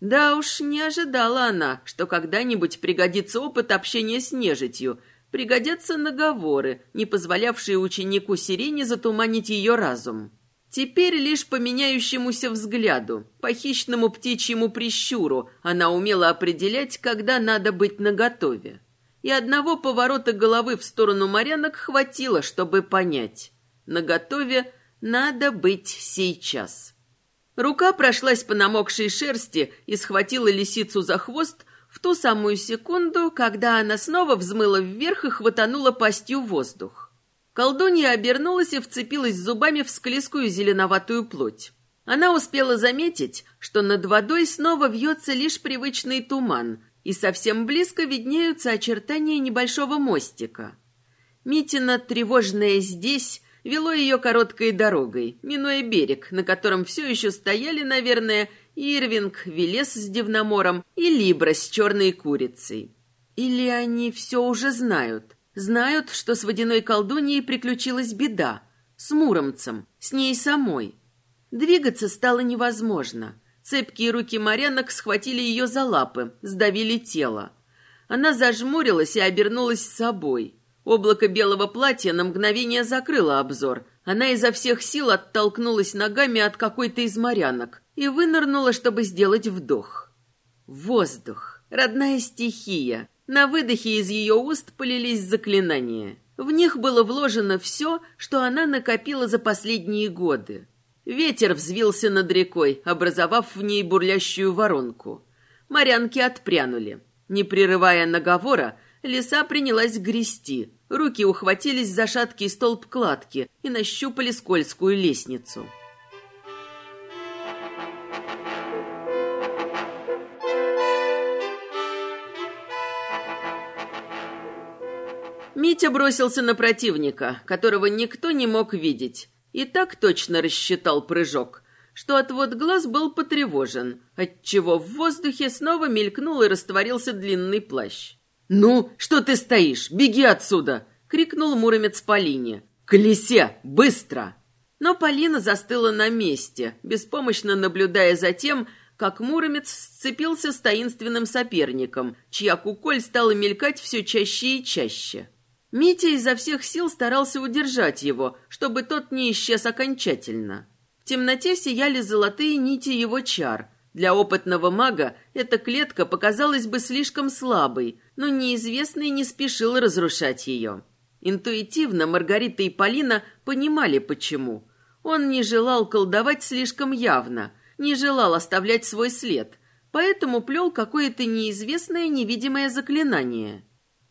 Да уж, не ожидала она, что когда-нибудь пригодится опыт общения с нежитью, пригодятся наговоры, не позволявшие ученику Сирене затуманить ее разум. Теперь лишь по меняющемуся взгляду, по хищному птичьему прищуру она умела определять, когда надо быть наготове. И одного поворота головы в сторону морянок хватило, чтобы понять. Наготове надо быть сейчас. Рука прошлась по намокшей шерсти и схватила лисицу за хвост в ту самую секунду, когда она снова взмыла вверх и хватанула пастью воздух. Колдунья обернулась и вцепилась зубами в склизкую зеленоватую плоть. Она успела заметить, что над водой снова вьется лишь привычный туман, и совсем близко виднеются очертания небольшого мостика. Митина, тревожная здесь, вело ее короткой дорогой, минуя берег, на котором все еще стояли, наверное, Ирвинг, Велес с Дивномором и Либра с черной курицей. Или они все уже знают? Знают, что с водяной колдуньей приключилась беда. С Муромцем, с ней самой. Двигаться стало невозможно. Цепкие руки морянок схватили ее за лапы, сдавили тело. Она зажмурилась и обернулась собой. Облако белого платья на мгновение закрыло обзор. Она изо всех сил оттолкнулась ногами от какой-то из морянок и вынырнула, чтобы сделать вдох. Воздух. Родная стихия. На выдохе из ее уст полились заклинания. В них было вложено все, что она накопила за последние годы. Ветер взвился над рекой, образовав в ней бурлящую воронку. Морянки отпрянули. Не прерывая наговора, Лиса принялась грести. Руки ухватились за шаткий столб кладки и нащупали скользкую лестницу. Митя бросился на противника, которого никто не мог видеть, и так точно рассчитал прыжок, что отвод глаз был потревожен, отчего в воздухе снова мелькнул и растворился длинный плащ. «Ну, что ты стоишь? Беги отсюда!» — крикнул Муромец Полине. «К лисе! Быстро!» Но Полина застыла на месте, беспомощно наблюдая за тем, как Муромец сцепился с таинственным соперником, чья куколь стала мелькать все чаще и чаще. Митя изо всех сил старался удержать его, чтобы тот не исчез окончательно. В темноте сияли золотые нити его чар, для опытного мага эта клетка показалась бы слишком слабой, но неизвестный не спешил разрушать ее. Интуитивно Маргарита и Полина понимали, почему. Он не желал колдовать слишком явно, не желал оставлять свой след, поэтому плел какое-то неизвестное невидимое заклинание.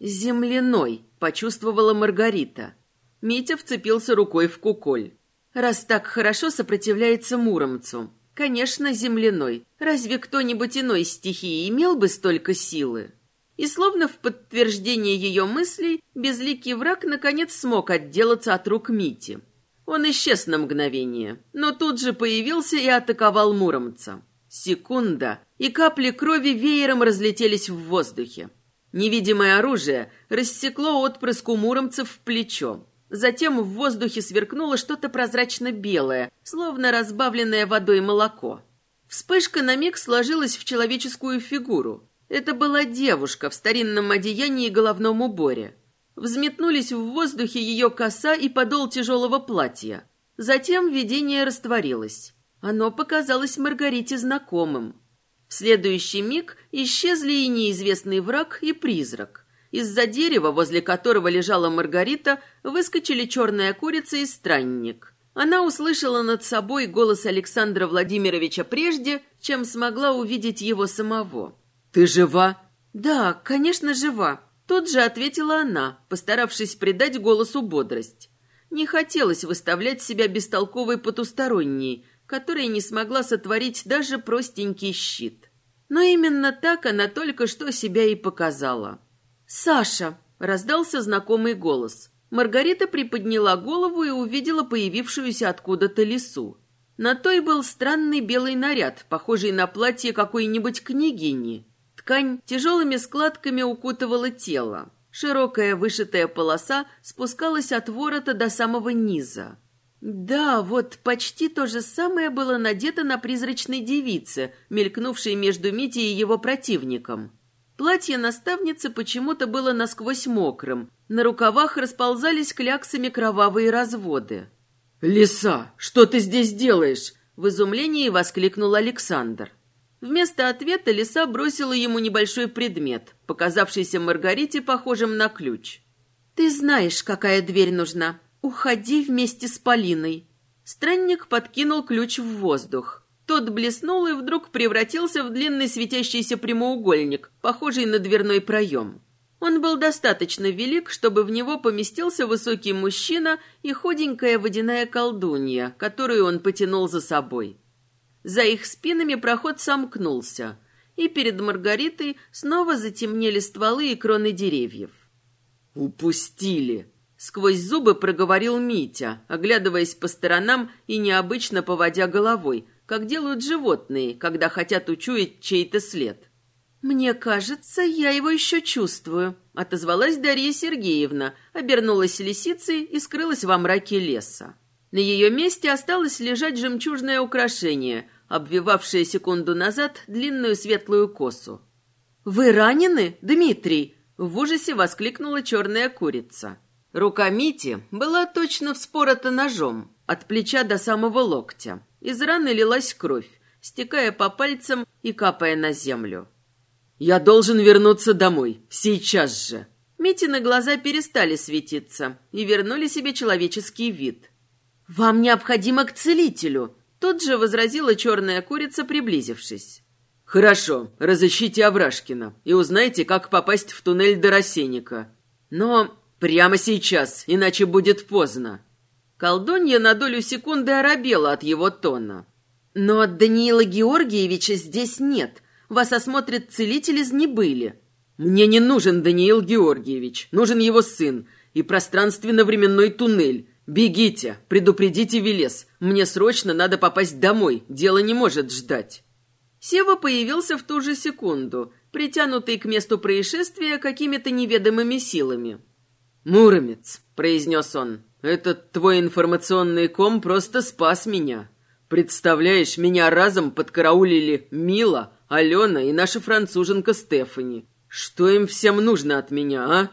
«Земляной», — почувствовала Маргарита. Митя вцепился рукой в куколь. «Раз так хорошо сопротивляется Муромцу, Конечно, земляной. Разве кто-нибудь иной стихии имел бы столько силы? И словно в подтверждение ее мыслей, безликий враг наконец смог отделаться от рук Мити. Он исчез на мгновение, но тут же появился и атаковал Муромца. Секунда, и капли крови веером разлетелись в воздухе. Невидимое оружие рассекло отпрыску Муромцев в плечо. Затем в воздухе сверкнуло что-то прозрачно-белое, словно разбавленное водой молоко. Вспышка на миг сложилась в человеческую фигуру. Это была девушка в старинном одеянии и головном уборе. Взметнулись в воздухе ее коса и подол тяжелого платья. Затем видение растворилось. Оно показалось Маргарите знакомым. В следующий миг исчезли и неизвестный враг, и призрак. из-за дерева, возле которого лежала Маргарита, выскочили черная курица и странник. Она услышала над собой голос Александра Владимировича прежде, чем смогла увидеть его самого. «Ты жива?» «Да, конечно, жива», — тут же ответила она, постаравшись придать голосу бодрость. Не хотелось выставлять себя бестолковой потусторонней, которая не смогла сотворить даже простенький щит. Но именно так она только что себя и показала. «Саша!» — раздался знакомый голос. Маргарита приподняла голову и увидела появившуюся откуда-то лису. На той был странный белый наряд, похожий на платье какой-нибудь княгини. Ткань тяжелыми складками укутывала тело. Широкая вышитая полоса спускалась от ворота до самого низа. Да, вот почти то же самое было надето на призрачной девице, мелькнувшей между Митей и его противником. Платье наставницы почему-то было насквозь мокрым, на рукавах расползались кляксами кровавые разводы. «Лиса, что ты здесь делаешь?» — в изумлении воскликнул Александр. Вместо ответа лиса бросила ему небольшой предмет, показавшийся Маргарите похожим на ключ. «Ты знаешь, какая дверь нужна. Уходи вместе с Полиной». Странник подкинул ключ в воздух. Тот блеснул и вдруг превратился в длинный светящийся прямоугольник, похожий на дверной проем. Он был достаточно велик, чтобы в него поместился высокий мужчина и худенькая водяная колдунья, которую он потянул за собой. За их спинами проход сомкнулся, и перед Маргаритой снова затемнели стволы и кроны деревьев. «Упустили!» — сквозь зубы проговорил Митя, оглядываясь по сторонам и необычно поводя головой, как делают животные, когда хотят учуять чей-то след. «Мне кажется, я его еще чувствую», — отозвалась Дарья Сергеевна, обернулась лисицей и скрылась во мраке леса. На ее месте осталось лежать жемчужное украшение, обвивавшее секунду назад длинную светлую косу. «Вы ранены, Дмитрий?» — в ужасе воскликнула черная курица. Рука Мити была точно вспорота ножом, от плеча до самого локтя. Из раны лилась кровь, стекая по пальцам и капая на землю. «Я должен вернуться домой, сейчас же!» Митины глаза перестали светиться и вернули себе человеческий вид. «Вам необходимо к целителю», — тут же возразила черная курица, приблизившись. «Хорошо, разыщите Аврашкина и узнайте, как попасть в туннель до Росенника. Но прямо сейчас, иначе будет поздно». Колдунья на долю секунды оробела от его тона. «Но Даниила Георгиевича здесь нет. Вас осмотрят целитель из Небыли». «Мне не нужен Даниил Георгиевич. Нужен его сын и пространственно-временной туннель. «Бегите, предупредите Велес. Мне срочно надо попасть домой. Дело не может ждать». Сева появился в ту же секунду, притянутый к месту происшествия какими-то неведомыми силами. «Муромец», — произнес он, — «этот твой информационный ком просто спас меня. Представляешь, меня разом подкараулили Мила, Алена и наша француженка Стефани. Что им всем нужно от меня, а?»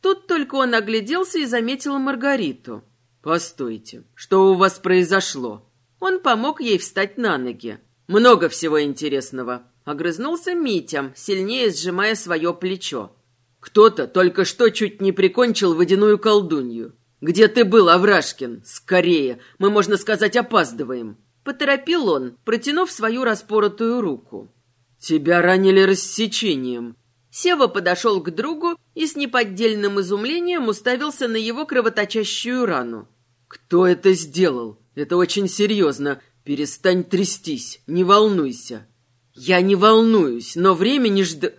Тут только он огляделся и заметил Маргариту. «Постойте, что у вас произошло?» Он помог ей встать на ноги. «Много всего интересного», — огрызнулся Митя, сильнее сжимая свое плечо. «Кто-то только что чуть не прикончил водяную колдунью. Где ты был, Аврашкин? Скорее, мы, можно сказать, опаздываем». Поторопил он, протянув свою распоротую руку. «Тебя ранили рассечением», Сева подошел к другу и с неподдельным изумлением уставился на его кровоточащую рану. «Кто это сделал? Это очень серьезно. Перестань трястись, не волнуйся». «Я не волнуюсь, но времени жд...»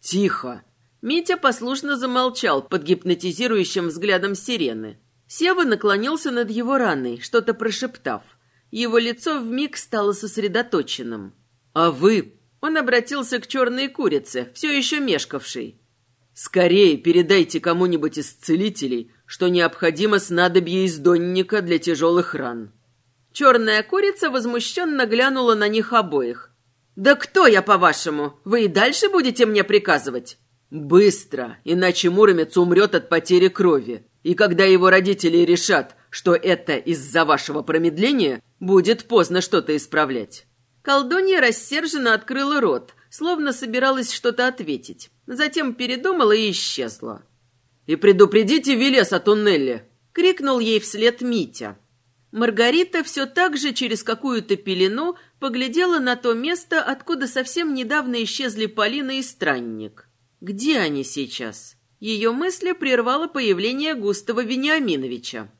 «Тихо!» Митя послушно замолчал под гипнотизирующим взглядом сирены. Сева наклонился над его раной, что-то прошептав. Его лицо вмиг стало сосредоточенным. «А вы он обратился к черной курице, все еще мешкавшей. «Скорее передайте кому-нибудь из целителей, что необходимо снадобье из донника для тяжелых ран». Черная курица возмущенно глянула на них обоих. «Да кто я, по-вашему? Вы и дальше будете мне приказывать?» «Быстро, иначе Муромец умрет от потери крови. И когда его родители решат, что это из-за вашего промедления, будет поздно что-то исправлять». Колдунья рассерженно открыла рот, словно собиралась что-то ответить. Затем передумала и исчезла. «И предупредите Велес о туннеле!» — крикнул ей вслед Митя. Маргарита все так же через какую-то пелену поглядела на то место, откуда совсем недавно исчезли Полина и Странник. Где они сейчас? Ее мысли прервало появление Густава Вениаминовича.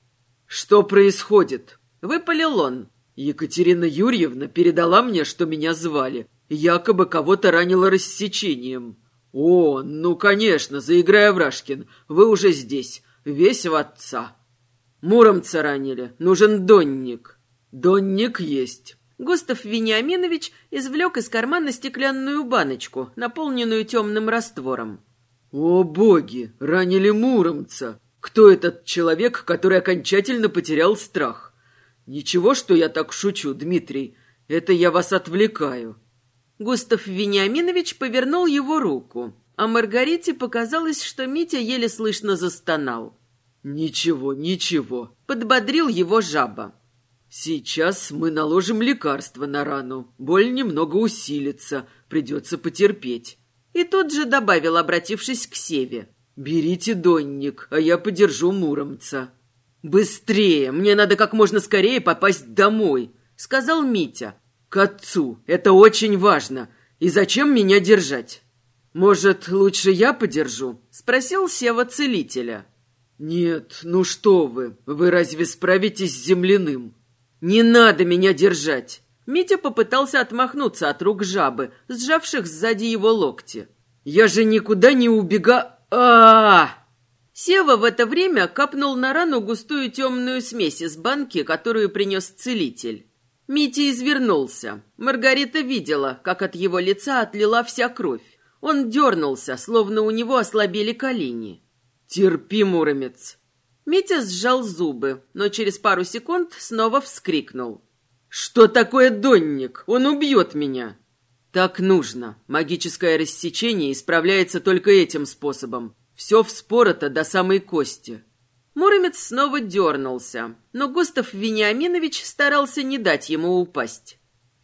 «Что происходит?» — выпалил он. «Екатерина Юрьевна передала мне, что меня звали. Якобы кого-то ранило рассечением. О, ну, конечно, заиграй, Аврашкин, вы уже здесь, весь в отца». Муромца ранили. Нужен донник. Донник есть. Густав Вениаминович извлек из кармана стеклянную баночку, наполненную темным раствором. «О, боги! Ранили Муромца! Кто этот человек, который окончательно потерял страх? Ничего, что я так шучу, Дмитрий. Это я вас отвлекаю». Густав Вениаминович повернул его руку, а Маргарите показалось, что Митя еле слышно застонал. «Ничего, ничего», — подбодрил его жаба. «Сейчас мы наложим лекарство на рану. Боль немного усилится, придется потерпеть». И тут же добавил, обратившись к Севе. «Берите донник, а я подержу Муромца». «Быстрее! Мне надо как можно скорее попасть домой», — сказал Митя. «К отцу. Это очень важно. И зачем меня держать?» «Может, лучше я подержу?» — спросил Сева целителя. «Нет, ну что вы, вы разве справитесь с земляным?» «Не надо меня держать!» Митя попытался отмахнуться от рук жабы, сжавших сзади его локти. «Я же никуда не убега... а, -а, Сева в это время капнул на рану густую темную смесь из банки, которую принес целитель. Митя извернулся. Маргарита видела, как от его лица отлила вся кровь. Он дернулся, словно у него ослабели колени. «Терпи, Муромец!» Митя сжал зубы, но через пару секунд снова вскрикнул. «Что такое донник? Он убьет меня!» «Так нужно. Магическое рассечение исправляется только этим способом. Все вспорото до самой кости». Муромец снова дернулся, но Густав Вениаминович старался не дать ему упасть.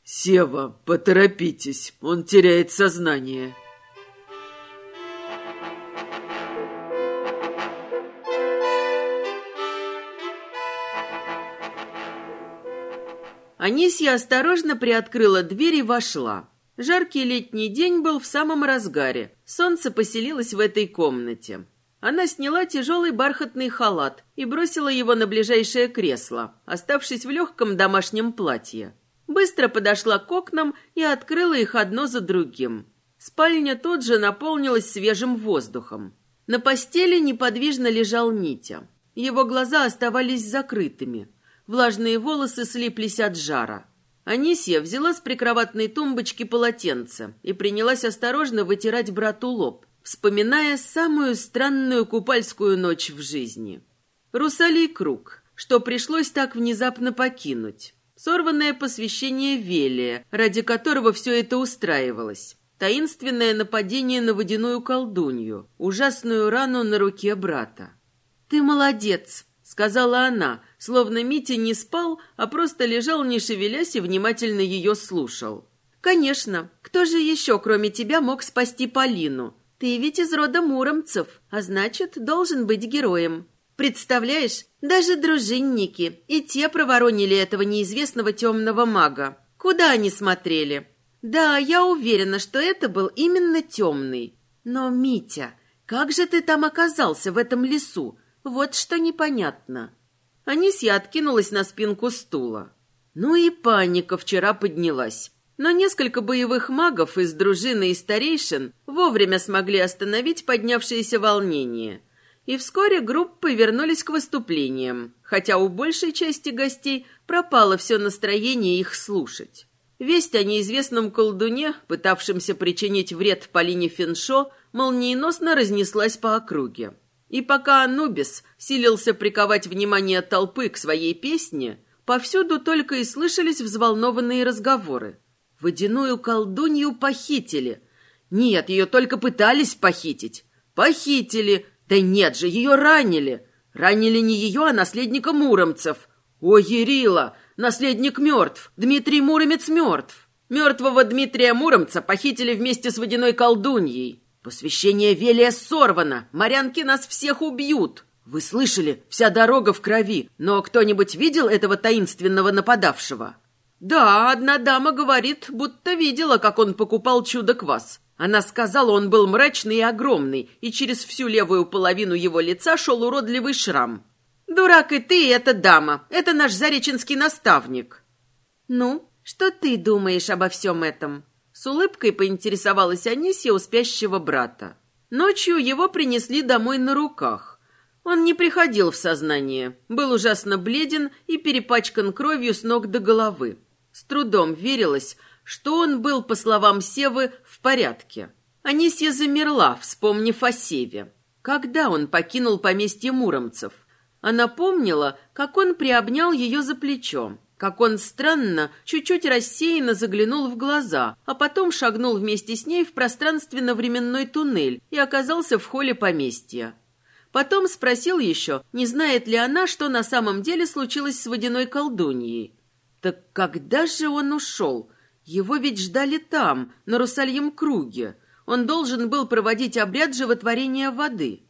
«Сева, поторопитесь, он теряет сознание». Анисья осторожно приоткрыла дверь и вошла. Жаркий летний день был в самом разгаре. Солнце поселилось в этой комнате. Она сняла тяжелый бархатный халат и бросила его на ближайшее кресло, оставшись в легком домашнем платье. Быстро подошла к окнам и открыла их одно за другим. Спальня тут же наполнилась свежим воздухом. На постели неподвижно лежал Митя. Его глаза оставались закрытыми. Влажные волосы слиплись от жара. Анисия взяла с прикроватной тумбочки полотенце и принялась осторожно вытирать брату лоб, вспоминая самую странную купальскую ночь в жизни. Русалий круг, что пришлось так внезапно покинуть. Сорванное посвящение Велия, ради которого все это устраивалось. Таинственное нападение на водяную колдунью, ужасную рану на руке брата. «Ты молодец», — сказала она, словно Митя не спал, а просто лежал, не шевелясь, и внимательно ее слушал. «Конечно. Кто же еще, кроме тебя, мог спасти Полину? Ты ведь из рода муромцев, а значит, должен быть героем. Представляешь, даже дружинники и те проворонили этого неизвестного темного мага. Куда они смотрели? Да, я уверена, что это был именно темный. Но, Митя, как же ты там оказался в этом лесу? Вот что непонятно. Анисья откинулась на спинку стула. Ну и паника вчера поднялась. Но несколько боевых магов из дружины и старейшин вовремя смогли остановить поднявшееся волнение. И вскоре группы вернулись к выступлениям, хотя у большей части гостей пропало все настроение их слушать. Весть о неизвестном колдуне, пытавшемся причинить вред Полине Финшо, молниеносно разнеслась по округе. И пока Анубис силился приковать внимание толпы к своей песне, повсюду только и слышались взволнованные разговоры. Водяную колдунью похитили. Нет, ее только пытались похитить. Похитили. Да нет же, ее ранили. Ранили не ее, а наследника Муромцев. О, Ерила, наследник мертв. Дмитрий Муромец мертв. Мертвого Дмитрия Муромца похитили вместе с водяной колдуньей. Посвящение Велия сорвано. Морянки нас всех убьют. Вы слышали, вся дорога в крови. Но кто-нибудь видел этого таинственного нападавшего? Да, одна дама говорит, будто видела, как он покупал чудо-квас. Она сказала, он был мрачный и огромный, и через всю левую половину его лица шел уродливый шрам. «Дурак и ты, и эта дама. Это наш зареченский наставник». «Ну, что ты думаешь обо всем этом?» С улыбкой поинтересовалась Анисия у спящего брата. Ночью его принесли домой на руках. Он не приходил в сознание, был ужасно бледен и перепачкан кровью с ног до головы. С трудом верилось, что он был, по словам Севы, в порядке. Анисия замерла, вспомнив о Севе. Когда он покинул поместье муромцев? Она помнила, как он приобнял ее за плечо, как он странно, чуть-чуть рассеянно заглянул в глаза, а потом шагнул вместе с ней в пространственно-временной туннель и оказался в холле поместья. Потом спросил еще, не знает ли она, что на самом деле случилось с водяной колдуньей. Так когда же он ушел? Его ведь ждали там, на Русальем круге. Он должен был проводить обряд животворения воды.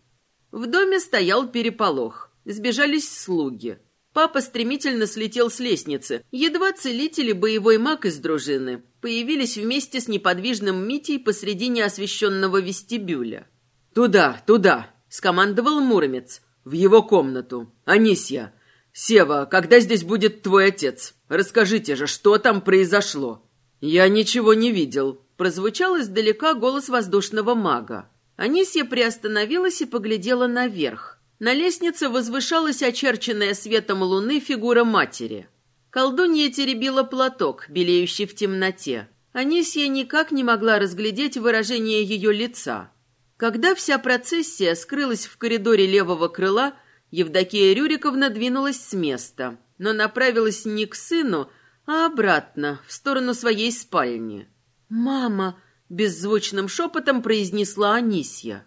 В доме стоял переполох. Сбежались слуги. Папа стремительно слетел с лестницы. Едва целители боевой маг из дружины появились вместе с неподвижным Митей посреди неосвещенного вестибюля. «Туда, туда!» — скомандовал Муромец. «В его комнату. Анисья! Сева, когда здесь будет твой отец? Расскажите же, что там произошло?» «Я ничего не видел», — прозвучал издалека голос воздушного мага. Анисья приостановилась и поглядела наверх. На лестнице возвышалась очерченная светом луны фигура матери. Колдунья теребила платок, белеющий в темноте. Анисья никак не могла разглядеть выражение ее лица. Когда вся процессия скрылась в коридоре левого крыла, Евдокия Рюриковна двинулась с места, но направилась не к сыну, а обратно, в сторону своей спальни. «Мама!» — беззвучным шепотом произнесла Анисья.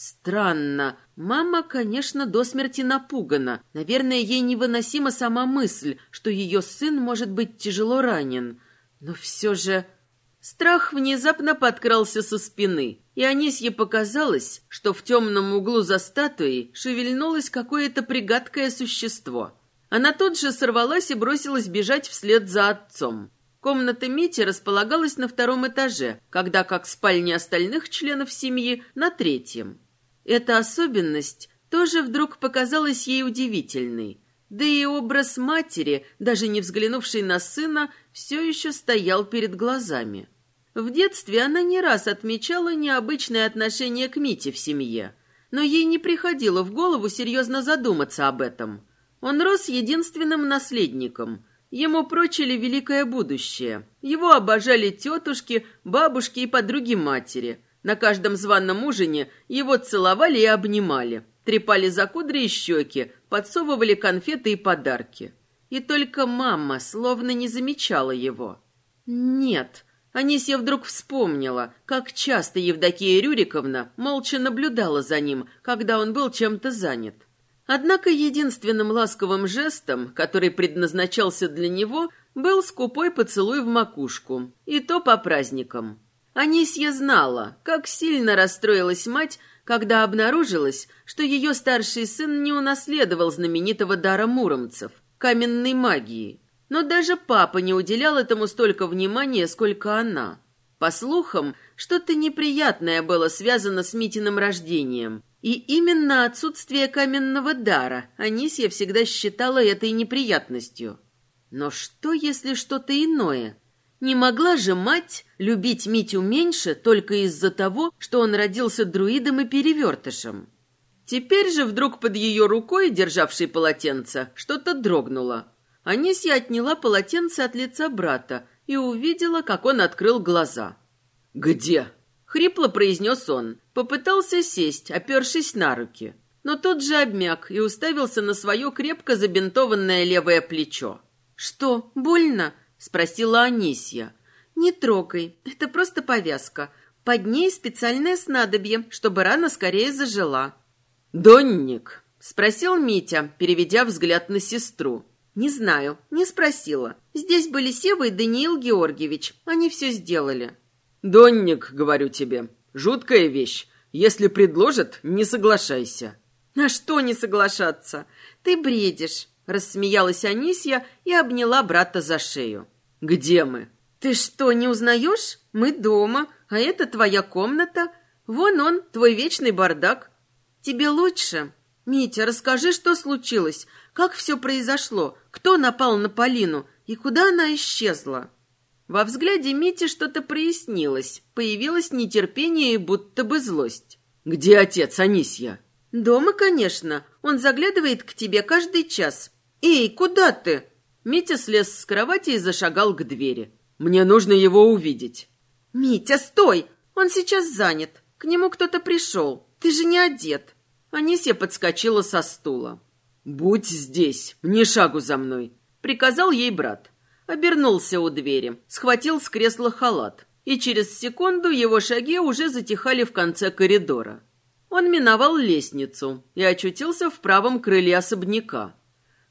Странно. Мама, конечно, до смерти напугана. Наверное, ей невыносима сама мысль, что ее сын может быть тяжело ранен. Но все же... Страх внезапно подкрался со спины, и Анисье показалось, что в темном углу за статуей шевельнулось какое-то пригадкое существо. Она тут же сорвалась и бросилась бежать вслед за отцом. Комната Мити располагалась на втором этаже, когда, как спальни остальных членов семьи, на третьем. Эта особенность тоже вдруг показалась ей удивительной. Да и образ матери, даже не взглянувшей на сына, все еще стоял перед глазами. В детстве она не раз отмечала необычное отношение к Мите в семье, но ей не приходило в голову серьезно задуматься об этом. Он рос единственным наследником. Ему прочили великое будущее. Его обожали тетушки, бабушки и подруги матери. На каждом званом ужине его целовали и обнимали, трепали за кудри и щеки, подсовывали конфеты и подарки. И только мама словно не замечала его. Нет, Анисья вдруг вспомнила, как часто Евдокия Рюриковна молча наблюдала за ним, когда он был чем-то занят. Однако единственным ласковым жестом, который предназначался для него, был скупой поцелуй в макушку, и то по праздникам. Анисья знала, как сильно расстроилась мать, когда обнаружилось, что ее старший сын не унаследовал знаменитого дара муромцев – каменной магии. Но даже папа не уделял этому столько внимания, сколько она. По слухам, что-то неприятное было связано с Митиным рождением, и именно отсутствие каменного дара Анисья всегда считала этой неприятностью. Но что, если что-то иное? Не могла же мать любить Митю меньше только из-за того, что он родился друидом и перевертышем? Теперь же вдруг под ее рукой, державшей полотенце, что-то дрогнуло. Анисья отняла полотенце от лица брата и увидела, как он открыл глаза. «Где?» Хрипло произнес он. Попытался сесть, опершись на руки. Но тот же обмяк и уставился на свое крепко забинтованное левое плечо. «Что, больно?» – спросила Анисья. «Не трогай, это просто повязка. Под ней специальное снадобье, чтобы рана скорее зажила». «Донник?» – спросил Митя, переведя взгляд на сестру. Не знаю, не спросила. Здесь были Сева и Даниил Георгиевич. Они все сделали. Донник, говорю тебе, жуткая вещь. Если предложат, не соглашайся. На что не соглашаться? Ты бредишь, рассмеялась Анисья и обняла брата за шею. Где мы? Ты что, не узнаешь? Мы дома, а это твоя комната. Вон он, твой вечный бардак. Тебе лучше? Митя, расскажи, что случилось, как все произошло, кто напал на Полину и куда она исчезла. Во взгляде Мити что-то прояснилось, появилось нетерпение и будто бы злость. «Где отец, Анисья?» «Дома, конечно. Он заглядывает к тебе каждый час. Эй, куда ты?» Митя слез с кровати и зашагал к двери. «Мне нужно его увидеть». «Митя, стой! Он сейчас занят. К нему кто-то пришел. Ты же не одет». Анисья подскочила со стула. «Будь здесь, ни шагу за мной», — приказал ей брат обернулся у двери, схватил с кресла халат, и через секунду его шаги уже затихали в конце коридора. Он миновал лестницу и очутился в правом крыле особняка.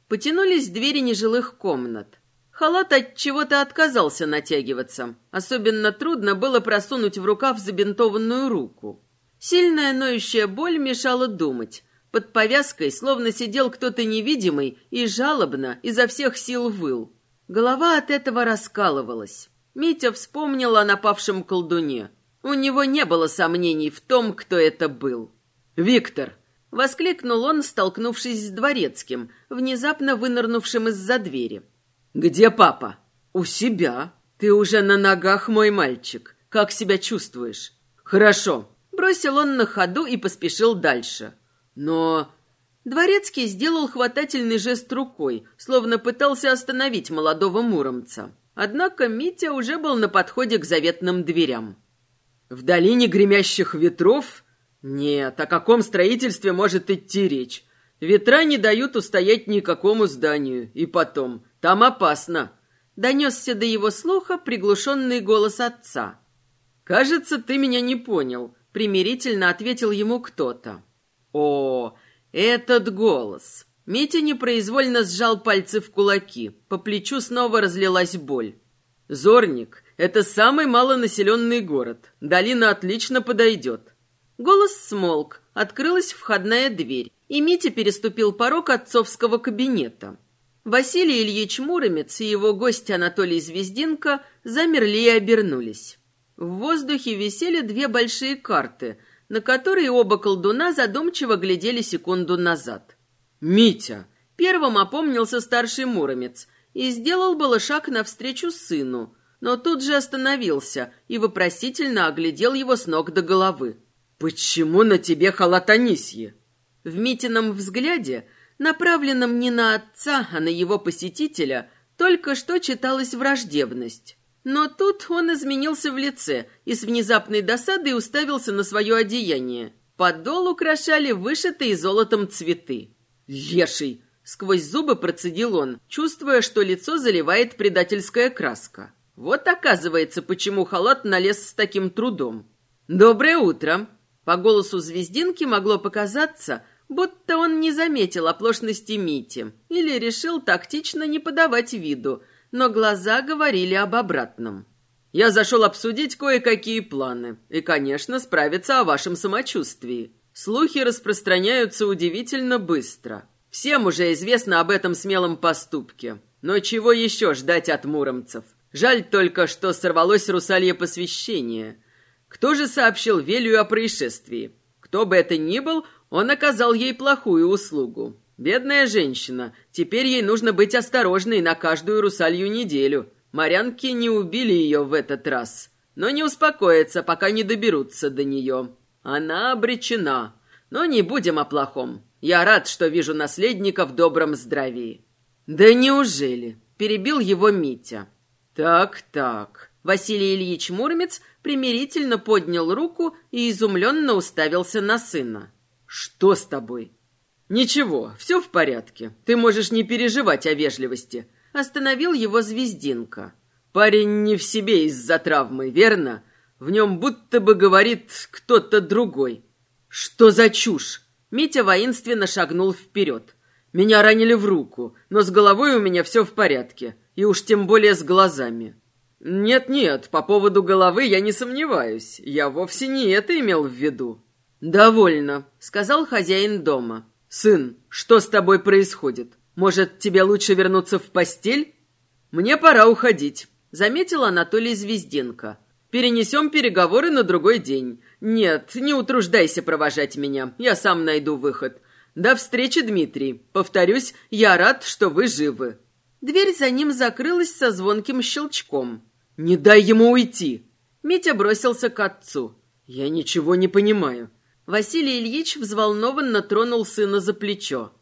Потянулись двери нежилых комнат. Халат от чего-то отказался натягиваться. Особенно трудно было просунуть в рукав забинтованную руку. Сильная ноющая боль мешала думать. Под повязкой словно сидел кто-то невидимый и жалобно изо всех сил выл. Голова от этого раскалывалась. Митя вспомнил о напавшем колдуне. У него не было сомнений в том, кто это был. «Виктор!» — воскликнул он, столкнувшись с дворецким, внезапно вынырнувшим из-за двери. «Где папа?» «У себя. Ты уже на ногах, мой мальчик. Как себя чувствуешь?» «Хорошо». Бросил он на ходу и поспешил дальше. «Но Дворецкий сделал хватательный жест рукой, словно пытался остановить молодого муромца. Однако Митя уже был на подходе к заветным дверям. «В долине гремящих ветров? Нет, о каком строительстве может идти речь? Ветра не дают устоять никакому зданию. И потом, там опасно». Донесся до его слуха приглушенный голос отца. «Кажется, ты меня не понял», — примирительно ответил ему кто-то. «О, этот голос. Митя непроизвольно сжал пальцы в кулаки. По плечу снова разлилась боль. Зорник — это самый малонаселенный город. Долина отлично подойдет. Голос смолк. Открылась входная дверь, и Митя переступил порог отцовского кабинета. Василий Ильич Муромец и его гость Анатолий Звездинко замерли и обернулись. В воздухе висели две большие карты, на которые оба колдуна задумчиво глядели секунду назад. «Митя!» Первым опомнился старший муромец и сделал было шаг навстречу сыну, но тут же остановился и вопросительно оглядел его с ног до головы. «Почему на тебе халат Анисьи?» В Митином взгляде, направленном не на отца, а на его посетителя, только что читалась враждебность. Но тут он изменился в лице и с внезапной досадой уставился на свое одеяние. Подол украшали вышитые золотом цветы. «Леший!» — сквозь зубы процедил он, чувствуя, что лицо заливает предательская краска. Вот оказывается, почему халат налез с таким трудом. «Доброе утро!» По голосу звездинки могло показаться, будто он не заметил оплошности Мити или решил тактично не подавать виду — но глаза говорили об обратном. Я зашел обсудить кое-какие планы и, конечно, справиться о вашем самочувствии. Слухи распространяются удивительно быстро. Всем уже известно об этом смелом поступке. Но чего еще ждать от муромцев? Жаль только, что сорвалось русалье посвящение. Кто же сообщил Велию о происшествии? Кто бы это ни был, он оказал ей плохую услугу. Бедная женщина. Теперь ей нужно быть осторожной на каждую русалью неделю. Морянки не убили ее в этот раз. Но не успокоятся, пока не доберутся до нее. Она обречена. Но не будем о плохом. Я рад, что вижу наследника в добром здравии. Да неужели? Перебил его Митя. Так, так. Василий Ильич Муромец примирительно поднял руку и изумленно уставился на сына. Что с тобой? «Ничего, все в порядке. Ты можешь не переживать о вежливости». Остановил его звездинка. «Парень не в себе из-за травмы, верно? В нем будто бы говорит кто-то другой». «Что за чушь?» Митя воинственно шагнул вперед. Меня ранили в руку, но с головой у меня все в порядке, и уж тем более с глазами. Нет-нет, по поводу головы я не сомневаюсь. Я вовсе не это имел в виду. Довольно, сказал хозяин дома. Сын, что с тобой происходит? Может, тебе лучше вернуться в постель? Мне пора уходить, заметил Анатолий Звезденко. Перенесем переговоры на другой день. Нет, не утруждайся провожать меня. Я сам найду выход. До встречи, Дмитрий. Повторюсь, я рад, что вы живы. Дверь за ним закрылась со звонким щелчком. «Не дай ему уйти!» Митя бросился к отцу. «Я ничего не понимаю». Василий Ильич взволнованно тронул сына за плечо.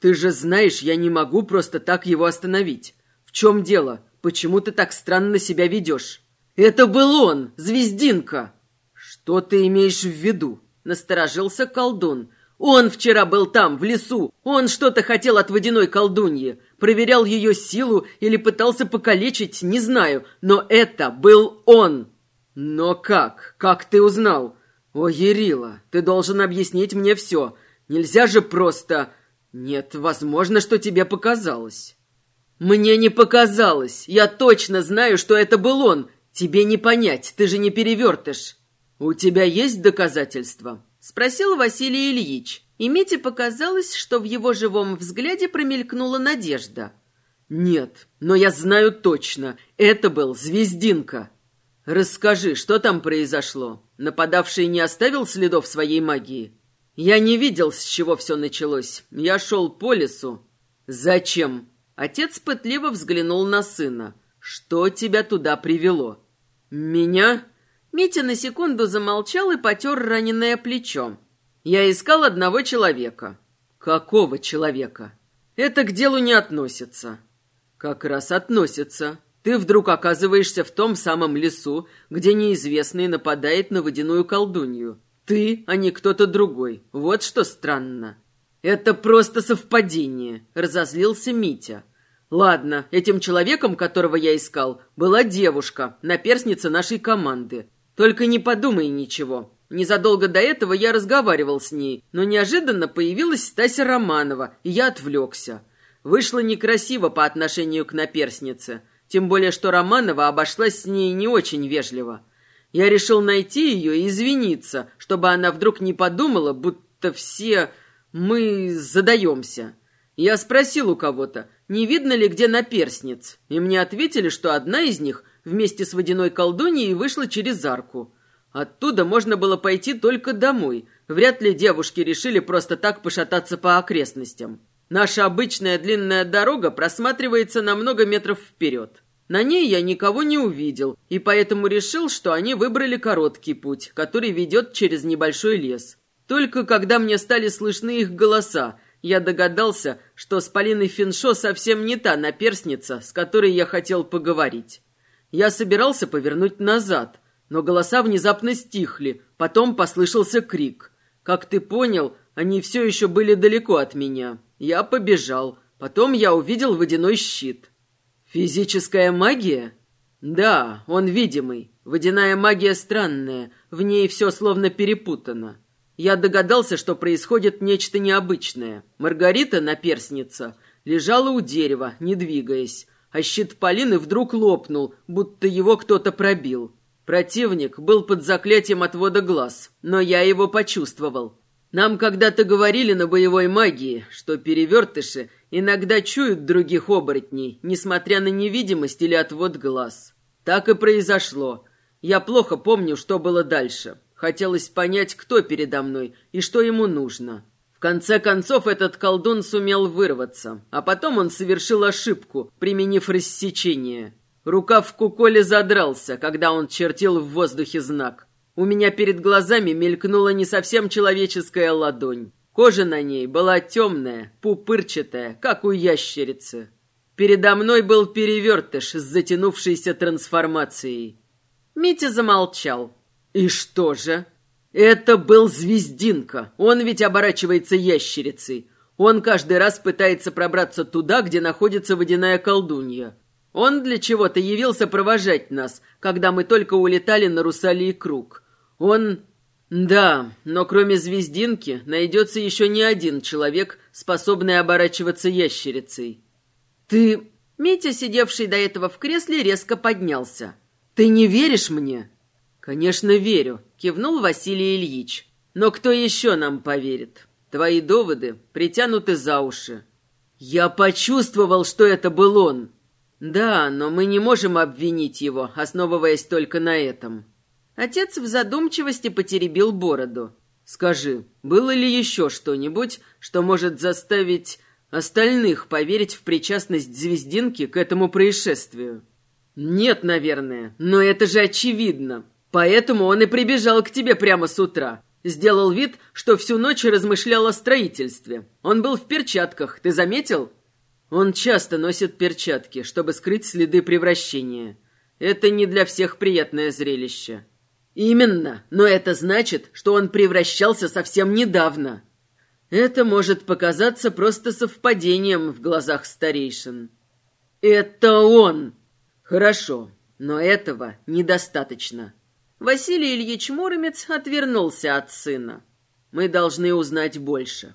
«Ты же знаешь, я не могу просто так его остановить. В чем дело? Почему ты так странно себя ведешь?» «Это был он, Звездинка!» «Что ты имеешь в виду?» — насторожился колдун. «Он вчера был там, в лесу. Он что-то хотел от водяной колдуньи. Проверял ее силу или пытался покалечить, не знаю. Но это был он!» «Но как? Как ты узнал?» «О, Ерила, ты должен объяснить мне все. Нельзя же просто...» «Нет, возможно, что тебе показалось». «Мне не показалось. Я точно знаю, что это был он. Тебе не понять, ты же не перевертыш». «У тебя есть доказательства?» — спросил Василий Ильич. И Мите показалось, что в его живом взгляде промелькнула надежда. «Нет, но я знаю точно, это был Звездинка». «Расскажи, что там произошло? Нападавший не оставил следов своей магии?» «Я не видел, с чего все началось. Я шел по лесу». «Зачем?» Отец пытливо взглянул на сына. «Что тебя туда привело?» «Меня?» Митя на секунду замолчал и потер раненое плечо. «Я искал одного человека». «Какого человека?» «Это к делу не относится». «Как раз относится. Ты вдруг оказываешься в том самом лесу, где неизвестный нападает на водяную колдунью. Ты, а не кто-то другой. Вот что странно». «Это просто совпадение», — разозлился Митя. «Ладно, этим человеком, которого я искал, была девушка, наперсница нашей команды. Только не подумай ничего. Незадолго до этого я разговаривал с ней, но неожиданно появилась Стася Романова, и я отвлекся. Вышло некрасиво по отношению к наперснице, тем более что Романова обошлась с ней не очень вежливо. Я решил найти ее и извиниться, чтобы она вдруг не подумала, будто все мы задаемся. Я спросил у кого-то, не видно ли где наперсниц, и мне ответили, что одна из них вместе с водяной колдуньей вышла через арку. Оттуда можно было пойти только домой. Вряд ли девушки решили просто так пошататься по окрестностям. Наша обычная длинная дорога просматривается на много метров вперед. На ней я никого не увидел, и поэтому решил, что они выбрали короткий путь, который ведет через небольшой лес. Только когда мне стали слышны их голоса, я догадался, что с Полиной Финшо совсем не та наперсница, с которой я хотел поговорить. Я собирался повернуть назад, но голоса внезапно стихли, потом послышался крик. Как ты понял, они все еще были далеко от меня. Я побежал, потом я увидел водяной щит. Физическая магия? Да, он видимый. Водяная магия странная, в ней все словно перепутано. Я догадался, что происходит нечто необычное. Маргарита, наперсница, лежала у дерева, не двигаясь а щит Полины вдруг лопнул, будто его кто-то пробил. Противник был под заклятием отвода глаз, но я его почувствовал. Нам когда-то говорили на боевой магии, что перевертыши иногда чуют других оборотней, несмотря на невидимость или отвод глаз. Так и произошло. Я плохо помню, что было дальше. Хотелось понять, кто передо мной и что ему нужно конце концов, этот колдун сумел вырваться, а потом он совершил ошибку, применив рассечение. Рукав куколе задрался, когда он чертил в воздухе знак. У меня перед глазами мелькнула не совсем человеческая ладонь. Кожа на ней была темная, пупырчатая, как у ящерицы. Передо мной был перевертыш с затянувшейся трансформацией. Митя замолчал. «И что же?» Это был Звездинка. Он ведь оборачивается ящерицей. Он каждый раз пытается пробраться туда, где находится водяная колдунья. Он для чего-то явился провожать нас, когда мы только улетали на Русалии круг. Он... Да, но кроме звездинки найдется еще не один человек, способный оборачиваться ящерицей. Ты... Митя, сидевший до этого в кресле, резко поднялся. Ты не веришь мне? Конечно, верю, кивнул Василий Ильич. Но кто еще нам поверит? Твои доводы притянуты за уши. Я почувствовал, что это был он. Да, но мы не можем обвинить его, основываясь только на этом. Отец в задумчивости потеребил бороду. «Скажи, было ли еще что-нибудь, что может заставить остальных поверить в причастность Звездинки к этому происшествию?» «Нет, наверное, но это же очевидно. Поэтому он и прибежал к тебе прямо с утра. Сделал вид, что всю ночь размышлял о строительстве. Он был в перчатках, ты заметил?» «Он часто носит перчатки, чтобы скрыть следы превращения. Это не для всех приятное зрелище». Именно, но это значит, что он превращался совсем недавно. Это может показаться просто совпадением в глазах старейшин. Это он. Хорошо, но этого недостаточно. Василий Ильич Муромец отвернулся от сына. Мы должны узнать больше.